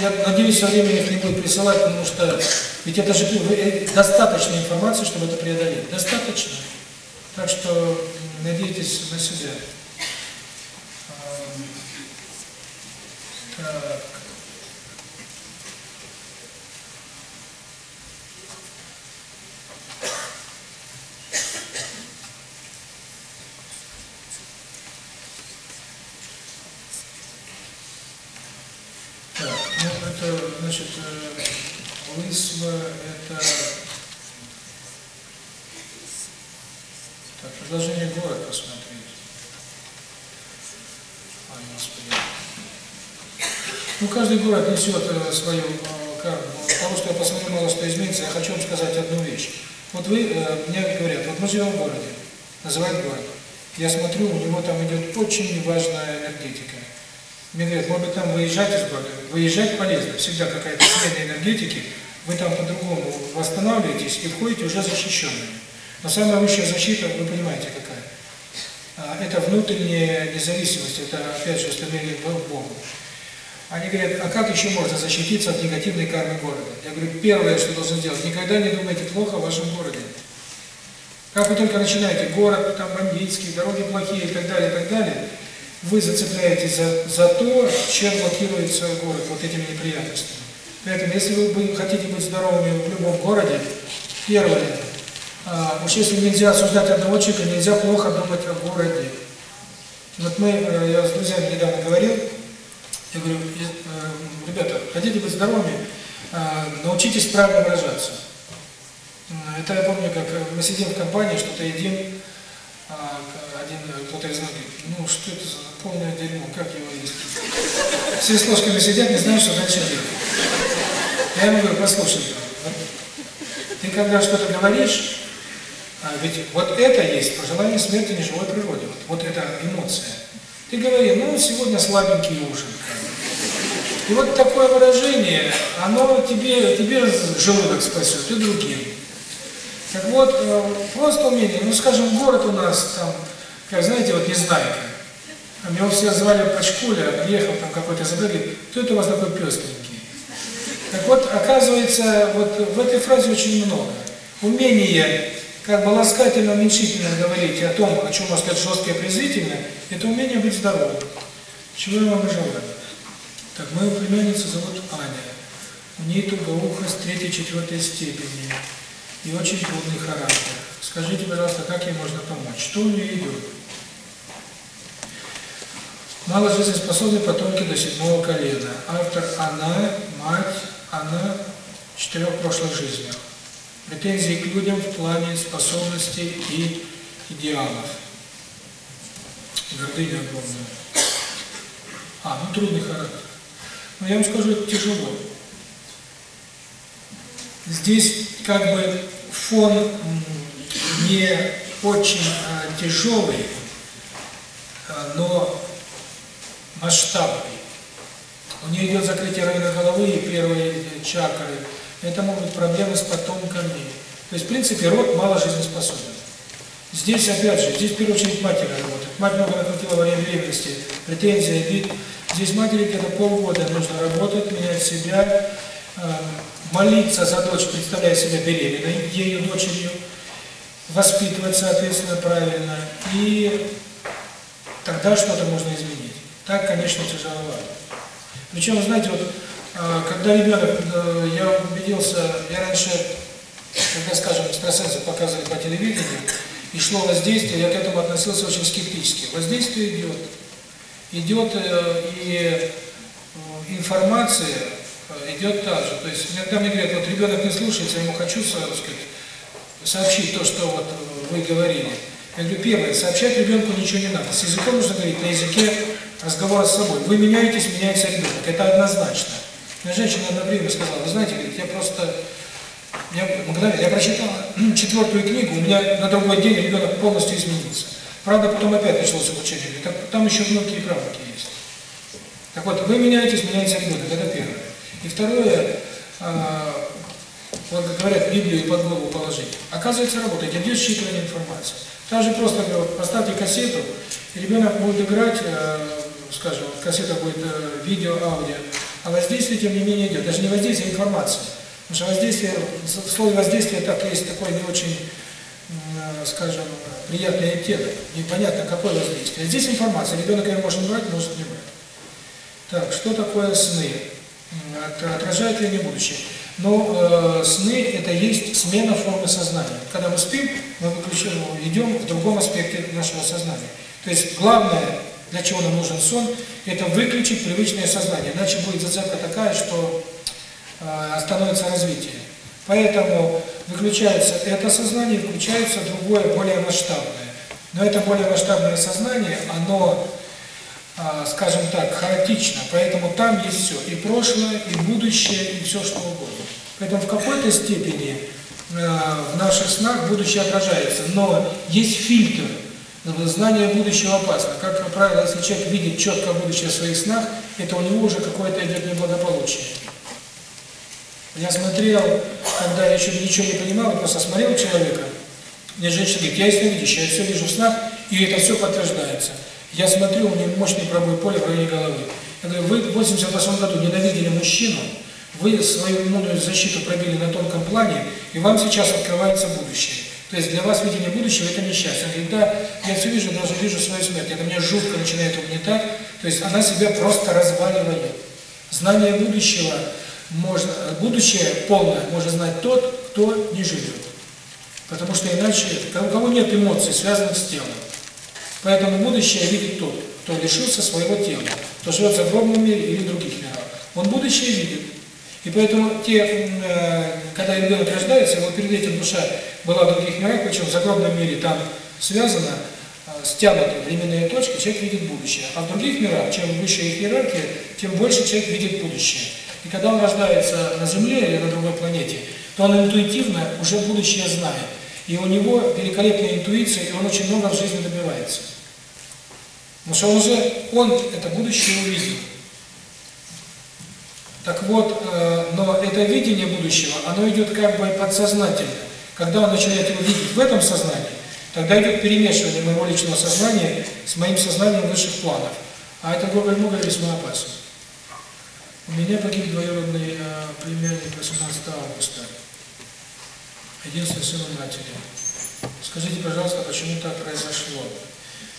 я надеюсь, со временем их не будет присылать, потому что ведь это же э, достаточно информации, чтобы это преодолеть. Достаточно. Так что надейтесь на себя. Эм, так. Ну, каждый город несет свою карту. Потому что я посмотрел, мало что изменится, я хочу вам сказать одну вещь. Вот вы, мне говорят, вот мы живем в городе, называют город. Я смотрю, у него там идет очень важная энергетика. Мне говорят, может быть, там выезжать из города. Выезжать полезно, всегда какая-то смена энергетики. Вы там по-другому восстанавливаетесь и входите уже защищенными. Но самая высшая защита, вы понимаете, какая это внутренняя независимость, это опять же стремление к Богу. Они говорят, а как еще можно защититься от негативной кармы города? Я говорю, первое, что должен сделать, никогда не думайте плохо о вашем городе. Как вы только начинаете, город, там бандитский, дороги плохие и так далее, и так далее, вы зацепляетесь за, за то, чем блокируется город, вот этими неприятностями. Поэтому, если вы хотите быть здоровыми в любом городе, первое – а, уж если нельзя осуждать одного человека, нельзя плохо думать о городе. Вот мы, э, я с друзьями недавно говорил, я говорю, э, ребята, хотите быть здоровыми, а, научитесь правильно выражаться. Это я помню, как э, мы сидим в компании, что-то едим, а, один кто-то из нас говорит, ну что это за полное дерьмо, как его есть? Все с ложками сидят, не знают, что дальше делать. Я ему говорю, послушай, ты когда что-то говоришь, а ведь вот это есть пожелание смерти неживой природе. Вот, вот это эмоция. Ты говори, ну, сегодня слабенький ужин. И вот такое выражение, оно тебе, тебе желудок спасет и другим. Так вот, э, просто умение, ну, скажем, город у нас там, как знаете, вот Незнайка. А меня все звали Пачкуля, приехал там какой-то забыл, кто это у вас такой пестенький? Так вот, оказывается, вот в этой фразе очень много. Умение как была Скатина уменьшительно говорить о том, о чем можно сказать жестко и презрительно, это умение быть здоровым. Чего я вам желаю? Так, мою племянницу зовут Аня. У нее тугоухость третьей-четвертой степени и очень трудный характер. Скажите, пожалуйста, как ей можно помочь? Что у нее идет? Мало жизнеспособны потомки до седьмого колена. Автор она, мать, она четырех прошлых жизнях претензии к людям в плане способностей и идеалов. Гордыня огромная. А, ну трудный характер. Но я вам скажу, это тяжело. Здесь как бы фон не очень а, тяжелый, а, но масштабный. У нее идет закрытие района головы и первой чакры это могут быть проблемы с потомками. То есть, в принципе, род мало жизнеспособен. Здесь, опять же, здесь в первую очередь матери работает. Мать много накрутила во время беременности, претензии, обид. Здесь матери где-то полгода нужно работать, менять себя, э, молиться за дочь, представляя себя беременной, ею, дочерью, воспитывать, соответственно, правильно. И тогда что-то можно изменить. Так, конечно, тяжеловато. Причем, знаете, вот когда ребенок, я убедился, я раньше, когда, скажем, экстрасенсы показывали по телевидению, и шло воздействие, я к этому относился очень скептически. Воздействие идет. Идет и информация идет та. То есть иногда мне говорят, вот ребенок не слушается, я ему хочу сразу сказать, сообщить то, что вот вы говорили. Я говорю, первое, сообщать ребенку ничего не надо. С языком нужно говорить на языке разговора с собой. Вы меняетесь, меняется ребенок. Это однозначно. Мне женщина одно время сказала, вы знаете, говорит, я просто, я, мгновенно, я прочитала четвертую книгу, у меня на другой день ребенок полностью изменился. Правда, потом опять началось обучение, там, там еще внуки и правнуки есть. Так вот, вы меняетесь, меняется ребенок, это первое. И второе, э, вот как говорят, Библию под голову положить. Оказывается, работает, идет считывание информации. Также просто говорят, поставьте кассету, и ребенок будет играть, э, скажем, кассета будет э, видео, аудио, а воздействие, тем не менее, идет. Даже не воздействие, а информация. Потому что воздействие, слово воздействие так есть такой не очень, скажем, приятный тело. Непонятно, какое воздействие. Здесь информация. Ребенок ее может брать, может не брать. Так, что такое сны? Отражают ли они будущее? Но э, сны – это есть смена формы сознания. Когда мы спим, мы выключаем, идем в другом аспекте нашего сознания. То есть главное, для чего нам нужен сон – это выключить привычное сознание, иначе будет зацепка такая, что э, остановится развитие. Поэтому выключается это сознание, включается другое, более масштабное. Но это более масштабное сознание, оно, э, скажем так, хаотично, поэтому там есть все, и прошлое, и будущее, и все что угодно. Поэтому в какой-то степени э, в наших снах будущее отражается, но есть фильтр, но знание будущего опасно. Как правило, если человек видит четко будущее в своих снах, это у него уже какое-то идет неблагополучие. Я смотрел, когда я еще ничего не понимал, я просто смотрел человека, мне женщина говорит, я ясновидящая, я все вижу в снах, и это все подтверждается. Я смотрю, у него мощный пробой поля в районе головы. Я говорю, вы в 88 году ненавидели мужчину, вы свою иммунную защиту пробили на тонком плане, и вам сейчас открывается будущее. То есть для вас видение будущего – это несчастье. Он говорит, да, я все вижу, даже вижу свою смерть. Это меня жутко начинает угнетать. То есть она себя просто разваливает. Знание будущего можно, будущее полное можно знать тот, кто не живет. Потому что иначе, у кого нет эмоций, связанных с телом. Поэтому будущее видит тот, кто лишился своего тела, кто живет в загробном мире или других мирах. Он будущее видит. И поэтому те, э, когда ребенок рождается, его перед этим душа была в других мирах, причем в загробном мире там связано стянуты временные точки, человек видит будущее. А в других мирах, чем выше их иерархия, тем больше человек видит будущее. И когда он рождается на Земле или на другой планете, то он интуитивно уже будущее знает. И у него великолепная интуиция, и он очень много в жизни добивается. Но что уже, он это будущее увидел. Так вот, но это видение будущего, оно идет как бы подсознательно. Когда он начинает его видеть в этом сознании, тогда идет перемешивание моего личного сознания с моим сознанием высших планов. А это гоголь-моголь весьма опасно. У меня погиб двоюродный э, племянник 18 августа, единственный сын матери. Скажите, пожалуйста, почему так произошло?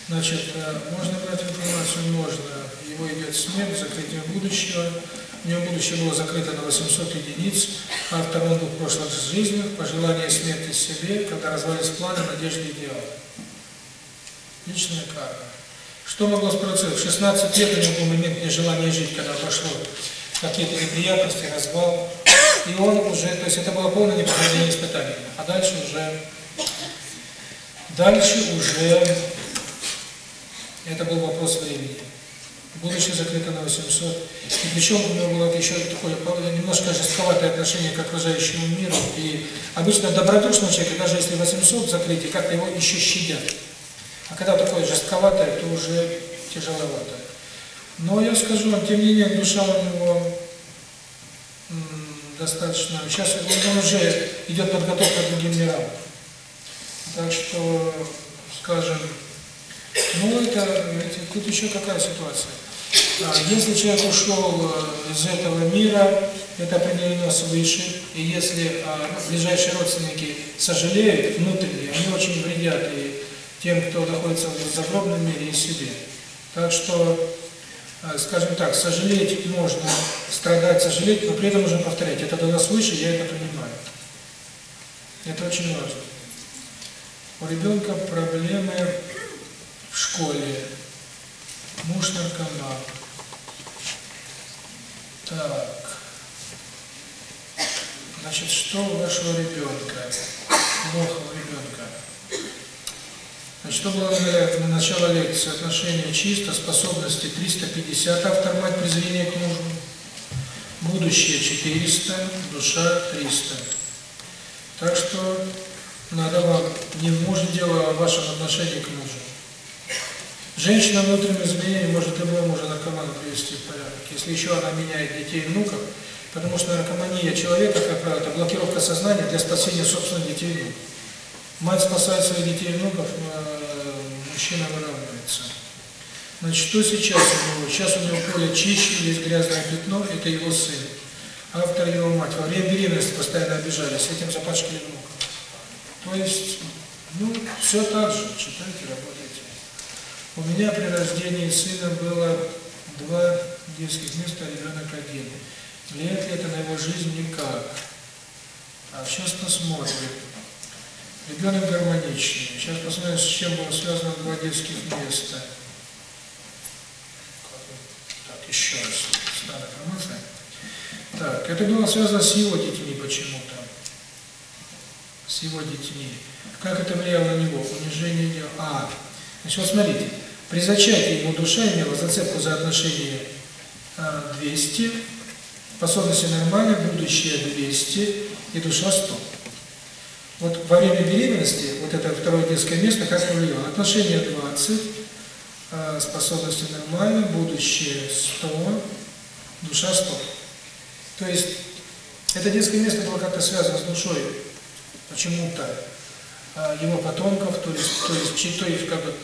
Значит, э, можно брать информацию? Можно. Его идет смерть, закрытие будущего, в нем будущее было закрыто на 800 единиц, а втором двух прошлых жизнях, пожелание смерти себе, когда развалились планы, надежды и идеалы. Личная карма. Что могло спровоцировать? В 16 лет у него был момент нежелания жить, когда пошло какие-то неприятности, развал. И он уже, то есть это было полное непрохождение испытаний. А дальше уже, дальше уже, это был вопрос времени будущее закрыто на 800. И причем у него было еще такое немножко жестковатое отношение к окружающему миру. И обычно добродушный человек, даже если 800 закрыть, как-то его еще щадят. А когда такое жестковатое, то уже тяжеловато. Но я скажу вам, тем не менее, душа у него достаточно... Сейчас он уже идет подготовка к другим мирам. Так что, скажем, ну это, это тут еще какая ситуация? Если человек ушел э, из этого мира, это определено свыше, и если э, ближайшие родственники сожалеют внутренне, они очень вредят и тем, кто находится в загробном мире, и себе. Так что, э, скажем так, сожалеть можно, страдать, сожалеть, но при этом нужно повторять. Это до нас выше, я это понимаю. Это очень важно. У ребенка проблемы в школе, муштаркама. Так. Значит, что у вашего ребенка? Плохо ребенка. Значит, что было на начало лекции? Отношения чисто, способности 350, автор мать презрение к мужу. Будущее 400, душа 300. Так что надо вам не в муже дело, а в вашем отношении к мужу. Женщина внутренним изменением может любой мужа-наркомана привести в порядок, если еще она меняет детей и внуков, потому что наркомания человека, как правило, это блокировка сознания для спасения собственных детей и внуков. Мать спасает своих детей и внуков, э, мужчина выравнивается. Значит, что сейчас у него? Сейчас у него поле чище, есть грязное пятно, это его сын. Автор его мать. Во время беременности постоянно обижались, этим запачкали внуков. То есть, ну, все так же, читайте, работайте. У меня при рождении сына было два детских места, ребенок один. Влияет ли это на его жизнь? Никак. А сейчас посмотрим. Ребенок гармоничный. Сейчас посмотрим, с чем было связано два детских места. Так, еще раз. Старая информация. Так, это было связано с его детьми почему-то. С его детьми. Как это влияло на него? Унижение дела. А, значит, вот смотрите. При зачатии его душа имела зацепку за отношение э, 200, способности нормальные, будущее 200 и душа 100. Вот во время беременности, вот это второе детское место, как повлияло? Отношение 20, э, способности нормальные, будущее 100, душа 100. То есть это детское место было как-то связано с душой, почему-то э, его потомков, то есть, то есть, то есть как бы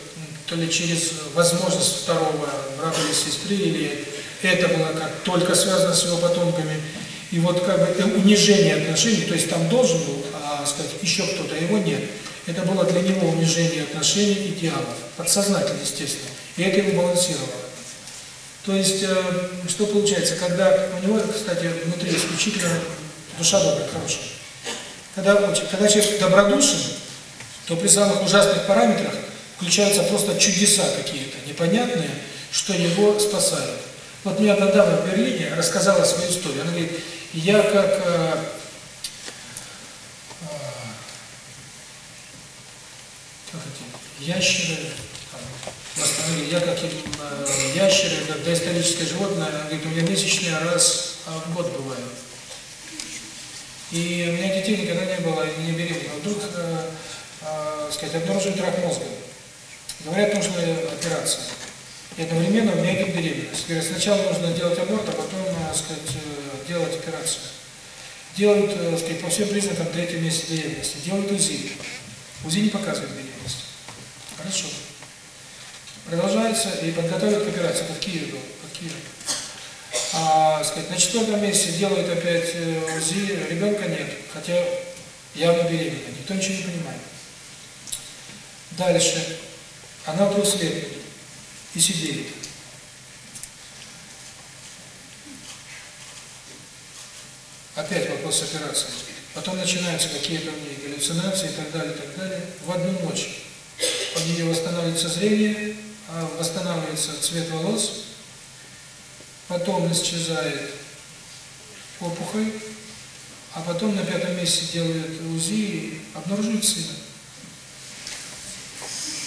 то ли через возможность второго брата или сестры, или это было как только связано с его потомками. И вот как бы э, унижение отношений, то есть там должен был, а сказать, еще кто-то, а его нет. Это было для него унижение отношений идеалов, подсознательно, естественно. И это его балансировало. То есть, э, что получается, когда у него, кстати, внутри исключительно душа добрая, хорошая. Когда, когда человек добродушен, то при самых ужасных параметрах Включаются просто чудеса какие-то, непонятные, что его спасают. Вот мне одна дама в Берлине рассказала свою историю. Она говорит, я как... Э, э, как эти, ящеры... Говорит, я как э, ящеры, как доисторическое животное, она говорит, у меня месячные раз в год бывают. И у меня детей никогда не было, не беременна. Вдруг, э, э, сказать, обнаружили рак мозга. Говорят, нужна э, операция. И одновременно ну, у меня идет беременность. Говорят, сначала нужно делать аборт, а потом, э, так сказать, э, делать операцию. Делают, так сказать, по всем признакам третьем месяце беременности. Делают УЗИ. УЗИ не показывает беременность. Хорошо. Продолжается и подготовят к операции. Как Киев был. Как А, сказать, на четвертом месяце делают опять УЗИ, ребенка нет. Хотя явно беременна. Никто ничего не понимает. Дальше. Она тут слепит и сидит. Опять вопрос операции. Потом начинаются какие-то у нее галлюцинации и так далее, и так далее. В одну ночь у нее восстанавливается зрение, восстанавливается цвет волос, потом исчезает опухоль, а потом на пятом месяце делают УЗИ и обнаруживают сына.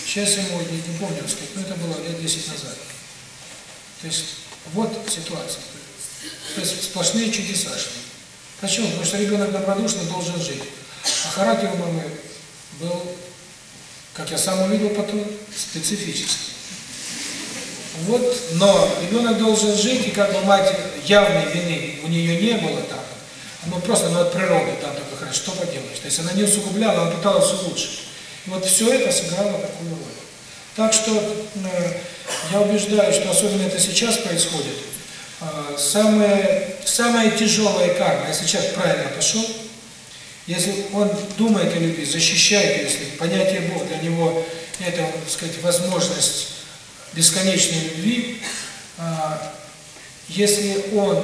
Сейчас я сегодня не помню, сколько, но это было лет 10 назад. То есть вот ситуация. То есть сплошные чудеса шли. Почему? Потому что ребенок добродушно должен жить. А характер у мамы был, как я сам увидел потом, специфический. Вот, но ребенок должен жить, и как бы мать явной вины у нее не было там, она просто ну, от природы там такая, что поделаешь. То есть она не усугубляла, она пыталась улучшить. Вот все это сыграло такую роль. Так что э, я убеждаю, что особенно это сейчас происходит, э, самое, самая тяжелая карма, если человек правильно пошел, если он думает о любви, защищает, если понятие Бога для него это, так сказать, возможность бесконечной любви, э, если он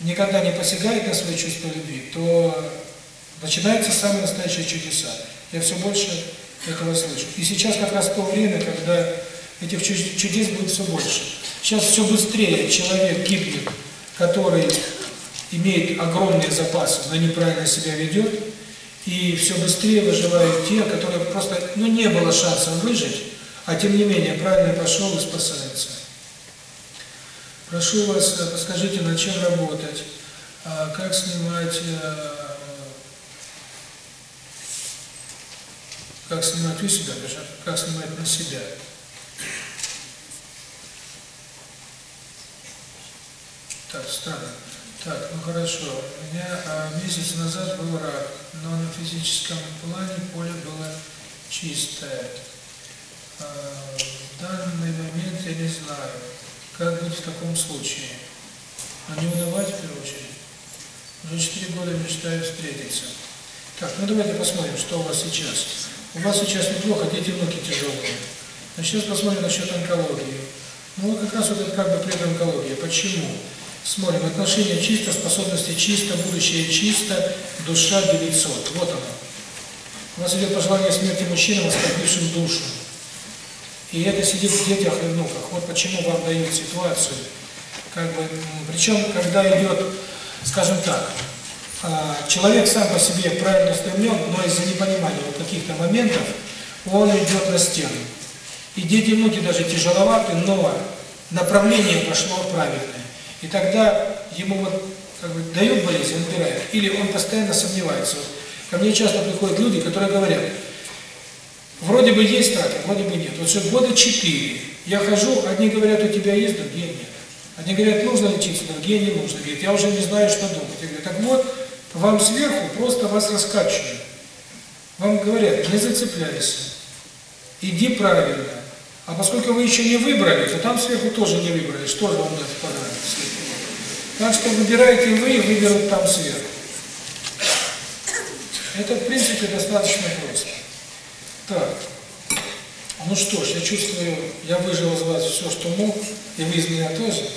никогда не посягает на свои чувства любви, то начинаются самые настоящие чудеса. Я все больше этого слышу. И сейчас как раз то время, когда этих чудес будет все больше. Сейчас все быстрее человек гибнет, который имеет огромные запасы, но неправильно себя ведет, и все быстрее выживают те, которые просто, ну, не было шанса выжить, а тем не менее правильно пошел и спасается. Прошу вас, э, подскажите, над чем работать, а, как снимать э, Как снимать себя, как снимать на себя. Так, странно. Так, ну хорошо. У меня а, месяц назад был рак, но на физическом плане поле было чистое. А, в данный момент я не знаю, как быть в таком случае. Но не унывать в первую очередь. Уже 4 года мечтаю встретиться. Так, ну давайте посмотрим, что у вас сейчас. У вас сейчас неплохо, дети внуки тяжелые. Но сейчас посмотрим насчет онкологии. Ну, как раз вот это как бы предонкология. Почему? Смотрим, отношения чисто, способности чисто, будущее чисто, душа 900. Вот оно. У нас идет пожелание смерти мужчинам, оскорбившим душу. И это сидит в детях и внуках. Вот почему вам дают ситуацию. Как бы, причем, когда идет, скажем так, Э, человек сам по себе правильно стремлен, но из-за непонимания вот каких-то моментов он идет на стену. И дети внуки даже тяжеловаты, но направление пошло правильное. И тогда ему вот как бы дают болезнь, он убирает. Или он постоянно сомневается. Вот ко мне часто приходят люди, которые говорят, вроде бы есть так, а вроде бы нет. Вот все года четыре. Я хожу, одни говорят, у тебя есть, другие нет. Они говорят, нужно лечиться, другие не нужно. Говорят, я уже не знаю, что думать. Я говорю, так вот, вам сверху просто вас раскачивают. Вам говорят, не зацепляйся, иди правильно. А поскольку вы еще не выбрали, то там сверху тоже не выбрали, что же вам это понравится. Так что выбираете вы и выберут там сверху. Это, в принципе, достаточно просто. Так. Ну что ж, я чувствую, я выжил из вас все, что мог, и вы из меня тоже.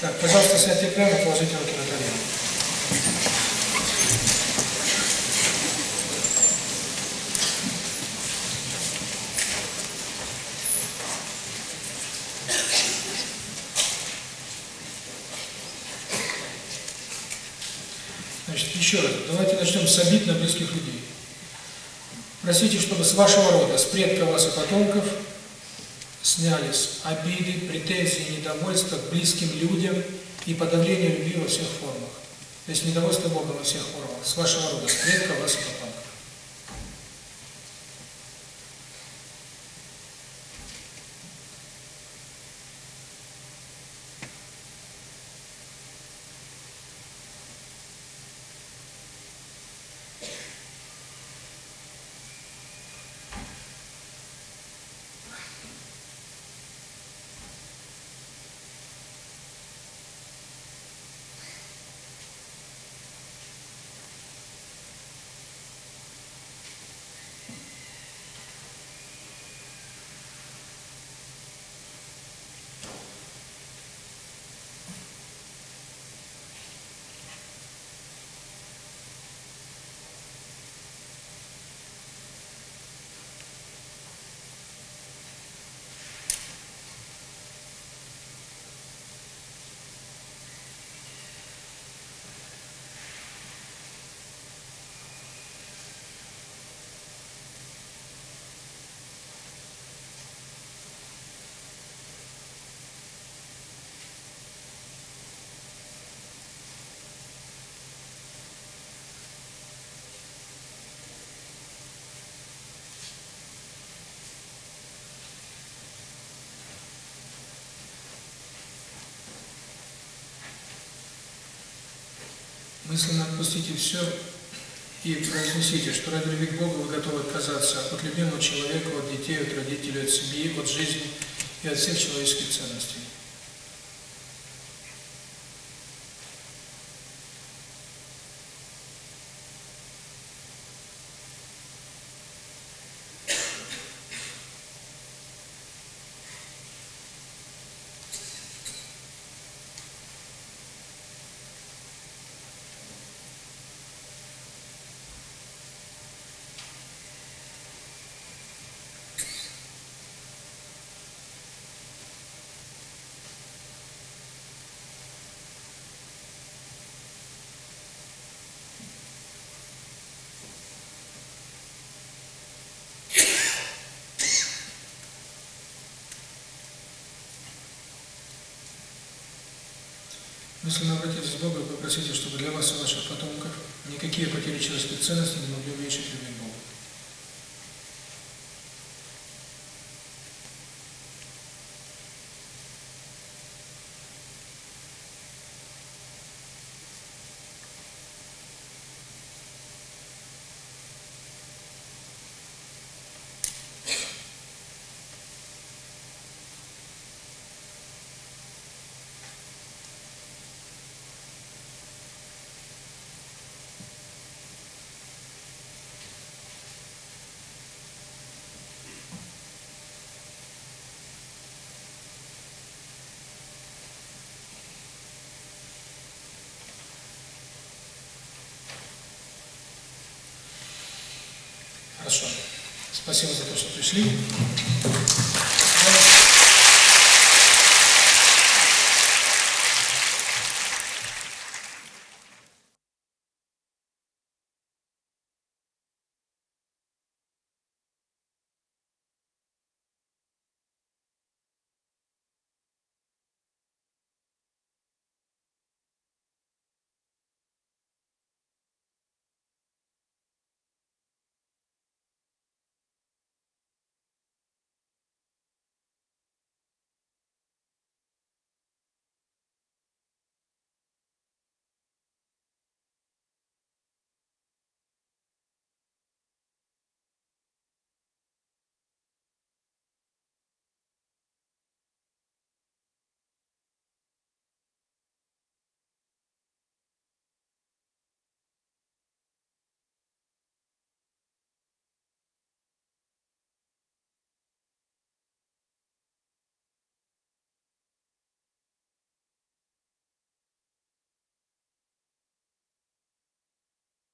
Так, пожалуйста, сядьте прямо, положите руки на колени. Еще раз, давайте начнем с обид на близких людей. Просите, чтобы с вашего рода, с предков вас и потомков снялись обиды, претензии, недовольства к близким людям и подавление любви во всех формах. То есть недовольство Бога во всех формах. С вашего рода, с предков вас и потомков. мысленно отпустите все и произнесите, что ради любви к Богу вы готовы отказаться от любимого человека, от детей, от родителей, от семьи, от жизни и от всех человеческих ценностей. мысленно обратитесь к Богу и попросите, чтобы для вас и ваших потомков никакие потери человеческой ценности не могли уменьшить Хорошо. Спасибо за то, что пришли.